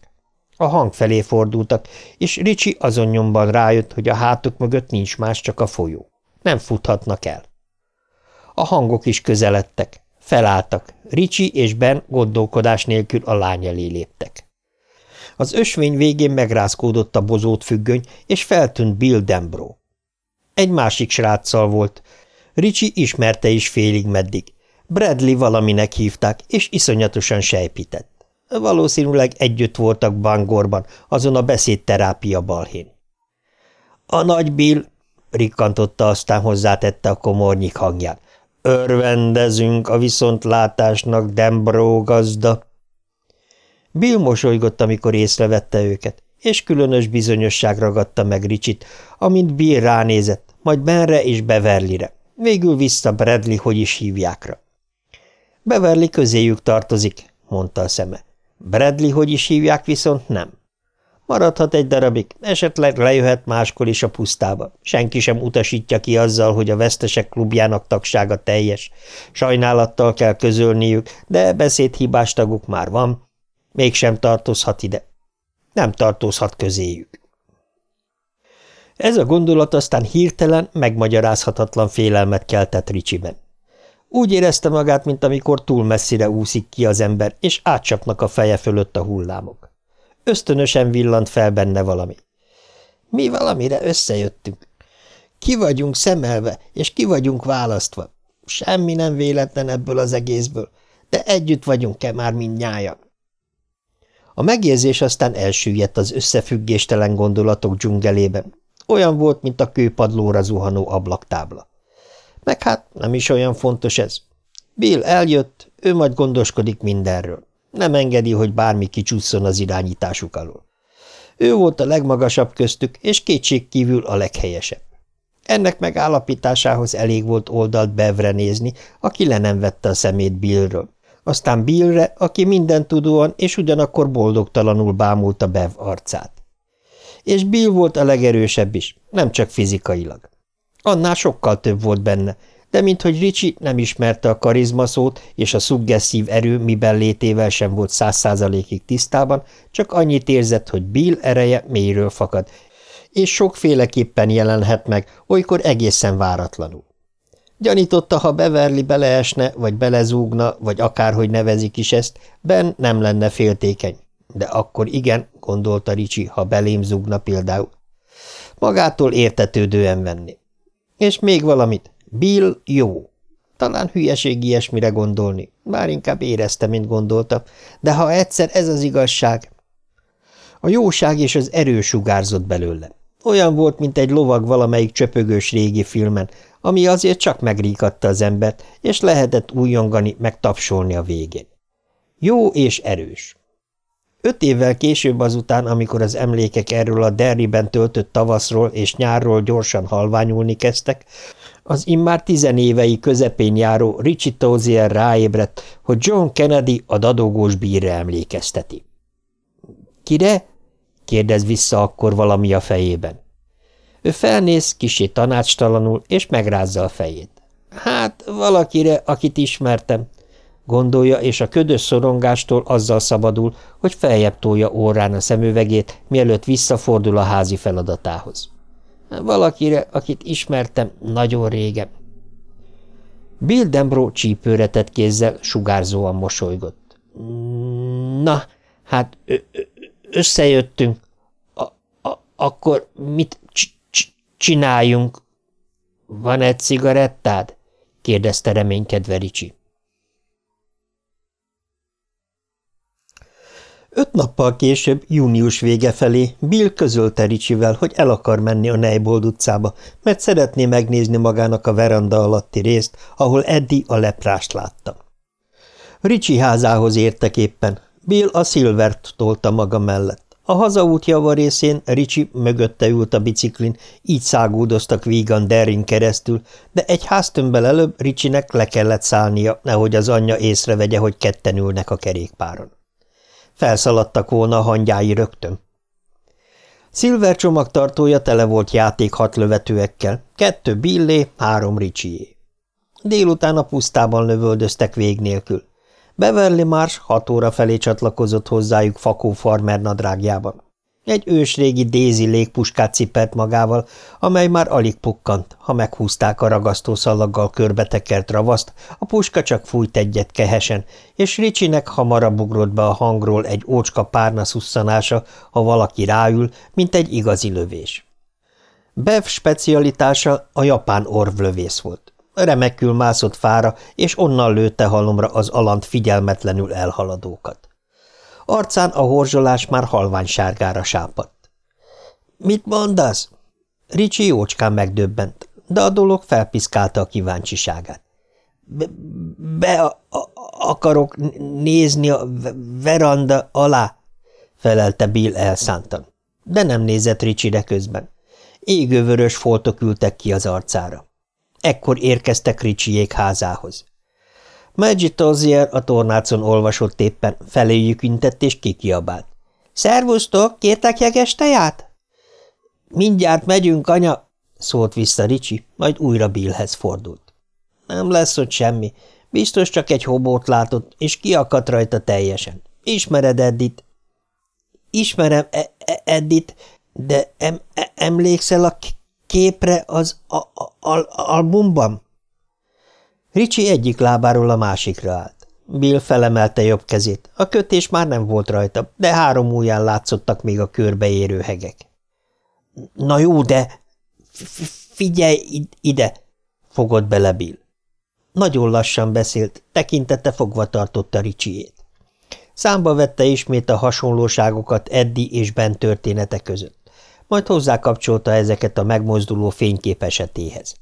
A hang felé fordultak, és Ricsi azon nyomban rájött, hogy a hátuk mögött nincs más, csak a folyó. Nem futhatnak el. A hangok is közeledtek. Felálltak. Ricsi és Ben gondolkodás nélkül a lány elé léptek. Az ösvény végén megrázkódott a bozót függöny, és feltűnt Bill Dembro. Egy másik sráccal volt. Ricsi ismerte is félig meddig. Bradley valaminek hívták, és iszonyatosan sejpített. Valószínűleg együtt voltak Bangorban, azon a beszédterápia balhén. A nagy Bill, rikkantotta aztán hozzátette a komornyik hangján. Örvendezünk a viszontlátásnak, Dembro gazda. Bill mosolygott, amikor észrevette őket, és különös bizonyosság ragadta meg Ricsit, amint Bill ránézett, majd Benre és Beverlyre, végül vissza Bradley, hogy is hívjákra. Beverly közéjük tartozik, mondta a szeme. Bradley, hogy is hívják, viszont nem. Maradhat egy darabig, esetleg lejöhet máskor is a pusztába. Senki sem utasítja ki azzal, hogy a vesztesek klubjának tagsága teljes. Sajnálattal kell közölniük, de beszédhibás taguk már van. Mégsem tartozhat ide. Nem tartozhat közéjük. Ez a gondolat aztán hirtelen, megmagyarázhatatlan félelmet keltett Ricsiben. Úgy érezte magát, mint amikor túl messzire úszik ki az ember, és átcsapnak a feje fölött a hullámok. Ösztönösen villant fel benne valami. Mi valamire összejöttünk. Ki vagyunk szemelve, és ki vagyunk választva. Semmi nem véletlen ebből az egészből, de együtt vagyunk-e már mindnyájan? A megérzés aztán elsüllyedt az összefüggéstelen gondolatok dzsungelében. Olyan volt, mint a kőpadlóra zuhanó ablaktábla. Meg hát nem is olyan fontos ez. Bill eljött, ő majd gondoskodik mindenről. Nem engedi, hogy bármi kicsusszon az irányításuk alól. Ő volt a legmagasabb köztük, és kétségkívül a leghelyesebb. Ennek megállapításához elég volt oldalt Bevre nézni, aki le nem vette a szemét Billről. Aztán Billre, aki minden tudóan és ugyanakkor boldogtalanul bámulta Bev arcát. És Bill volt a legerősebb is, nem csak fizikailag. Annál sokkal több volt benne, de minthogy Ricsi nem ismerte a karizma szót, és a szuggesszív erő miben létével sem volt száz százalékig tisztában, csak annyit érzett, hogy Bill ereje mélyről fakad, és sokféleképpen jelenhet meg, olykor egészen váratlanul. Gyanította, ha Beverly beleesne, vagy belezúgna, vagy akárhogy nevezik is ezt, Ben nem lenne féltékeny. De akkor igen, gondolta Ricsi, ha belém zúgna például. Magától értetődően venni. És még valamit. Bill jó. Talán hülyeség ilyesmire gondolni. Már inkább érezte, mint gondolta. De ha egyszer ez az igazság... A jóság és az erő sugárzott belőle. Olyan volt, mint egy lovag valamelyik csöpögős régi filmen, ami azért csak megríkatta az embert, és lehetett újongani, meg tapsolni a végén. Jó és erős. Öt évvel később azután, amikor az emlékek erről a Derryben töltött tavaszról és nyárról gyorsan halványulni kezdtek, az immár tizenévei közepén járó Richie Tozier ráébredt, hogy John Kennedy a dadogós bírre emlékezteti. – Kire? – kérdez vissza akkor valami a fejében. Ő felnéz, kisé tanácstalanul, és megrázza a fejét. – Hát, valakire, akit ismertem – gondolja, és a ködös szorongástól azzal szabadul, hogy feljebb tolja órán a szemüvegét, mielőtt visszafordul a házi feladatához. Valakire, akit ismertem nagyon régen. Bill Dembro csípőre tett kézzel sugárzóan mosolygott. Na, hát összejöttünk. A, a, akkor mit csináljunk? Van egy cigarettád? kérdezte reménykedve Ricsi. Öt nappal később, június vége felé Bill közölte Ricsivel, hogy el akar menni a Neybold utcába, mert szeretné megnézni magának a veranda alatti részt, ahol Eddie a leprást látta. Ricsi házához értek éppen. Bill a Silvert tolta maga mellett. A hazaút java részén Ricsi mögötte ült a biciklin, így szágúdoztak vígan Derrin keresztül, de egy háztömbbel előbb Ricsinek le kellett szállnia, nehogy az anyja észrevegye, hogy ketten ülnek a kerékpáron. Felszaladtak volna a hangyái rögtön. Silver csomagtartója tele volt játék lövetőekkel, kettő billé, három ricsié. Délután a pusztában lövöldöztek vég nélkül. Beverly Mars hat óra felé csatlakozott hozzájuk fakó farmer nadrágjában. Egy ősrégi Daisy légpuskát cipelt magával, amely már alig pukkant, ha meghúzták a ragasztószalaggal körbetekert ravaszt, a puska csak fújt egyet kehesen, és Ricsinek hamarabb ugrott be a hangról egy ócska párna szusszanása, ha valaki ráül, mint egy igazi lövés. Bev specialitása a japán orvlövész volt. Remekül mászott fára, és onnan lőtte halomra az alant figyelmetlenül elhaladókat. Arcán a horzsolás már halvány sárgára sápadt. – Mit mondasz? Ricsi jócskán megdöbbent, de a dolog felpiszkálta a kíváncsiságát. Be, be akarok nézni a veranda alá, felelte Bill elszántan, de nem nézett Ricsire közben. Égővörös foltok ültek ki az arcára. Ekkor érkeztek Ricsiék házához. Maggie Tozier a tornácon olvasott éppen, feléjük intett és kikiabált. – Szervusztok, kértek jeges teját? Mindjárt megyünk, anya, szólt vissza Ricsi, majd újra Billhez fordult. Nem lesz ott semmi, biztos csak egy hobót látott, és kiakadt rajta teljesen. Ismered Eddit? Ismerem e e Eddit, de em e emlékszel a képre az a a al albumban? Ricsi egyik lábáról a másikra állt. Bill felemelte jobb kezét. A kötés már nem volt rajta, de három ujján látszottak még a körbeérő hegek. – Na jó, de figyelj ide! – fogott bele Bill. Nagyon lassan beszélt, tekintete fogva tartotta Ricsiét. Számba vette ismét a hasonlóságokat Eddi és Ben története között, majd hozzákapcsolta ezeket a megmozduló fénykép esetéhez.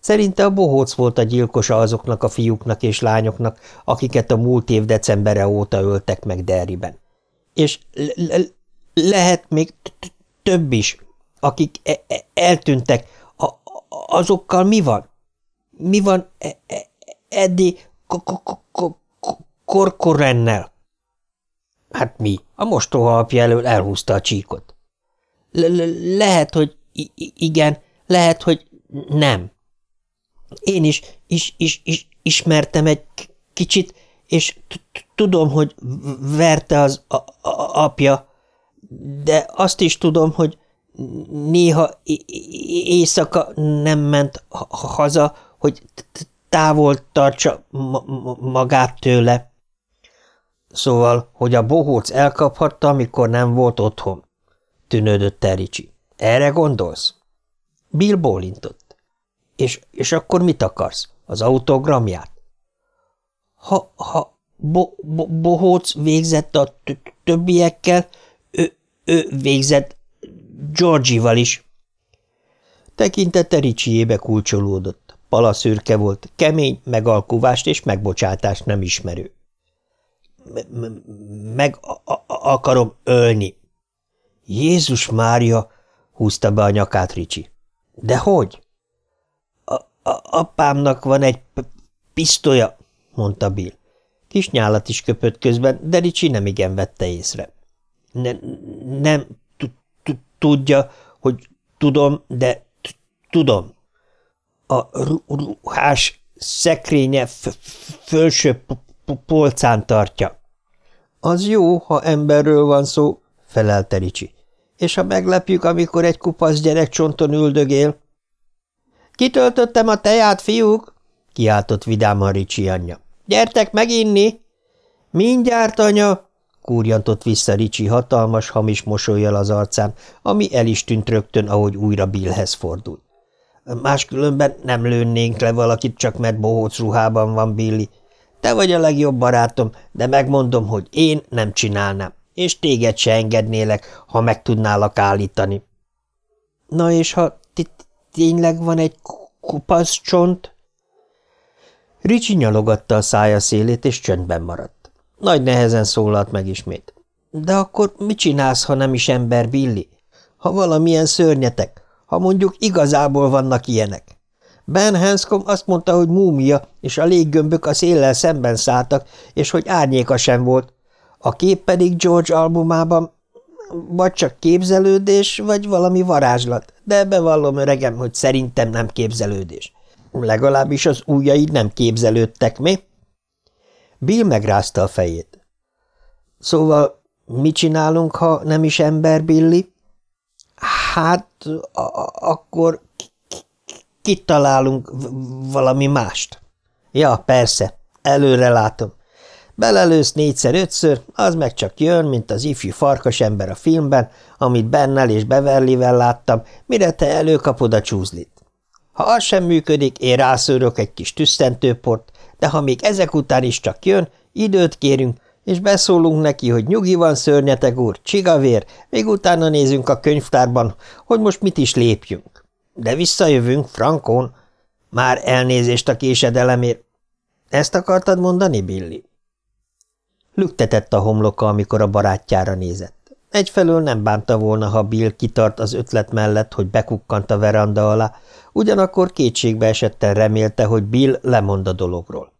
Szerinte a bohóc volt a gyilkosa azoknak a fiúknak és lányoknak, akiket a múlt év decembere óta öltek meg Derriben. És le le lehet még több is, akik e e eltűntek. Azokkal mi van? Mi van e e Eddi Korkorennel? Hát mi? A mostoha apja elől elhúzta a csíkot. Le lehet, hogy igen, lehet, hogy nem. Én is, is, is, is ismertem egy kicsit, és tudom, hogy verte az apja, de azt is tudom, hogy néha éjszaka nem ment haza, hogy távol tartsa magát tőle. Szóval, hogy a bohóc elkaphatta, amikor nem volt otthon, tűnődött Tericsi. Erre gondolsz? Bill bólintott. És, és akkor mit akarsz? Az autogramját? Ha, ha bo, bo, Bohóc végzett a többiekkel, ő, ő végzett Georgival is. Tekintete Ricsiébe kulcsolódott. Pala szürke volt, kemény, megalkuvást és megbocsátást nem ismerő. – Meg akarom ölni. – Jézus Mária! – húzta be a nyakát Ricsi. – De hogy? Apámnak van egy pisztolya, mondta Bill. Kis nyálat is köpött közben, de Ricsi nem igen vette észre. Ne, nem tudja, hogy tudom, de tudom. A ruhás szekrénye fölső polcán tartja. Az jó, ha emberről van szó, felelte Ricsi. És ha meglepjük, amikor egy kupasz gyerek csonton üldögél, Kitöltöttem a teját, fiúk! kiáltott vidáman Ricsi anyja. Gyertek meginni! Mindjárt, anya! kúrjantott vissza Ricsi hatalmas, hamis mosolyjal az arcán, ami el is tűnt rögtön, ahogy újra Billhez fordult. Máskülönben nem lőnnénk le valakit, csak mert bohóc ruhában van, Billy. Te vagy a legjobb barátom, de megmondom, hogy én nem csinálnám, és téged se engednélek, ha meg tudnálak állítani. Na és ha tényleg van egy kupasz csont? Ricsi nyalogatta a szája szélét, és csöndben maradt. Nagy nehezen szólalt meg ismét. De akkor mit csinálsz, ha nem is ember, Billy? Ha valamilyen szörnyetek, ha mondjuk igazából vannak ilyenek. Ben Hanscom azt mondta, hogy múmia, és a léggömbök a széllel szemben szálltak, és hogy árnyéka sem volt. A kép pedig George albumában vagy csak képzelődés, vagy valami varázslat, de bevallom, öregem, hogy szerintem nem képzelődés. Legalábbis az ujjaid nem képzelődtek, mi? Bill megrázta a fejét. Szóval mit csinálunk, ha nem is ember, Billy? Hát, akkor kitalálunk valami mást. Ja, persze, előre látom. Belelősz négyszer-ötször, az meg csak jön, mint az ifjú farkas ember a filmben, amit Bennel és Beverlyvel láttam, mire te előkapod a csúzlit. Ha az sem működik, én rászőrök egy kis tüsszentőport, de ha még ezek után is csak jön, időt kérünk, és beszólunk neki, hogy nyugi van, szörnyeteg úr, csigavér, még utána nézünk a könyvtárban, hogy most mit is lépjünk. De visszajövünk, Frankon. Már elnézést a késedelemért. Ezt akartad mondani, Billy? Lüktetett a homloka, amikor a barátjára nézett. Egyfelől nem bánta volna, ha Bill kitart az ötlet mellett, hogy bekukkant a veranda alá, ugyanakkor kétségbe esetten remélte, hogy Bill lemond a dologról.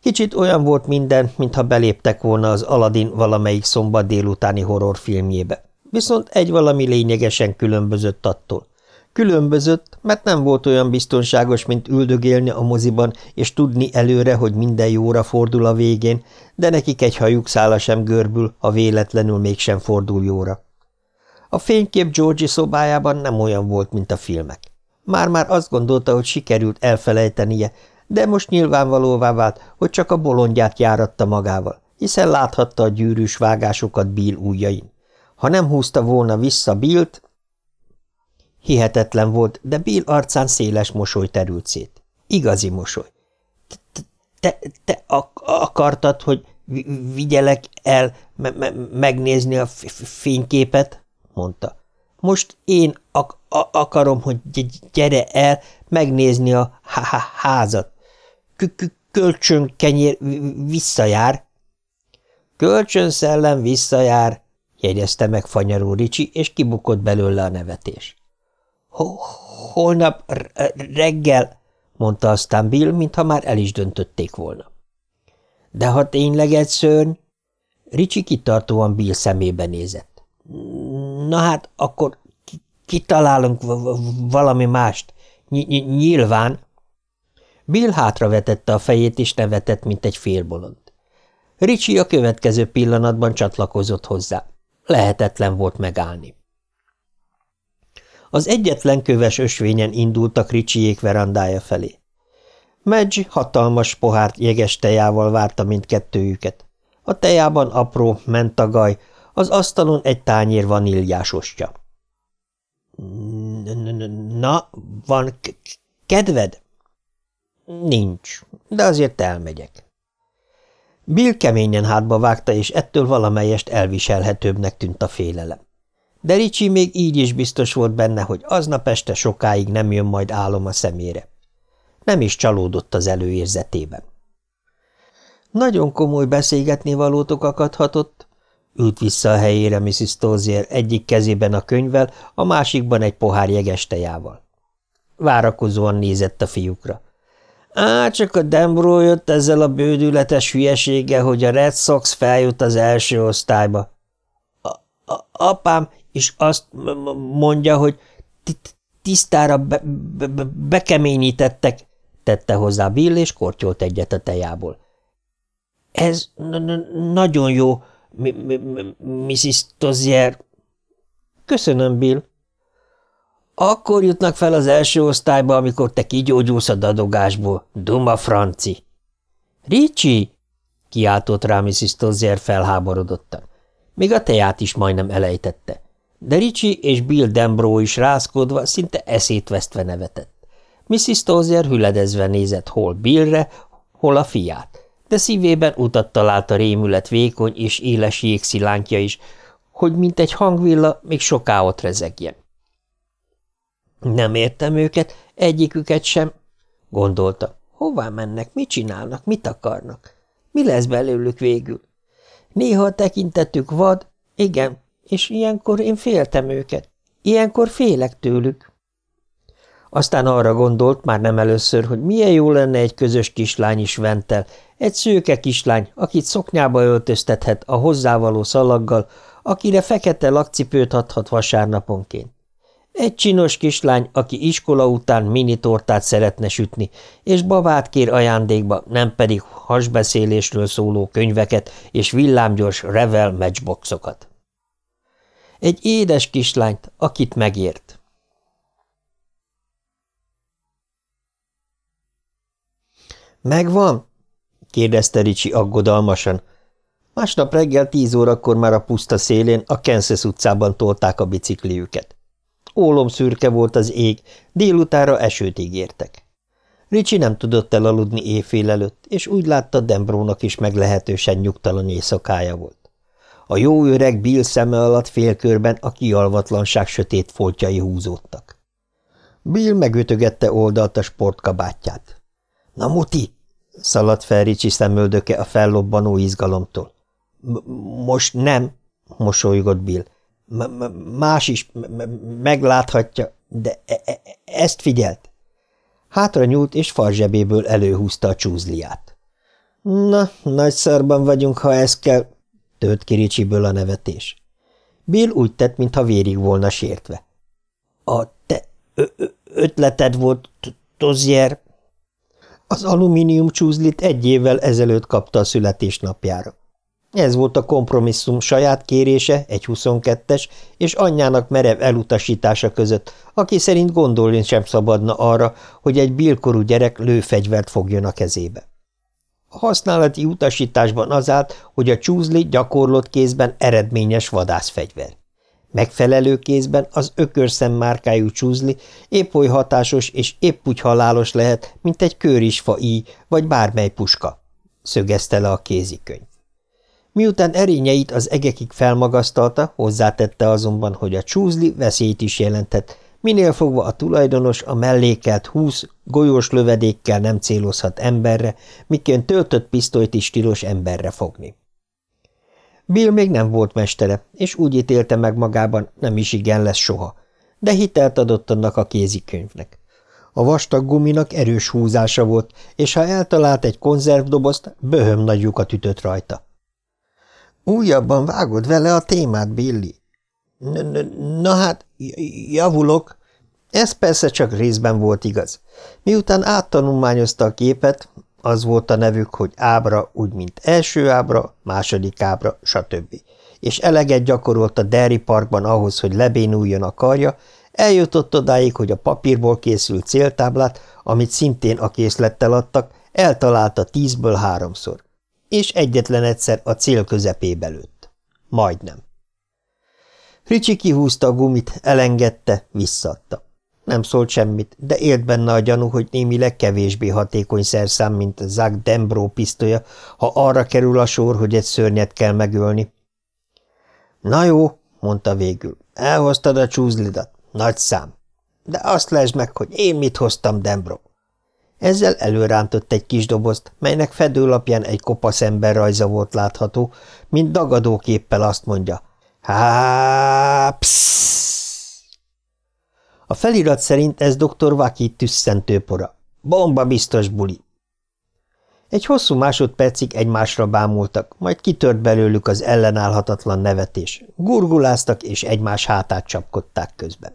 Kicsit olyan volt minden, mintha beléptek volna az Aladdin valamelyik szombat délutáni horrorfilmjébe. Viszont egy valami lényegesen különbözött attól. Különbözött, mert nem volt olyan biztonságos, mint üldögélni a moziban, és tudni előre, hogy minden jóra fordul a végén, de nekik egy hajuk szála sem görbül, ha véletlenül mégsem fordul jóra. A fénykép Georgi szobájában nem olyan volt, mint a filmek. Már-már azt gondolta, hogy sikerült elfelejtenie, de most nyilvánvalóvá vált, hogy csak a bolondját járatta magával, hiszen láthatta a gyűrűs vágásokat Bill ujjain. Ha nem húzta volna vissza Billt, Hihetetlen volt, de Bill arcán széles mosoly terült szét. Igazi mosoly. – Te, te ak akartad, hogy vigyelek el me me megnézni a fényképet? – mondta. – Most én ak akarom, hogy gyere el megnézni a há házat. K -k Kölcsön kenyér visszajár. – Kölcsön szellem visszajár – jegyezte meg fanyaró Ricsi, és kibukott belőle a nevetés. Holnap reggel, mondta aztán Bill, mintha már el is döntötték volna. De ha tényleg egy szörny? Ricsi kitartóan Bill szemébe nézett. Na hát, akkor kitalálunk valami mást. Ny nyilván. Bill hátravetette a fejét, és nevetett, mint egy félbolond. Ricsi a következő pillanatban csatlakozott hozzá. Lehetetlen volt megállni. Az egyetlen köves ösvényen indultak Ricsiék verandája felé. Medj hatalmas pohárt jeges tejával várta mindkettőjüket. A tejában apró mentagaj, az asztalon egy tányér vaníliás ostya. – Na, van kedved? – Nincs, de azért elmegyek. Bill keményen hátba vágta, és ettől valamelyest elviselhetőbbnek tűnt a félelem de Ricsi még így is biztos volt benne, hogy aznap este sokáig nem jön majd álom a szemére. Nem is csalódott az előérzetében. Nagyon komoly beszélgetni valótok akadhatott. Ült vissza a helyére Mrs. Tozier egyik kezében a könyvvel, a másikban egy pohár jeges tejával. Várakozóan nézett a fiúkra. Á, csak a Dembro jött ezzel a bődületes hülyeséggel, hogy a Red Sox feljut az első osztályba. Apám és azt mondja, hogy tisztára be, be, be, bekeményítettek, tette hozzá Bill, és kortyolt egyet a tejából. Ez nagyon jó, Mrs. Tozier. Köszönöm, Bill. Akkor jutnak fel az első osztályba, amikor te kigyógyulsz a dadogásból. Duma franci. Ricsi! kiáltott rá Mrs. Tozier felháborodottan. Még a teját is majdnem elejtette de Ricsi és Bill Dembro is rázkodva, szinte eszét vesztve nevetett. Mrs. Tozer hüledezve nézett hol Billre, hol a fiát, de szívében utat talált a rémület vékony és éles jégszilánkja is, hogy mint egy hangvilla még soká ott rezegjen. Nem értem őket, egyiküket sem, gondolta. Hová mennek, mit csinálnak, mit akarnak? Mi lesz belőlük végül? Néha tekintetük vad, igen, és ilyenkor én féltem őket. Ilyenkor félek tőlük. Aztán arra gondolt, már nem először, hogy milyen jó lenne egy közös kislány is ventel, egy szőke kislány, akit szoknyába öltöztethet a hozzávaló szalaggal, akire fekete lakcipőt adhat vasárnaponként. Egy csinos kislány, aki iskola után minitortát szeretne sütni, és babát kér ajándékba, nem pedig hasbeszélésről szóló könyveket és villámgyors revel matchboxokat. Egy édes kislányt, akit megért. Megvan? kérdezte Ricsi aggodalmasan. Másnap reggel tíz órakor már a puszta szélén a Kansas utcában tolták a bicikliüket. Ólom szürke volt az ég, délutára esőt ígértek. Ricsi nem tudott elaludni éjfél előtt, és úgy látta Dembrónak is meglehetősen nyugtalan éjszakája volt. A jó öreg Bill szeme alatt félkörben a kialvatlanság sötét foltjai húzódtak. Bill megütögette oldalt a sportkabátját. – Na, muti! – szaladt fel Ricsi szemöldöke a fellobbanó izgalomtól. – Most nem – mosolygott Bill. – Más is megláthatja, de e -e ezt figyelt. Hátra nyúlt, és farzsebéből előhúzta a csúzliát. Na, nagy szarban vagyunk, ha ez kell, tört ki Ricsiből a nevetés. Bill úgy tett, mintha vérig volna sértve. A te ötleted volt, Tozier? Az alumínium csúzlit egy évvel ezelőtt kapta a születésnapjára. Ez volt a kompromisszum saját kérése, egy 22-es, és anyjának merev elutasítása között, aki szerint gondolni sem szabadna arra, hogy egy bilkorú gyerek lőfegyvert fogjon a kezébe. A használati utasításban az állt, hogy a csúzli gyakorlott kézben eredményes vadászfegyver. Megfelelő kézben az ökörszem márkájú csúzli épp oly hatásos és épp úgy halálos lehet, mint egy körisfa íj vagy bármely puska, szögezte le a kézikönyv. Miután erényeit az egekig felmagasztalta, hozzátette azonban, hogy a csúzli veszélyt is jelentett, minél fogva a tulajdonos a mellékelt húsz golyós lövedékkel nem célozhat emberre, miként töltött pisztolyt is tilos emberre fogni. Bill még nem volt mestere, és úgy ítélte meg magában, nem is igen lesz soha, de hitelt adott annak a kézikönyvnek. A vastag guminak erős húzása volt, és ha eltalált egy konzervdobozt, böhöm nagy lyukat ütött rajta. Újabban vágod vele a témát, Billy? – Na hát, javulok. Ez persze csak részben volt igaz. Miután áttanulmányozta a képet, az volt a nevük, hogy ábra, úgy mint első ábra, második ábra, stb. És eleget gyakorolt a Derry Parkban ahhoz, hogy lebénuljon a karja, eljutott odáig, hogy a papírból készült céltáblát, amit szintén a készlettel adtak, eltalálta tízből háromszor és egyetlen egyszer a cél közepébe lőtt. Majdnem. Ricsi kihúzta a gumit, elengedte, visszadta. Nem szólt semmit, de élt benne a gyanú, hogy némileg kevésbé hatékony szerszám, mint a Zag Dembro pisztolya, ha arra kerül a sor, hogy egy szörnyet kell megölni. Na jó, mondta végül, elhoztad a csúzlidat, nagy szám. De azt lesd meg, hogy én mit hoztam, Dembro. Ezzel előrántott egy kis dobozt, melynek fedőlapján egy kopasz ember rajza volt látható, mint dagadóképpel azt mondja. Há, A felirat szerint ez dr. Vaki tüsszentőpora. Bomba biztos buli. Egy hosszú másodpercig egymásra bámultak, majd kitört belőlük az ellenállhatatlan nevetés. Gurguláztak, és egymás hátát csapkodták közben.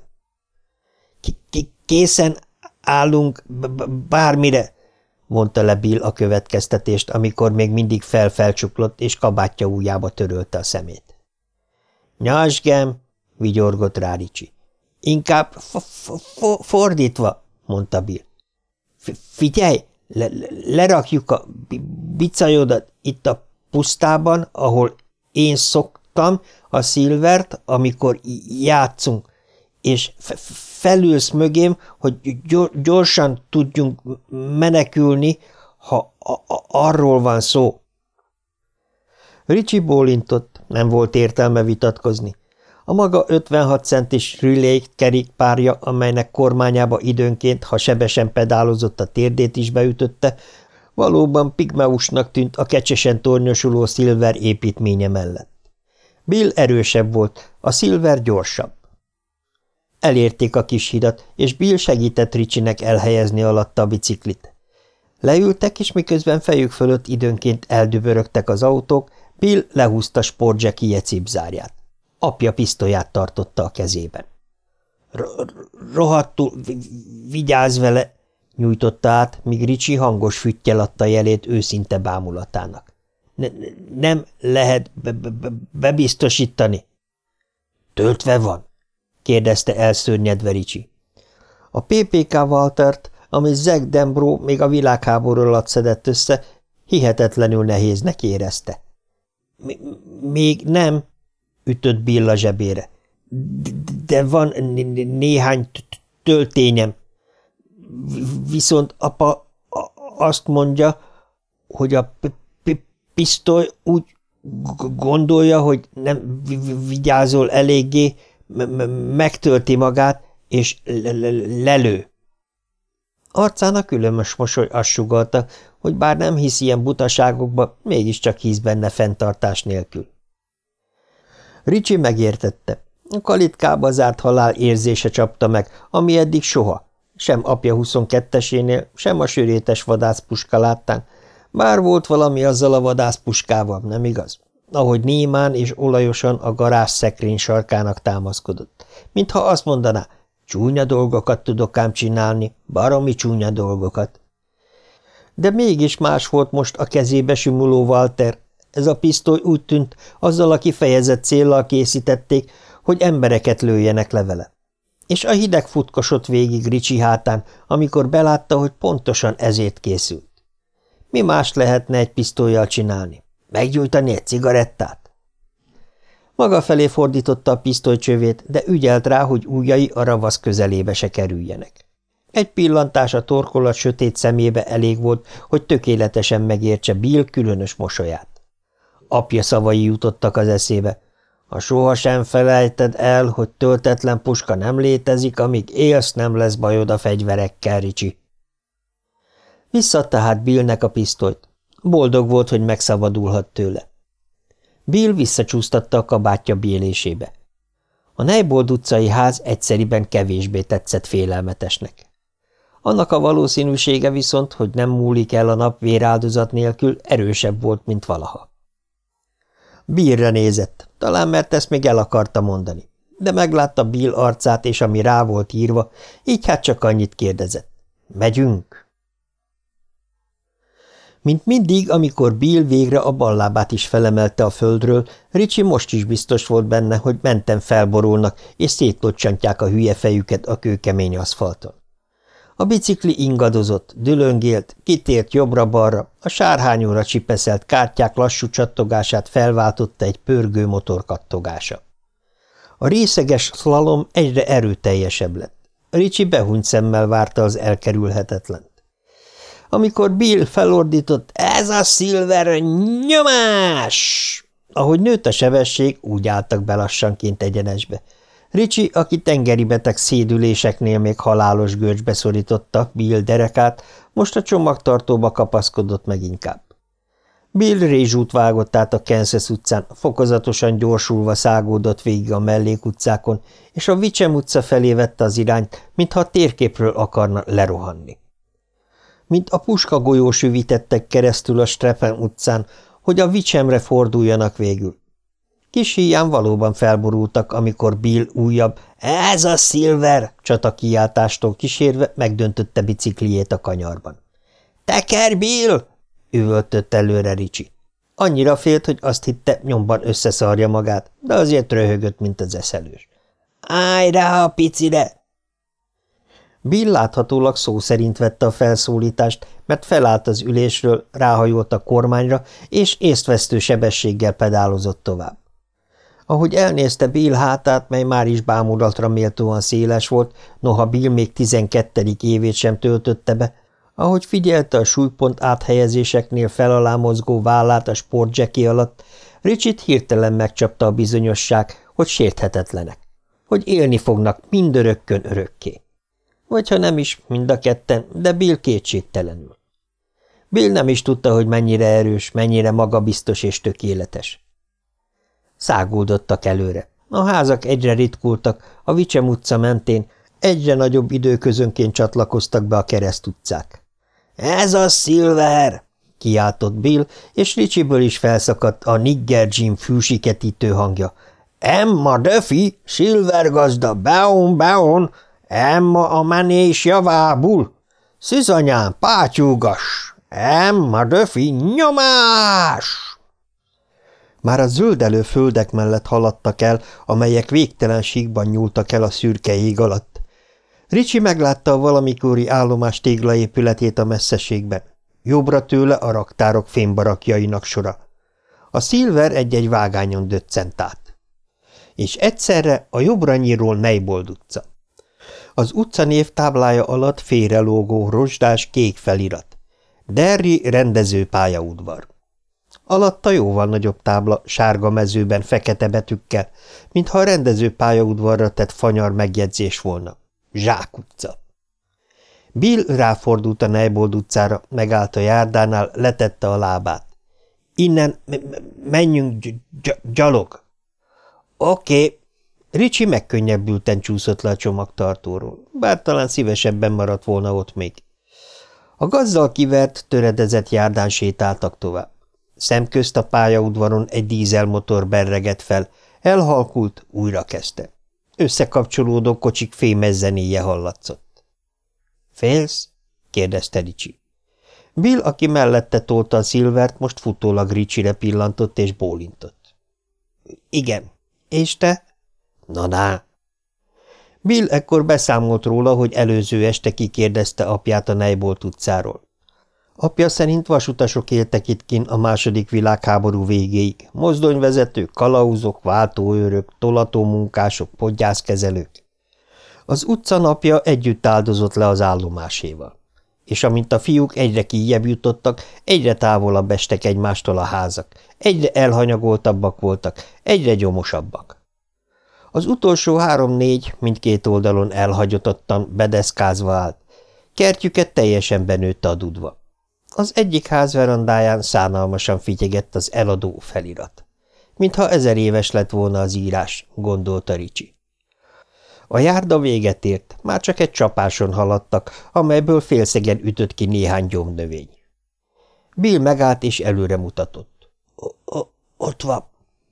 – Készen Állunk bármire, mondta le Bill a következtetést, amikor még mindig felfelcsuklott, és kabátja ujjába törölte a szemét. Nyasgem, vigyorgott rá Ricsi. Inkább fordítva, mondta Bill. Figyelj, le lerakjuk a bicajodat itt a pusztában, ahol én szoktam a szilvert, amikor játszunk, és felülsz mögém, hogy gyorsan tudjunk menekülni, ha arról van szó. Ricsi bólintott, nem volt értelme vitatkozni. A maga 56 centis relay kerékpárja, amelynek kormányába időnként, ha sebesen pedálozott a térdét is beütötte, valóban pigmeusnak tűnt a kecsesen tornyosuló Silver építménye mellett. Bill erősebb volt, a Silver gyorsabb. Elérték a kis hidat, és Bill segített Ricsinek elhelyezni alatta a biciklit. Leültek, és miközben fejük fölött időnként eldübörögtek az autók, Bill lehúzta sportjackije cipzárját. Apja pisztolyát tartotta a kezében. – Rohadtul, vigyázz vele! – nyújtotta át, míg Ricsi hangos füttyel adta jelét őszinte bámulatának. Ne, – Nem lehet be be bebiztosítani. – Töltve van! kérdezte elszörnyedve Ricsi. A PPK Waltert, amit Zack Dembro még a világháború alatt szedett össze, hihetetlenül nehéznek érezte. – Még nem – ütött Billa zsebére. – De van néhány töltényem. Viszont apa azt mondja, hogy a pisztoly úgy gondolja, hogy nem vigyázol eléggé, megtölti magát, és lelő. Arcán a különös mosoly azt sugalta, hogy bár nem hisz ilyen butaságokba, mégiscsak hisz benne fenntartás nélkül. Ricsi megértette. A kalitkába zárt halál érzése csapta meg, ami eddig soha, sem apja 22-esénél, sem a sörétes vadászpuska láttán, Bár volt valami azzal a vadászpuskával, nem igaz? Ahogy némán és olajosan a garázs szekrény sarkának támaszkodott, mintha azt mondaná, csúnya dolgokat tudok ám csinálni, baromi csúnya dolgokat. De mégis más volt most a kezébe simuló Walter. Ez a pisztoly úgy tűnt, azzal a kifejezett céllal készítették, hogy embereket lőjenek levele. És a hideg futkosott végig Ricsi hátán, amikor belátta, hogy pontosan ezért készült. Mi más lehetne egy pisztolyjal csinálni? Meggyújtani egy cigarettát? Maga felé fordította a pisztolycsövét, de ügyelt rá, hogy ujjai a ravasz közelébe se kerüljenek. Egy pillantás a torkolat sötét szemébe elég volt, hogy tökéletesen megértse Bill különös mosolyát. Apja szavai jutottak az eszébe. Ha sohasem felejted el, hogy töltetlen puska nem létezik, amíg élsz, nem lesz bajod a fegyverekkel, Ricsi. Visszadta hát Billnek a pisztolyt. Boldog volt, hogy megszabadulhat tőle. Bill visszacsúsztatta a kabátja bélésébe. A Neybold utcai ház egyszeriben kevésbé tetszett félelmetesnek. Annak a valószínűsége viszont, hogy nem múlik el a nap véráldozat nélkül, erősebb volt, mint valaha. Billre nézett, talán mert ezt még el akarta mondani, de meglátta Bill arcát és ami rá volt írva, így hát csak annyit kérdezett. Megyünk? Mint mindig, amikor Bill végre a ballábát is felemelte a földről, Ricsi most is biztos volt benne, hogy menten felborulnak, és szétlocsantják a hülye fejüket a kőkemény aszfalton. A bicikli ingadozott, dülöngélt, kitért jobbra-balra, a sárhányóra csipeszelt kártyák lassú csattogását felváltotta egy pörgő motor kattogása. A részeges szlalom egyre erőteljesebb lett. Ricsi behunyt szemmel várta az elkerülhetetlen. Amikor Bill felordított, ez a Silver nyomás! Ahogy nőtt a sebesség, úgy álltak be egyenesbe. Ricsi, aki tengeri beteg szédüléseknél még halálos görcsbe szorította Bill derekát, most a csomagtartóba kapaszkodott meg inkább. Bill rézsút vágott át a Kansas utcán, fokozatosan gyorsulva szágódott végig a mellékutcákon, és a Vicsem utca felé vette az irányt, mintha a térképről akarna lerohanni mint a puska golyós üvítettek keresztül a Strepen utcán, hogy a vicsemre forduljanak végül. Kis híján valóban felborultak, amikor Bill újabb – ez a Silver! csata kiáltástól kísérve megdöntötte bicikliét a kanyarban. – Teker, Bill! – üvöltött előre Ricsi. Annyira félt, hogy azt hitte, nyomban összeszarja magát, de azért röhögött, mint az eszelős. – Állj rá a picire! Bill láthatólag szó szerint vette a felszólítást, mert felállt az ülésről, ráhajolt a kormányra, és észtvesztő sebességgel pedálozott tovább. Ahogy elnézte Bill hátát, mely már is bámulatra méltóan széles volt, noha Bill még tizenkettedik évét sem töltötte be, ahogy figyelte a súlypont áthelyezéseknél felalá mozgó vállát a sportjacki alatt, Richit hirtelen megcsapta a bizonyosság, hogy sérthetetlenek, hogy élni fognak mindörökkön örökké. Vagy ha nem is, mind a ketten, de Bill kétségtelenül. Bill nem is tudta, hogy mennyire erős, mennyire magabiztos és tökéletes. Szágódottak előre. A házak egyre ritkultak, a Vicsem utca mentén egyre nagyobb időközönként csatlakoztak be a kereszt utcák. – Ez a Silver! – kiáltott Bill, és Ricsiből is felszakadt a Nigger Jim fűsiketítő hangja. – Emma Duffy, Silver gazda, beon, beon! Emma a menés javábul! Szizanyám, pátyúgas! Emma döfi, nyomás! Már a zöldelő földek mellett haladtak el, amelyek végtelen síkban nyúltak el a szürke ég alatt. Ricsi meglátta a valamikori állomás téglaépületét a messzeségben. Jobbra tőle a raktárok fémbarakjainak sora. A szilver egy-egy vágányon döccent át. És egyszerre a jobbra nyíról Neybold utca. Az utcanév táblája alatt félrelógó rozsdás kék felirat. Derri rendezőpályaudvar. Alatta jóval nagyobb tábla, sárga mezőben fekete betűkkel, mintha a rendezőpályaudvarra tett fanyar megjegyzés volna. Zsák utca. Bill ráfordult a Neybold utcára, megállt a járdánál, letette a lábát. Innen menjünk gyalog. Oké, okay, Ricsi megkönnyebbülten csúszott le a csomagtartóról, bár talán szívesebben maradt volna ott még. A gazdal kivert, töredezett járdán sétáltak tovább. Szemközt a pályaudvaron egy dízelmotor berregett fel, elhalkult, újra kezdte. Összekapcsolódó kocsik fémez zenéje hallatszott. – Félsz? – kérdezte Ricsi. Bill, aki mellette tolta a szilvert, most futólag Ricsire pillantott és bólintott. – Igen. És te? – Na, na. Bill ekkor beszámolt róla, hogy előző este kikérdezte apját a Neibolt utcáról. Apja szerint vasutasok éltek itt kin a második világháború végéig, mozdonyvezetők, kalauzok, váltóőrök, tolatómunkások, podgyászkezelők. Az utca napja együtt áldozott le az állomáséval. És amint a fiúk egyre kijebb jutottak, egyre távolabb estek egymástól a házak, egyre elhanyagoltabbak voltak, egyre gyomosabbak. Az utolsó három-négy mindkét oldalon elhagyotottan, bedeszkázva állt. Kertjüket teljesen benőtte a dudva. Az egyik ház verandáján szánalmasan figyegett az eladó felirat. Mintha ezer éves lett volna az írás, gondolta Ricsi. A járda véget ért, már csak egy csapáson haladtak, amelyből félszegen ütött ki néhány gyomnövény. Bill megállt és előre mutatott. – Ott van,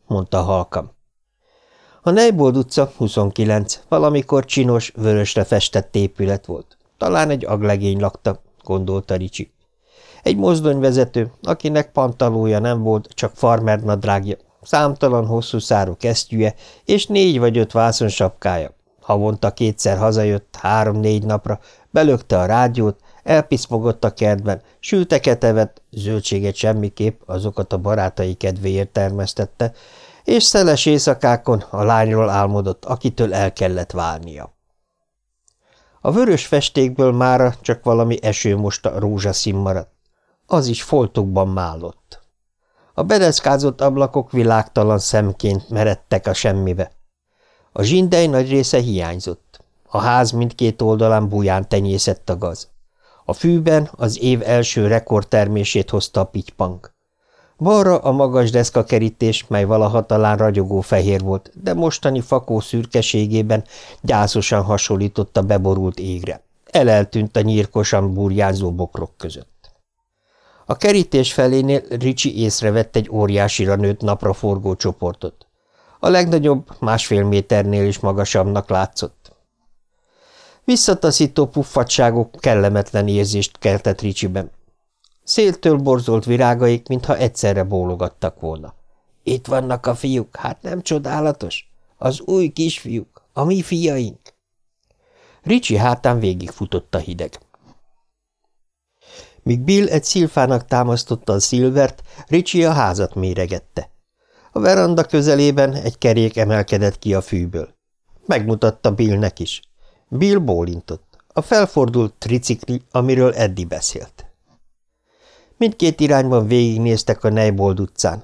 mondta halkam. A Neibold utca 29, valamikor csinos, vörösre festett épület volt. Talán egy aglegény lakta, gondolta Ricsi. Egy mozdonyvezető, akinek pantalója nem volt, csak farmer nadrágja, számtalan hosszú szárú kesztyűje és négy vagy öt vászonsapkája. Havonta kétszer hazajött, három-négy napra, belökte a rádiót, elpiszmogott a kertben, sülteket evett, zöldséget semmiképp, azokat a barátai kedvéért termesztette, és szeles éjszakákon a lányról álmodott, akitől el kellett válnia. A vörös festékből mára csak valami esőmosta rózsaszín maradt az is foltokban málott. A bedeszkázott ablakok világtalan szemként meredtek a semmibe. A zsindej nagy része hiányzott. A ház mindkét oldalán buján tenyészett a gaz. A fűben az év első rekordtermését hozta a pitypank. Balra a magas deszkakerítés, mely valaha talán ragyogó fehér volt, de mostani fakó szürkeségében gyászosan hasonlított a beborult égre. Eleltűnt a nyírkosan burjázó bokrok között. A kerítés felénél Ricsi észrevett egy óriásira nőtt napraforgó csoportot. A legnagyobb másfél méternél is magasabbnak látszott. Visszataszító puffadságok kellemetlen érzést keltett Ricsiben. Széltől borzolt virágaik, mintha egyszerre bólogattak volna. Itt vannak a fiúk, hát nem csodálatos? Az új kisfiúk, a mi fiaink. Ricsi hátán végigfutott a hideg. Míg Bill egy szilfának támasztotta a szilvert, Ricsi a házat méregette. A veranda közelében egy kerék emelkedett ki a fűből. Megmutatta Billnek is. Bill bólintott. A felfordult tricikli, amiről Eddi beszélt. Mindkét irányban végignéztek a Neibold utcán.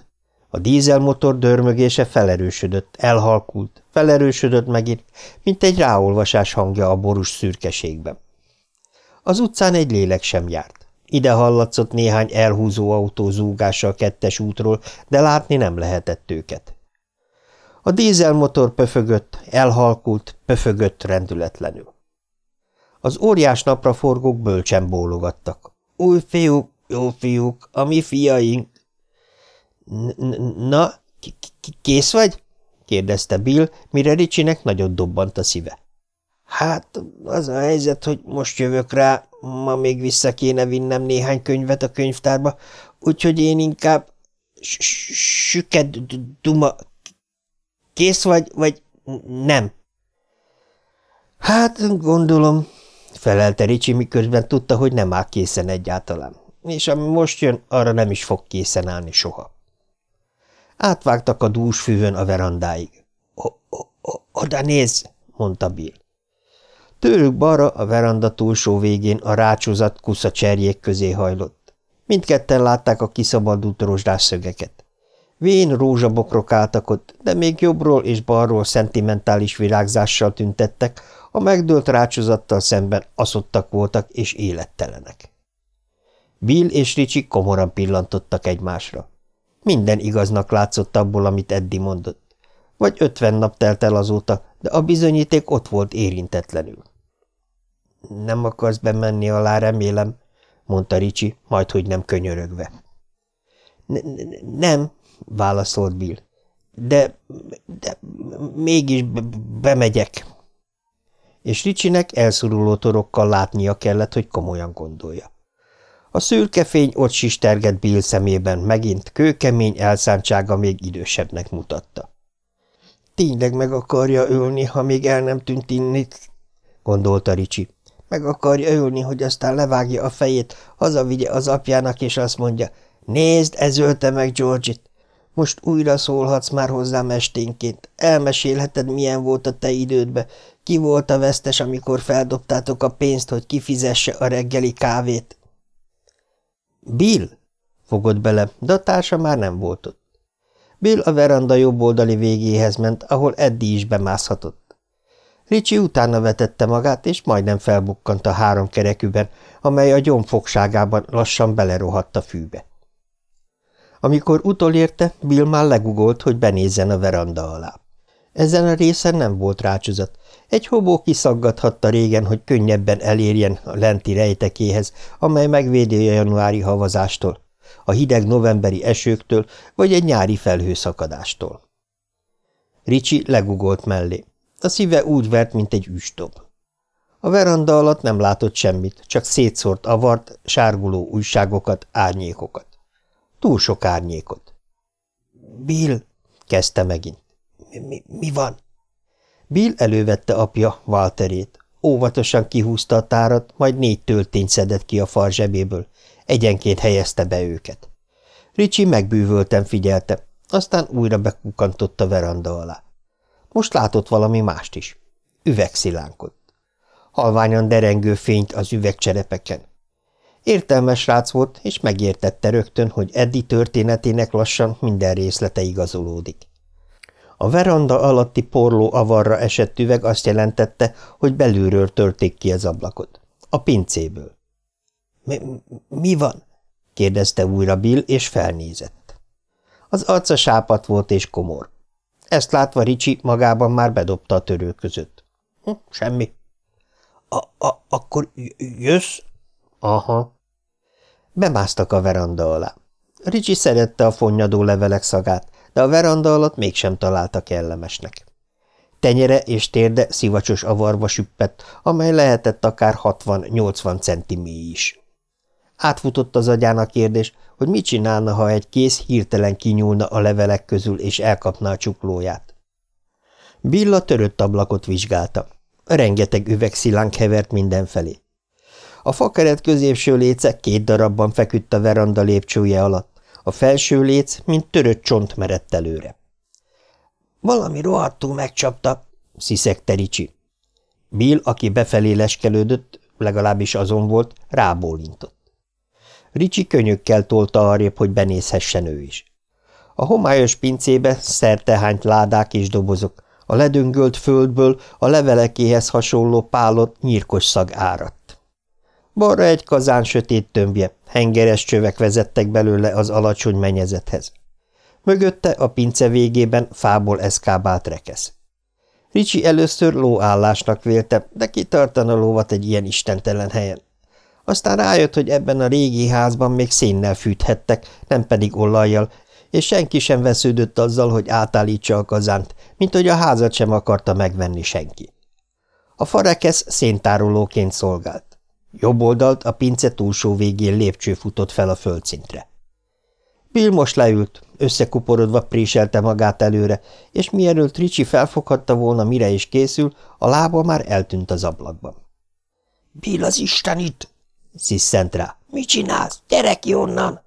A dízelmotor dörmögése felerősödött, elhalkult, felerősödött megint, mint egy ráolvasás hangja a borús szürkeségben. Az utcán egy lélek sem járt. Ide hallatszott néhány elhúzó autó zúgása a kettes útról, de látni nem lehetett őket. A dízelmotor pöfögött, elhalkult, pöfögött rendületlenül. Az óriás napraforgók bölcsen bólogattak. – Új fiúk, jó fiúk, a mi fiaink! – Na, kész vagy? – kérdezte Bill, mire Ricsinek nagyot dobbant a szíve. Hát, az a helyzet, hogy most jövök rá, ma még vissza kéne vinnem néhány könyvet a könyvtárba, úgyhogy én inkább süket duma. Kész vagy, vagy nem? Hát, gondolom, felelte Ricsi, miközben tudta, hogy nem áll készen egyáltalán, és ami most jön, arra nem is fog készen állni soha. Átvágtak a dús fűvön a verandáig. – Oda nézz! – mondta Bill. Tőlük balra a veranda túlsó végén a rácsozat kusza cserjék közé hajlott. Mindketten látták a kiszabadult rozsdás. Vén rózsabokrok álltak ott, de még jobbról és balról szentimentális virágzással tüntettek, a megdőlt rácsozattal szemben aszottak voltak és élettelenek. Bill és Ricsi komoran pillantottak egymásra. Minden igaznak látszott abból, amit Eddi mondott. Vagy ötven nap telt el azóta, de a bizonyíték ott volt érintetlenül. Nem akarsz bemenni alá, remélem, mondta Ricsi, majd hogy nem könyörögve. Ne, nem, válaszolt Bill. De, de mégis bemegyek. És Ricsinek elszoruló torokkal látnia kellett, hogy komolyan gondolja. A szürke fény ott sistergett Bill szemében, megint kőkemény elszántsága még idősebbnek mutatta. Tényleg meg akarja ölni, ha még el nem tűnt innit, gondolta Ricsi. Meg akarja ölni, hogy aztán levágja a fejét, hazavigye az apjának, és azt mondja, nézd, ez ölte meg Georgit. Most újra szólhatsz már hozzám esténként. Elmesélheted, milyen volt a te idődbe. Ki volt a vesztes, amikor feldobtátok a pénzt, hogy kifizesse a reggeli kávét? Bill? fogott bele, de a társa már nem volt ott. Bill a veranda jobb oldali végéhez ment, ahol Eddie is bemászhatott. Ricsi utána vetette magát, és majdnem felbukkant a három kerekűben, amely a gyomfogságában lassan belerohadt a fűbe. Amikor utolérte, Bill már legugolt, hogy benézzen a veranda alá. Ezen a részen nem volt rácsozat. Egy hobó kiszaggathatta régen, hogy könnyebben elérjen a lenti rejtekéhez, amely megvédi a januári havazástól, a hideg novemberi esőktől vagy egy nyári felhőszakadástól. Ricsi legugolt mellé. A szíve úgy vert, mint egy üstob. A veranda alatt nem látott semmit, csak szétszórt avart, sárguló újságokat, árnyékokat. Túl sok árnyékot. – Bill! – kezdte megint. Mi, – Mi van? Bill elővette apja, Walterét. Óvatosan kihúzta a tárat, majd négy töltényt szedett ki a far zsebéből. Egyenként helyezte be őket. Ricsi megbűvölten figyelte, aztán újra bekukantott a veranda alá. Most látott valami mást is. Üvegszilánkot. Halványan derengő fényt az üvegcserepeken. Értelmes rác volt, és megértette rögtön, hogy Eddi történetének lassan minden részlete igazolódik. A veranda alatti porló avarra esett üveg azt jelentette, hogy belülről törték ki az ablakot. A pincéből. Mi, – Mi van? – kérdezte újra Bill, és felnézett. Az arca sápat volt és komor. Ezt látva Ricsi magában már bedobta a törő között. Hm, – Semmi. A, a, – Akkor jössz? – Aha. Bemásztak a veranda alá. Ricsi szerette a fonnyadó levelek szagát, de a veranda alatt mégsem találta kellemesnek. Tenyere és térde szivacsos avarba süppett, amely lehetett akár 60-80 centi is. Átfutott az agyán a kérdés, hogy mit csinálna, ha egy kész hirtelen kinyúlna a levelek közül és elkapná a csuklóját. Billa törött ablakot vizsgálta. Rengeteg üvegszilánk hevert mindenfelé. A fakeret középső léce két darabban feküdt a veranda lépcsője alatt, a felső léc, mint törött csont merett előre. – Valami rohadtul megcsapta, sziszegte Ricsi. Bill, aki befelé leskelődött, legalábbis azon volt, rábólintott. Ricsi könyökkel tolta arrébb, hogy benézhessen ő is. A homályos pincébe szertehányt ládák és dobozok, a ledöngölt földből a levelekéhez hasonló pálott nyírkos szag áradt. Balra egy kazán sötét tömbje, hengeres csövek vezettek belőle az alacsony menyezethez. Mögötte a pince végében fából eszkábált rekesz. Ricsi először lóállásnak vélte, de kitartana lóvat egy ilyen istentelen helyen. Aztán rájött, hogy ebben a régi házban még szénnel fűthettek, nem pedig olajjal, és senki sem vesződött azzal, hogy átállítsa a kazánt, mint hogy a házat sem akarta megvenni senki. A farekesz széntárolóként szolgált. Jobb oldalt a pince túlsó végén lépcső futott fel a földszintre. Bill most leült, összekuporodva préselte magát előre, és mielőtt Ricsi felfoghatta volna, mire is készül, a lába már eltűnt az ablakban. – Bill az Istenit! – sziszent rá. – Mit csinálsz? Gyere ki onnan!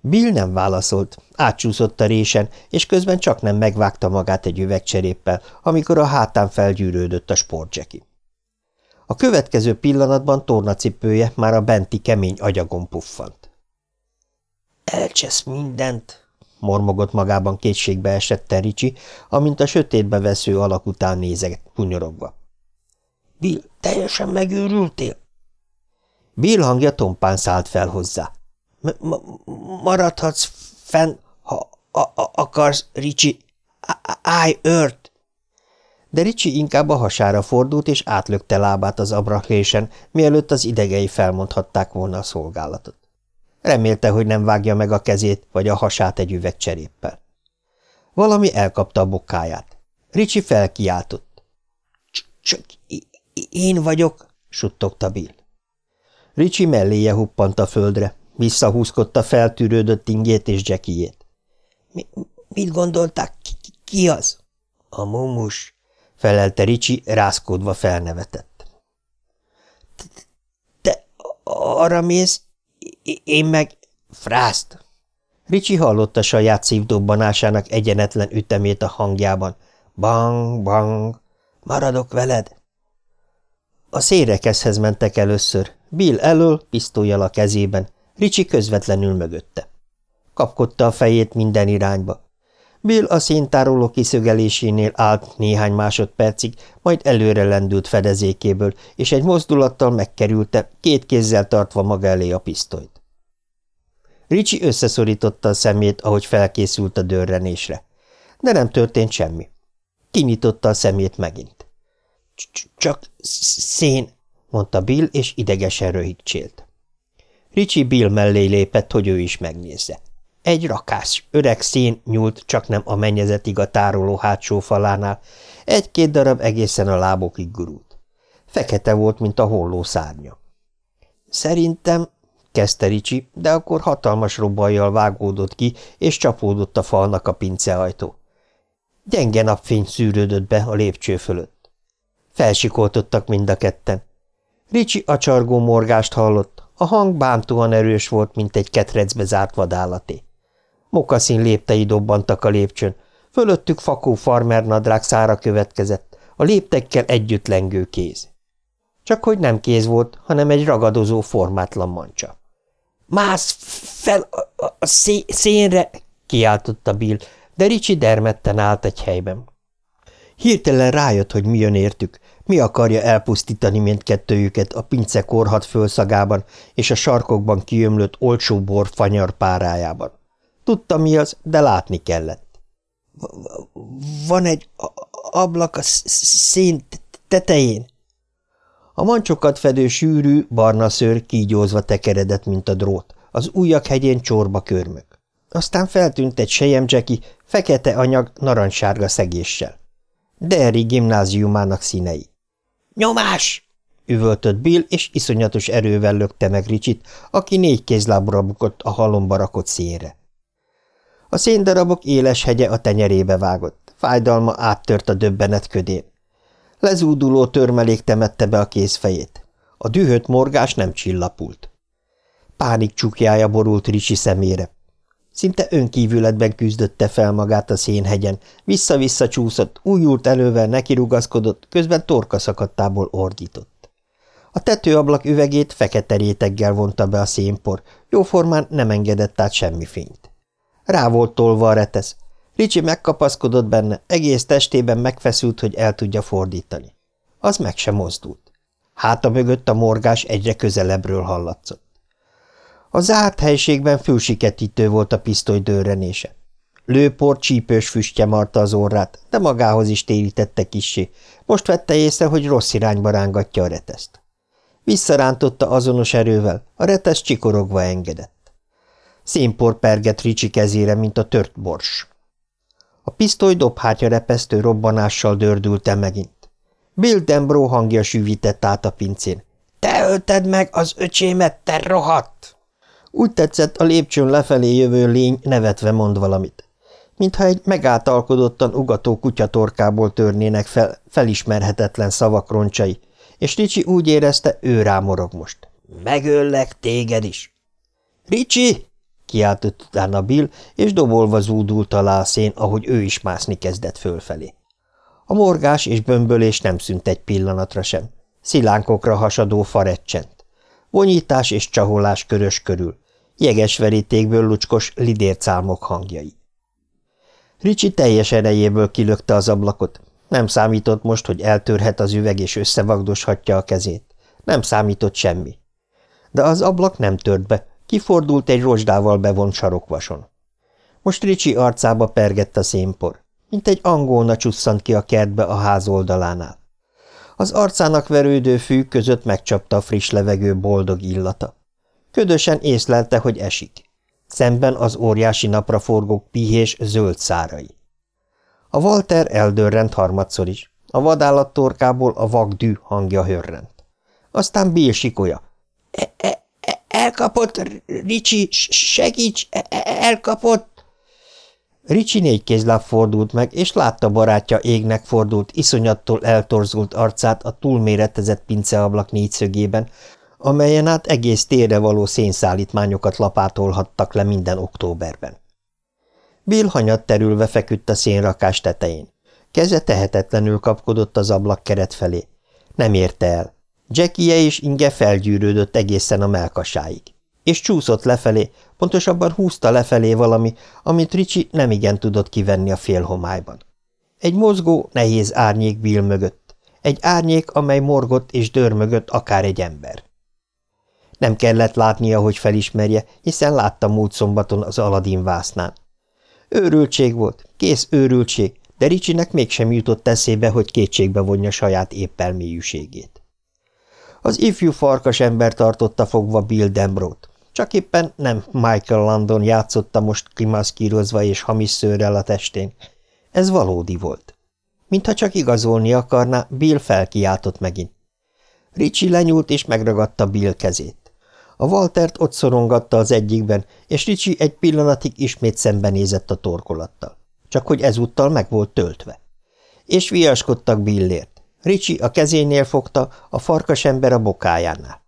Bill nem válaszolt, átcsúszott a résen, és közben csak nem megvágta magát egy üvegcseréppel, amikor a hátán felgyűrődött a sportcseki. A következő pillanatban tornacipője már a benti kemény agyagon puffant. Elcsesz mindent, mormogott magában kétségbe esett Ricsi, amint a sötétbe vesző alak után nézett, hunyorogva. Bill, teljesen megőrültél? Bill hangja tompán szállt fel hozzá. – Maradhatsz fenn, ha a- a- akarsz, Ricsi. Állj, ört! de Ricsi inkább a hasára fordult, és átlökte lábát az abraklésen, mielőtt az idegei felmondhatták volna a szolgálatot. Remélte, hogy nem vágja meg a kezét, vagy a hasát egy üvegcseréppel. Valami elkapta a bokáját. Ricsi felkiáltott. – Csak én vagyok – suttogta Bill. Ricsi melléje huppant a földre, visszahúzkodta feltűrődött ingét és Jackiét. Mi, – Mit gondolták? Ki, ki az? – A mumus – felelte Ricsi, rászkódva felnevetett. – Te arra mész? Én meg frászt! Ricsi hallotta saját szívdobbanásának egyenetlen ütemét a hangjában. Bang, bang! Maradok veled! A szérekeszhez mentek először, Bill elől, pisztolyjal a kezében, Ricsi közvetlenül mögötte. Kapkodta a fejét minden irányba. Bill a széntároló kiszögelésénél állt néhány másodpercig, majd előre lendült fedezékéből, és egy mozdulattal megkerülte, két kézzel tartva maga elé a pisztolyt. Ricsi összeszorította a szemét, ahogy felkészült a dörrenésre. De nem történt semmi. Kinyitotta a szemét megint. – Csak szén – mondta Bill, és idegesen röhigcsélt. Ricsi Bill mellé lépett, hogy ő is megnézze. Egy rakás, öreg szén nyúlt csak nem a mennyezetig a tároló hátsó falánál, egy-két darab egészen a lábokig gurult. Fekete volt, mint a holló szárnya. Szerintem, kezdte Ricsi, de akkor hatalmas robbajjal vágódott ki, és csapódott a falnak a pinceajtó. Gyenge napfény szűrődött be a lépcső fölött. Felsikoltottak mind a ketten. Ricsi a csargó morgást hallott, a hang bántóan erős volt, mint egy ketrecbe zárt vadállaté. Mokaszín léptei dobbantak a lépcsőn, fölöttük fakó farmernadrág szára következett, a léptekkel együtt lengő kéz. Csak hogy nem kéz volt, hanem egy ragadozó formátlan mancsa. – Mász fel a, a, szé szénre! – kiáltotta Bill, de Ricsi dermedten állt egy helyben. Hirtelen rájött, hogy mi jön értük, mi akarja elpusztítani mindkettőjüket a pince korhat fölszagában és a sarkokban kiömlött olcsó bor fanyar párájában. Tudta mi az, de látni kellett. – Van egy ablak a szén tetején. A mancsokat fedő sűrű, barna szőr kígyózva tekeredett, mint a drót, az ujjak hegyén csorba körmök. Aztán feltűnt egy sejemcseki, fekete anyag narancssárga szegéssel. Derry gimnáziumának színei. – Nyomás! – üvöltött Bill, és iszonyatos erővel lökte meg Ricsit, aki négy kézlábra bukott a halomba rakott szénre. A széndarabok éles hegye a tenyerébe vágott, fájdalma áttört a döbbenet ködén. Lezúduló törmelék temette be a kézfejét. A dühött morgás nem csillapult. Pánik csukjája borult Ricsi szemére. Szinte önkívületben küzdötte fel magát a szénhegyen, vissza-vissza csúszott, újult elővel nekirugaszkodott, közben torka szakadtából ordított. A tetőablak üvegét fekete réteggel vonta be a szénpor, jóformán nem engedett át semmi fényt. Rá volt tolva a retesz. Ricsi megkapaszkodott benne, egész testében megfeszült, hogy el tudja fordítani. Az meg sem mozdult. Háta mögött a morgás egyre közelebbről hallatszott. A zárt helységben fülsiketítő volt a pisztoly dőrenése. Lőpor csípős füstje marta az orrát, de magához is térítette kissé. Most vette észre, hogy rossz irányba rángatja a reteszt. Visszarántotta azonos erővel, a retesz csikorogva engedett. Színpor pergett Ricsi kezére, mint a tört bors. A pisztoly dobhátja repesztő robbanással dördült megint. Bill Dembro hangja sűvített át a pincén. – Te ölted meg az öcsémet, te rohadt! Úgy tetszett, a lépcsőn lefelé jövő lény nevetve mond valamit. Mintha egy megáltalkodottan ugató kutyatorkából törnének fel felismerhetetlen szavak roncsai, és Ricsi úgy érezte, ő rámorog most. – Megöllek téged is! – Ricsi! – kiáltott utána Bill, és dobolva zúdult alá a szén, ahogy ő is mászni kezdett fölfelé. A morgás és bömbölés nem szűnt egy pillanatra sem. Szilánkokra hasadó farecsent. Vonyítás és csaholás körös körül, jeges lucskos lidércálmok hangjai. Ricsi teljes erejéből kilökte az ablakot. Nem számított most, hogy eltörhet az üveg és összevagdoshatja a kezét. Nem számított semmi. De az ablak nem tört be, kifordult egy rozsdával bevont sarokvason. Most Ricsi arcába pergett a szénpor. mint egy angolna csusszant ki a kertbe a ház oldalánál. Az arcának verődő fű között megcsapta a friss levegő boldog illata. Ködösen észlelte, hogy esik. Szemben az óriási napraforgók pihés zöld szárai. A Walter eldörrent harmadszor is. A vadállat torkából a vakdű hangja hörrent. Aztán Bill sikolya. E -e -e Elkapott, Ricsi, segíts, e -e elkapott! Ricsi négy kézláb fordult meg, és látta barátja égnek fordult, iszonyattól eltorzult arcát a túlméretezett pinceablak négyszögében, amelyen át egész térre való szénszállítmányokat lapátolhattak le minden októberben. Bill hanyat terülve feküdt a szénrakás tetején. Keze tehetetlenül kapkodott az ablak keret felé. Nem érte el. Jackie-je és inge felgyűrődött egészen a melkasáig. És csúszott lefelé, pontosabban húzta lefelé valami, amit Ricsi nemigen tudott kivenni a félhomályban. Egy mozgó, nehéz árnyék Bill mögött. Egy árnyék, amely morgott és dörmögött akár egy ember. Nem kellett látnia, hogy felismerje, hiszen látta múlt szombaton az Aladin vásznán. Őrültség volt, kész őrültség, de Ricsinek mégsem jutott eszébe, hogy kétségbe vonja saját éppelmélyűségét. Az ifjú farkas ember tartotta fogva Bill Dembrot, csak éppen nem Michael Landon játszotta most kimaszkírozva és hamis szőrrel a testén. Ez valódi volt. Mintha csak igazolni akarná, Bill felkiáltott megint. Ricsi lenyúlt és megragadta Bill kezét. A Waltert ott szorongatta az egyikben, és Ricsi egy pillanatig ismét szembenézett a torkolattal. Csak hogy ezúttal meg volt töltve. És viaskodtak Billért. Ricsi a kezénél fogta, a farkasember a bokájánál.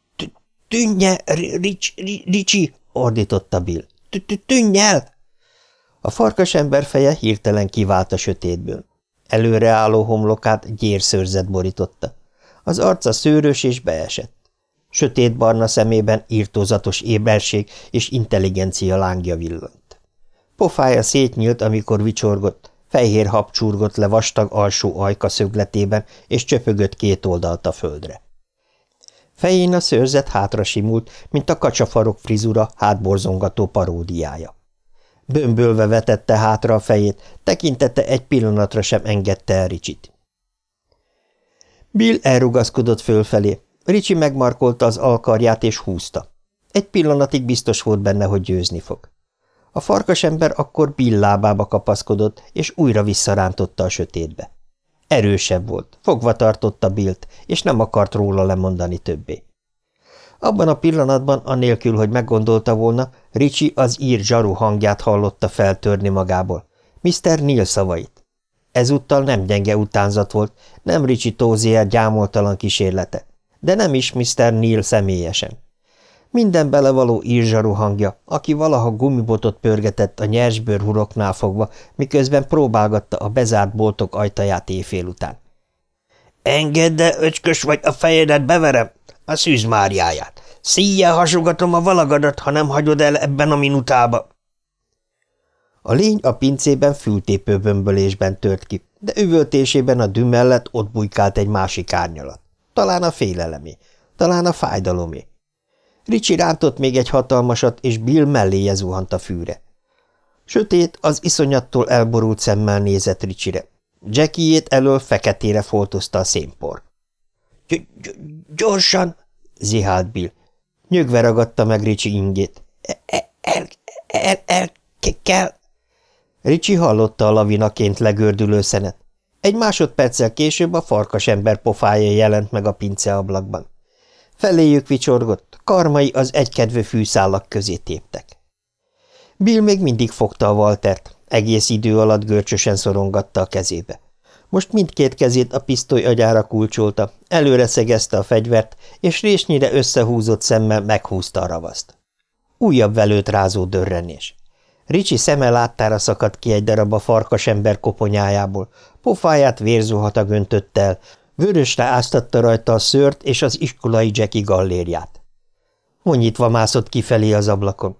– Tűnje, Ricsi! – ordította Bill. – Tűnj el! A farkasember feje hirtelen kivált a sötétből. Előreálló homlokát gyérszőrzet borította. Az arca szőrös és beesett. Sötétbarna szemében írtózatos éberség és intelligencia lángja villant. Pofája szétnyílt, amikor vicsorgott, fehér hab csurgott le vastag alsó ajka szögletében, és csöpögött két oldalt a földre. Fején a szőrzet hátra simult, mint a kacsafarok frizura hátborzongató paródiája. Bömbölve vetette hátra a fejét, tekintete egy pillanatra sem engedte el Ricsit. Bill elrugaszkodott fölfelé, Ricsi megmarkolta az alkarját és húzta. Egy pillanatig biztos volt benne, hogy győzni fog. A farkasember akkor Bill lábába kapaszkodott, és újra visszarántotta a sötétbe. Erősebb volt, fogva tartotta Billt, és nem akart róla lemondani többé. Abban a pillanatban, anélkül, hogy meggondolta volna, Ricsi az ír zsaru hangját hallotta feltörni magából. Mr. Neil szavait. Ezúttal nem gyenge utánzat volt, nem Ricsi Tózier gyámoltalan kísérlete de nem is Mr. Neil személyesen. Minden belevaló írzsaru hangja, aki valaha gumibotot pörgetett a nyersbőr huroknál fogva, miközben próbálgatta a bezárt boltok ajtaját éjfél után. – Engedd el, öcskös vagy, a fejedet beverem! A szűz Máriáját! Szíjjel hasogatom a valagadat, ha nem hagyod el ebben a minutába! A lény a pincében fültépő bömbölésben tört ki, de üvöltésében a dű mellett ott bujkált egy másik árnyalat. Talán a félelemé, talán a fájdalomé. Ricsi rántott még egy hatalmasat, és Bill melléje zuhant a fűre. Sötét, az iszonyattól elborult szemmel nézett Ricsire. Jackiét elől feketére foltozta a szénpor. – Gyorsan! – zihált Bill. Nyögve ragadta meg Ricsi ingét. E, e, – El, el, el, kell! Ricsi hallotta a lavinaként legördülő szenet. Egy másodperccel később a farkasember pofája jelent meg a pinceablakban. Feléjük vicsorgott, karmai az egykedvű fűszálak közé téptek. Bill még mindig fogta a Waltert, egész idő alatt görcsösen szorongatta a kezébe. Most mindkét kezét a pisztoly agyára kulcsolta, előre szegezte a fegyvert, és résnyire összehúzott szemmel meghúzta a ravaszt. Újabb velőt rázó dörrenés. Ricsi szeme láttára szakadt ki egy darab a farkasember koponyájából, pofáját vérzuhata göntött el, vörösre áztatta rajta a szőrt és az iskolai Jackie gallérját. Monyitva mászott kifelé az ablakon.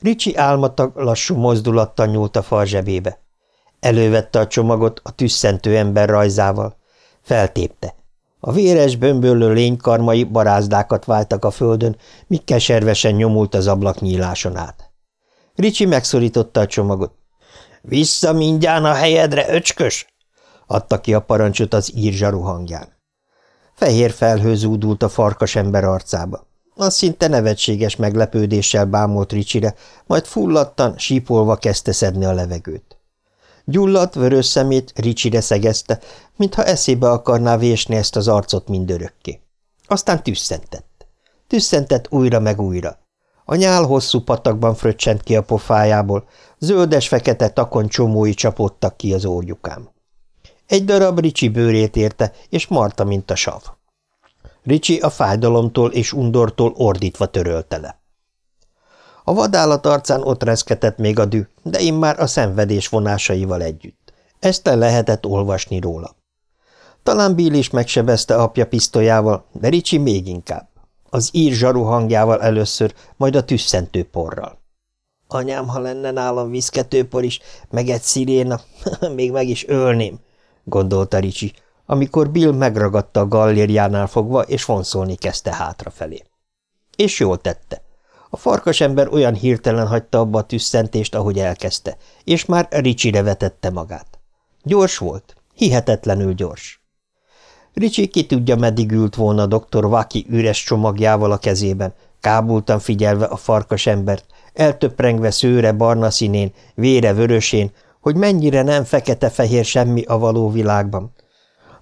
Ricsi álmatag lassú mozdulattal nyúlt a fal zsebébe. Elővette a csomagot a tüsszentő ember rajzával. Feltépte. A véres, bömböllő lénykarmai barázdákat váltak a földön, míg keservesen nyomult az ablak nyíláson át. Ricsi megszorította a csomagot. – Vissza mindján a helyedre, öcskös! – adta ki a parancsot az írzsaru hangján. Fehér felhő zúdult a farkas ember arcába. Az szinte nevetséges meglepődéssel bámult Ricsire, majd fulladtan, sípolva kezdte szedni a levegőt. Gyulladt, vörös szemét Ricsire szegezte, mintha eszébe akarná vésni ezt az arcot mindörökké. Aztán tüsszentett. Tüsszentett újra meg újra. A nyál hosszú patakban fröccsent ki a pofájából, zöldes-fekete takon csomói csapódtak ki az órjukám. Egy darab Ricsi bőrét érte, és marta, mint a sav. Ricsi a fájdalomtól és undortól ordítva törölte le. A vadállat arcán ott reszketett még a dű, de immár a szenvedés vonásaival együtt. Ezt le lehetett olvasni róla. Talán Bill is megsebezte apja pisztolyával, de Ricsi még inkább. Az ír zsaru hangjával először, majd a tüsszentő porral. Anyám, ha lenne nálam viszketőpor is, meg egy sziréna, még meg is ölném, gondolta Ricsi, amikor Bill megragadta a gallérjánál fogva, és vonszolni kezdte hátrafelé. És jól tette. A farkas ember olyan hirtelen hagyta abba a tüsszentést, ahogy elkezdte, és már Ricsire vetette magát. Gyors volt, hihetetlenül gyors. Ricsi ki tudja, meddig ült volna dr. Vaki üres csomagjával a kezében, kábultan figyelve a farkas embert, eltöprengve szőre barna színén, vére vörösén, hogy mennyire nem fekete-fehér semmi a való világban,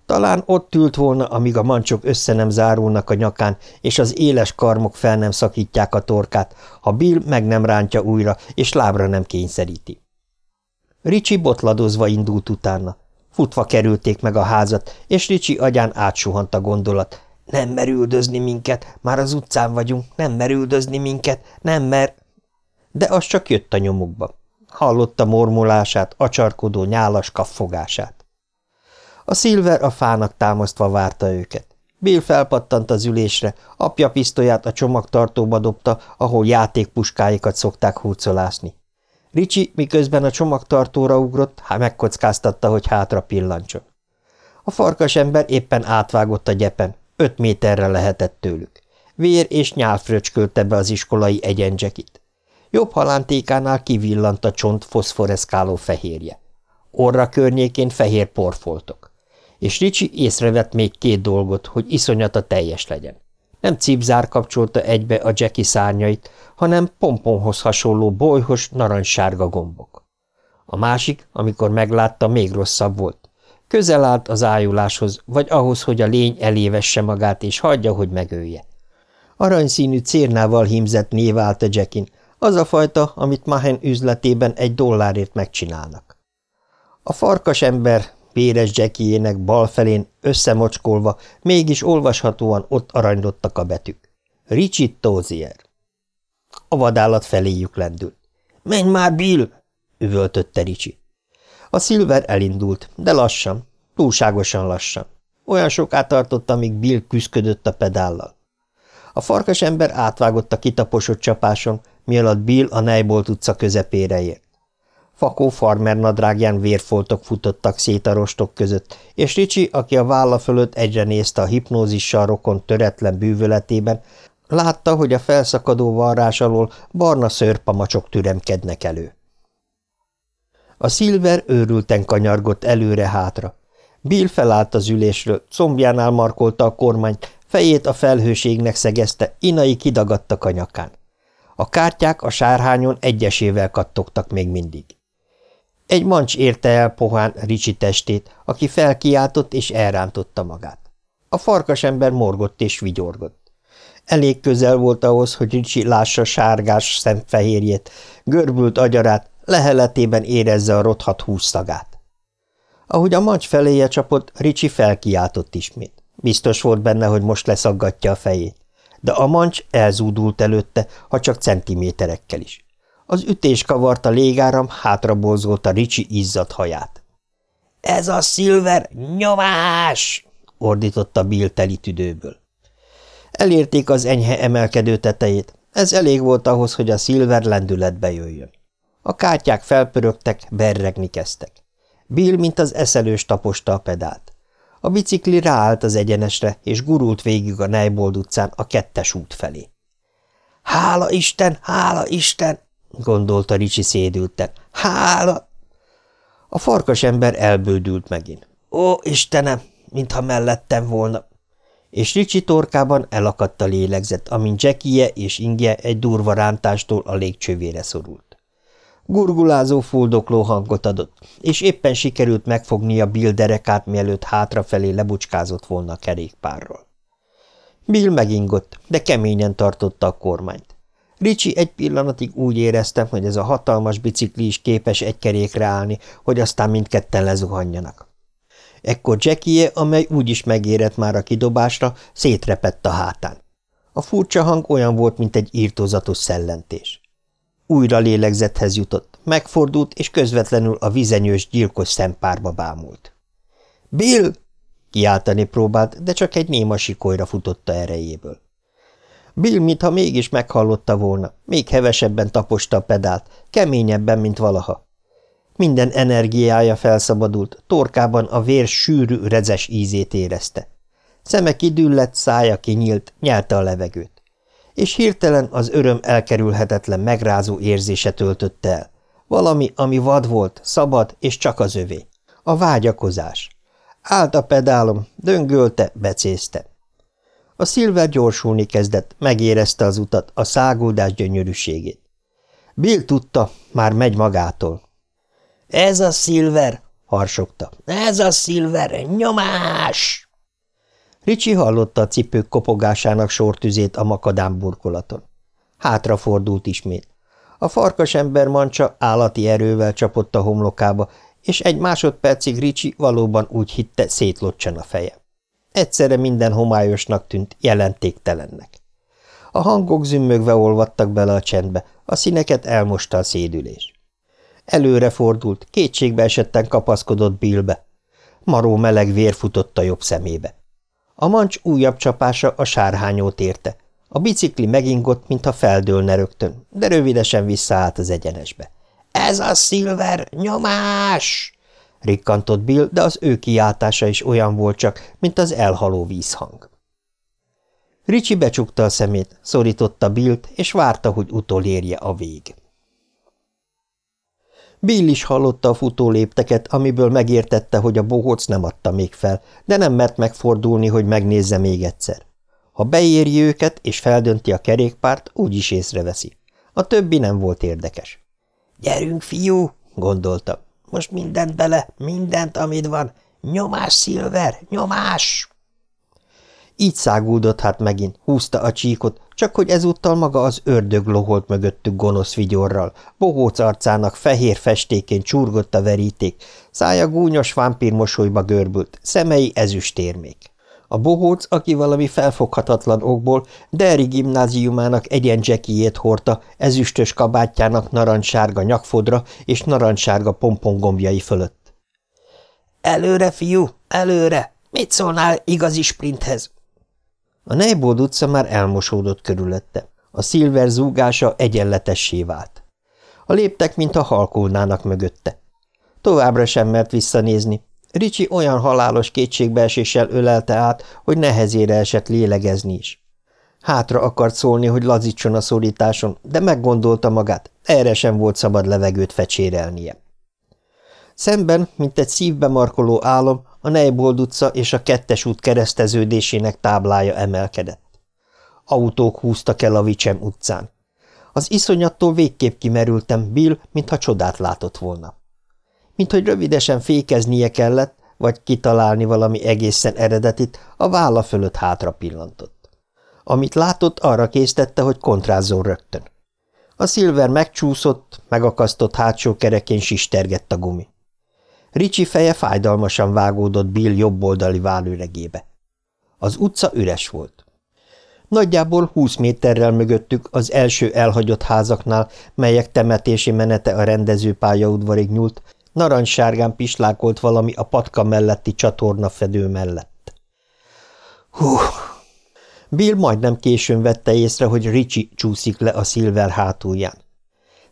talán ott ült volna, amíg a mancsok össze nem zárulnak a nyakán, és az éles karmok fel nem szakítják a torkát, ha Bill meg nem rántja újra, és lábra nem kényszeríti. Ricsi botladozva indult utána. Futva kerülték meg a házat, és Ricsi agyán átsuhant a gondolat. Nem merüldözni minket, már az utcán vagyunk, nem merüldözni minket, nem mer... De az csak jött a nyomukba. Hallotta mormolását, acsarkodó nyálas kaffogását. A szilver a fának támasztva várta őket. Bill felpattant az ülésre, apja pisztolyát a csomagtartóba dobta, ahol játékpuskáikat szokták hurcolásni. Ricsi, miközben a csomagtartóra ugrott, hát megkockáztatta, hogy hátra pillancson. A farkas ember éppen átvágott a gyepen, öt méterre lehetett tőlük. Vér és nyál fröcskölte be az iskolai egyendzsekit. Jobb halántékánál kivillant a csont foszforeszkáló fehérje. Orra környékén fehér porfoltok és Ricsi észrevett még két dolgot, hogy iszonyata teljes legyen. Nem cipzár kapcsolta egybe a Jackie szárnyait, hanem pomponhoz hasonló bolyhos, narancssárga gombok. A másik, amikor meglátta, még rosszabb volt. Közel állt az ájuláshoz, vagy ahhoz, hogy a lény elévesse magát, és hagyja, hogy megölje. Aranyszínű cérnával hímzett név állt a Jackin, az a fajta, amit Mahen üzletében egy dollárért megcsinálnak. A farkas ember péres dzsekiének bal felén összemocskolva, mégis olvashatóan ott aranylottak a betűk. Richie Tozier. A vadállat feléjük lendült. – Menj már, Bill! – üvöltötte Ricsi. A Silver elindult, de lassan, túlságosan lassan. Olyan soká tartott, amíg Bill küszködött a pedállal. A farkas ember átvágott a kitaposott csapáson, mielőtt Bill a Neibolt utca közepére ért. Fakó farmer nadrágján vérfoltok futottak szét a rostok között, és Ricsi, aki a válla fölött egyre nézte a hipnózissal rokon töretlen bűvöletében, látta, hogy a felszakadó varrás alól barna szőrpamacsok türemkednek elő. A szilver őrülten kanyargott előre-hátra. Bill felállt az ülésről, combjánál markolta a kormányt, fejét a felhőségnek szegezte, inai kidagadtak a nyakán. A kártyák a sárhányon egyesével kattogtak még mindig. Egy mancs érte el pohán Ricsi testét, aki felkiáltott és elrántotta magát. A farkas ember morgott és vigyorgott. Elég közel volt ahhoz, hogy Ricsi lássa sárgás szemfehérjét, görbült agyarát, leheletében érezze a rothat húszszagát. Ahogy a mancs feléje csapott, Ricsi felkiáltott ismét. Biztos volt benne, hogy most leszaggatja a fejét. De a mancs elzúdult előtte, ha csak centiméterekkel is. Az ütés kavarta légáram, hátrabolzolta Ricsi izzadt haját. – Ez a Silver nyomás! – ordította Bill teli tüdőből. Elérték az enyhe emelkedő tetejét. Ez elég volt ahhoz, hogy a Silver lendületbe jöjjön. A kártyák felpörögtek, berregni kezdtek. Bill, mint az eszelős taposta a pedált. A bicikli ráállt az egyenesre, és gurult végig a Neibold utcán a kettes út felé. – Hála Isten, hála Isten! Gondolta Ricsi szédülten. Hála! A farkas ember elbődült megint. Ó, Istenem, mintha mellettem volna! És Ricsi torkában elakadt a lélegzet, amint Jackie és Inge egy durva rántástól a légcsövére szorult. Gurgulázó, fuldokló hangot adott, és éppen sikerült megfognia Bill derekát, mielőtt hátrafelé lebucskázott volna a kerékpárról. Bill megingott, de keményen tartotta a kormányt. Ricsi egy pillanatig úgy éreztem, hogy ez a hatalmas bicikli is képes egy kerékre állni, hogy aztán mindketten lezuhanjanak. Ekkor Jackie, amely úgyis megérett már a kidobásra, szétrepett a hátán. A furcsa hang olyan volt, mint egy írtózatos szellentés. Újra lélegzethez jutott, megfordult, és közvetlenül a vizenyős gyilkos szempárba bámult. – Bill! – kiáltani próbált, de csak egy néma sikolyra futotta erejéből. Bill, mintha mégis meghallotta volna, még hevesebben taposta a pedált, keményebben, mint valaha. Minden energiája felszabadult, torkában a vér sűrű, rezes ízét érezte. Szeme kidüllett, szája kinyílt, nyelte a levegőt. És hirtelen az öröm elkerülhetetlen megrázó érzése töltötte el. Valami, ami vad volt, szabad és csak az övé. A vágyakozás. Állt a pedálom, döngölte, becézte. A szilver gyorsulni kezdett, megérezte az utat, a száguldás gyönyörűségét. Bill tudta, már megy magától. – Ez a szilver! – harsogta. – Ez a szilver! Nyomás! Ricsi hallotta a cipők kopogásának sortüzét a makadám burkolaton. Hátrafordult ismét. A farkas ember mancsa állati erővel csapott a homlokába, és egy másodpercig Ricsi valóban úgy hitte, szétlocsan a feje. Egyszerre minden homályosnak tűnt, jelentéktelennek. A hangok zümmögve olvadtak bele a csendbe, a színeket elmosta a szédülés. Előre fordult, kétségbe esetten kapaszkodott Billbe. Maró meleg vér futott a jobb szemébe. A mancs újabb csapása a sárhányót érte. A bicikli megingott, mintha feldőlne rögtön, de rövidesen visszaállt az egyenesbe. – Ez a Silver nyomás! Rikkantott Bill, de az ő kiáltása is olyan volt csak, mint az elhaló vízhang. Ricsi becsukta a szemét, szorította Billt, és várta, hogy utolérje a vég. Bill is hallotta a futó lépteket, amiből megértette, hogy a bohóc nem adta még fel, de nem mert megfordulni, hogy megnézze még egyszer. Ha beéri őket és feldönti a kerékpárt, úgyis észreveszi. A többi nem volt érdekes. – Gyerünk, fiú! – gondolta. Most mindent bele, mindent, amit van. Nyomás, Szilver, nyomás! Így száguldott hát megint, húzta a csíkot, csak hogy ezúttal maga az ördög loholt mögöttük gonosz vigyorral, bohóc arcának fehér festékén csurgott a veríték, szája gúnyos vámpír mosolyba görbült, szemei ezüstérmék. A bohóc, aki valami felfoghatatlan okból Derry gimnáziumának egyen jackiét hordta, ezüstös kabátjának narancssárga nyakfodra és narancssárga pompongombjai fölött. – Előre, fiú, előre! Mit szólnál igazi sprinthez? A Neybold utca már elmosódott körülötte. A szilver zúgása egyenletessé vált. A léptek, mintha halkulnának mögötte. Továbbra sem mert visszanézni, Ricsi olyan halálos kétségbeeséssel ölelte át, hogy nehezére esett lélegezni is. Hátra akart szólni, hogy lazítson a szorításon, de meggondolta magát, erre sem volt szabad levegőt fecsérelnie. Szemben, mint egy szívbe markoló álom, a Neybold utca és a kettes út kereszteződésének táblája emelkedett. Autók húztak el a Vicsem utcán. Az iszonyattól végképp kimerültem, Bill, mintha csodát látott volna mint hogy rövidesen fékeznie kellett, vagy kitalálni valami egészen eredetit, a válla fölött hátra pillantott. Amit látott, arra késztette, hogy kontrázzon rögtön. A szilver megcsúszott, megakasztott hátsó kerekén sistergett a gumi. Ricsi feje fájdalmasan vágódott Bill jobboldali válőregébe. Az utca üres volt. Nagyjából húsz méterrel mögöttük az első elhagyott házaknál, melyek temetési menete a rendezőpályaudvarig nyúlt, narancssárgán pislákolt valami a patka melletti csatornafedő mellett. Hú! Bill majdnem későn vette észre, hogy Ricsi csúszik le a szilver hátulján.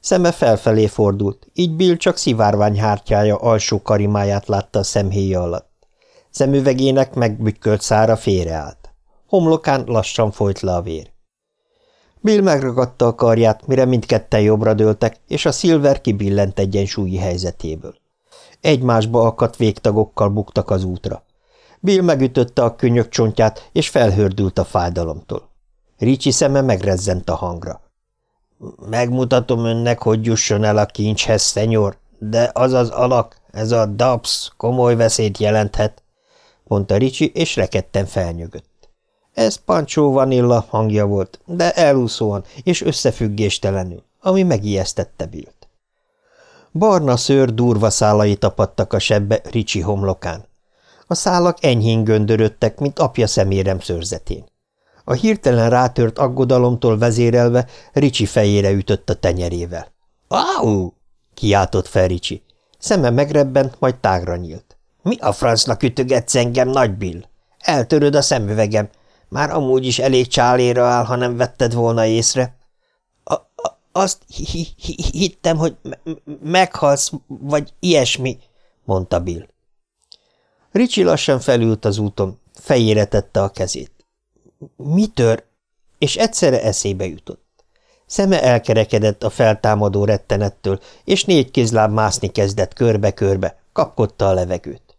Szeme felfelé fordult, így Bill csak szivárvány hártyája alsó karimáját látta a szemhéja alatt. Szemüvegének megbükkölt szára félreállt. Homlokán lassan folyt le a vér. Bill megragadta a karját, mire mindketten jobbra dőltek, és a Silver kibillent egyensúlyi helyzetéből. egymásba akadt végtagokkal buktak az útra. Bill megütötte a könyök csontját, és felhördült a fájdalomtól. Ricsi szeme megrezzent a hangra. – Megmutatom önnek, hogy jusson el a kincshez, szenyor, de az az alak, ez a DAPS komoly veszélyt jelenthet, mondta Ricsi, és rekedten felnyögött. Ez Pancsó Vanilla hangja volt, de elúszóan és összefüggéstelenül, ami megijesztette Billt. Barna szőr durva szálai tapadtak a sebbe Ricsi homlokán. A szálak enyhén göndörödtek, mint apja szemérem szőrzetén. A hirtelen rátört aggodalomtól vezérelve Ricsi fejére ütött a tenyerével. – Áú! – kiáltott fel Ricsi. Szeme megrebbent, majd tágra nyílt. – Mi a francnak ütögetsz engem, nagy Bill? Eltöröd a szemüvegem. Már amúgy is elég csáléra áll, ha nem vetted volna észre. A, a, azt hi hi hittem, hogy me meghalsz, vagy ilyesmi, mondta Bill. Ricsi lassan felült az úton, fejére tette a kezét. Mi tör? És egyszerre eszébe jutott. Szeme elkerekedett a feltámadó rettenettől, és négy kézláb mászni kezdett körbe-körbe, kapkodta a levegőt.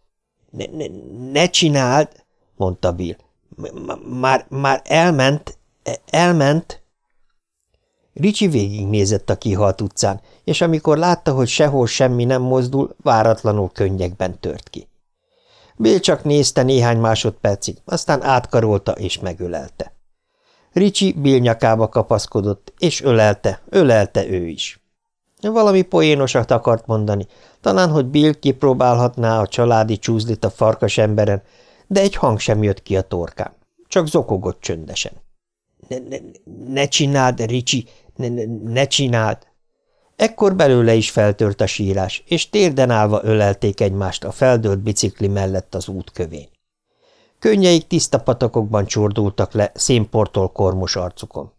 Ne, ne, ne csináld, mondta Bill. Már, már elment, elment. Ricsi végignézett a kihalt utcán, és amikor látta, hogy sehol semmi nem mozdul, váratlanul könnyekben tört ki. Bill csak nézte néhány másodpercig, aztán átkarolta és megölelte. Ricsi Bill nyakába kapaszkodott, és ölelte, ölelte ő is. Valami poénosat akart mondani, talán, hogy Bill kipróbálhatná a családi csúzlit a farkas emberen, de egy hang sem jött ki a torkán, csak zokogott csöndesen. Ne, ne, ne csináld, Ricsi, ne, ne, ne csináld! Ekkor belőle is feltört a sírás, és térden állva ölelték egymást a feldőlt bicikli mellett az út kövén. Könnyeik tiszta patakokban csordultak le szénportól kormos arcukon.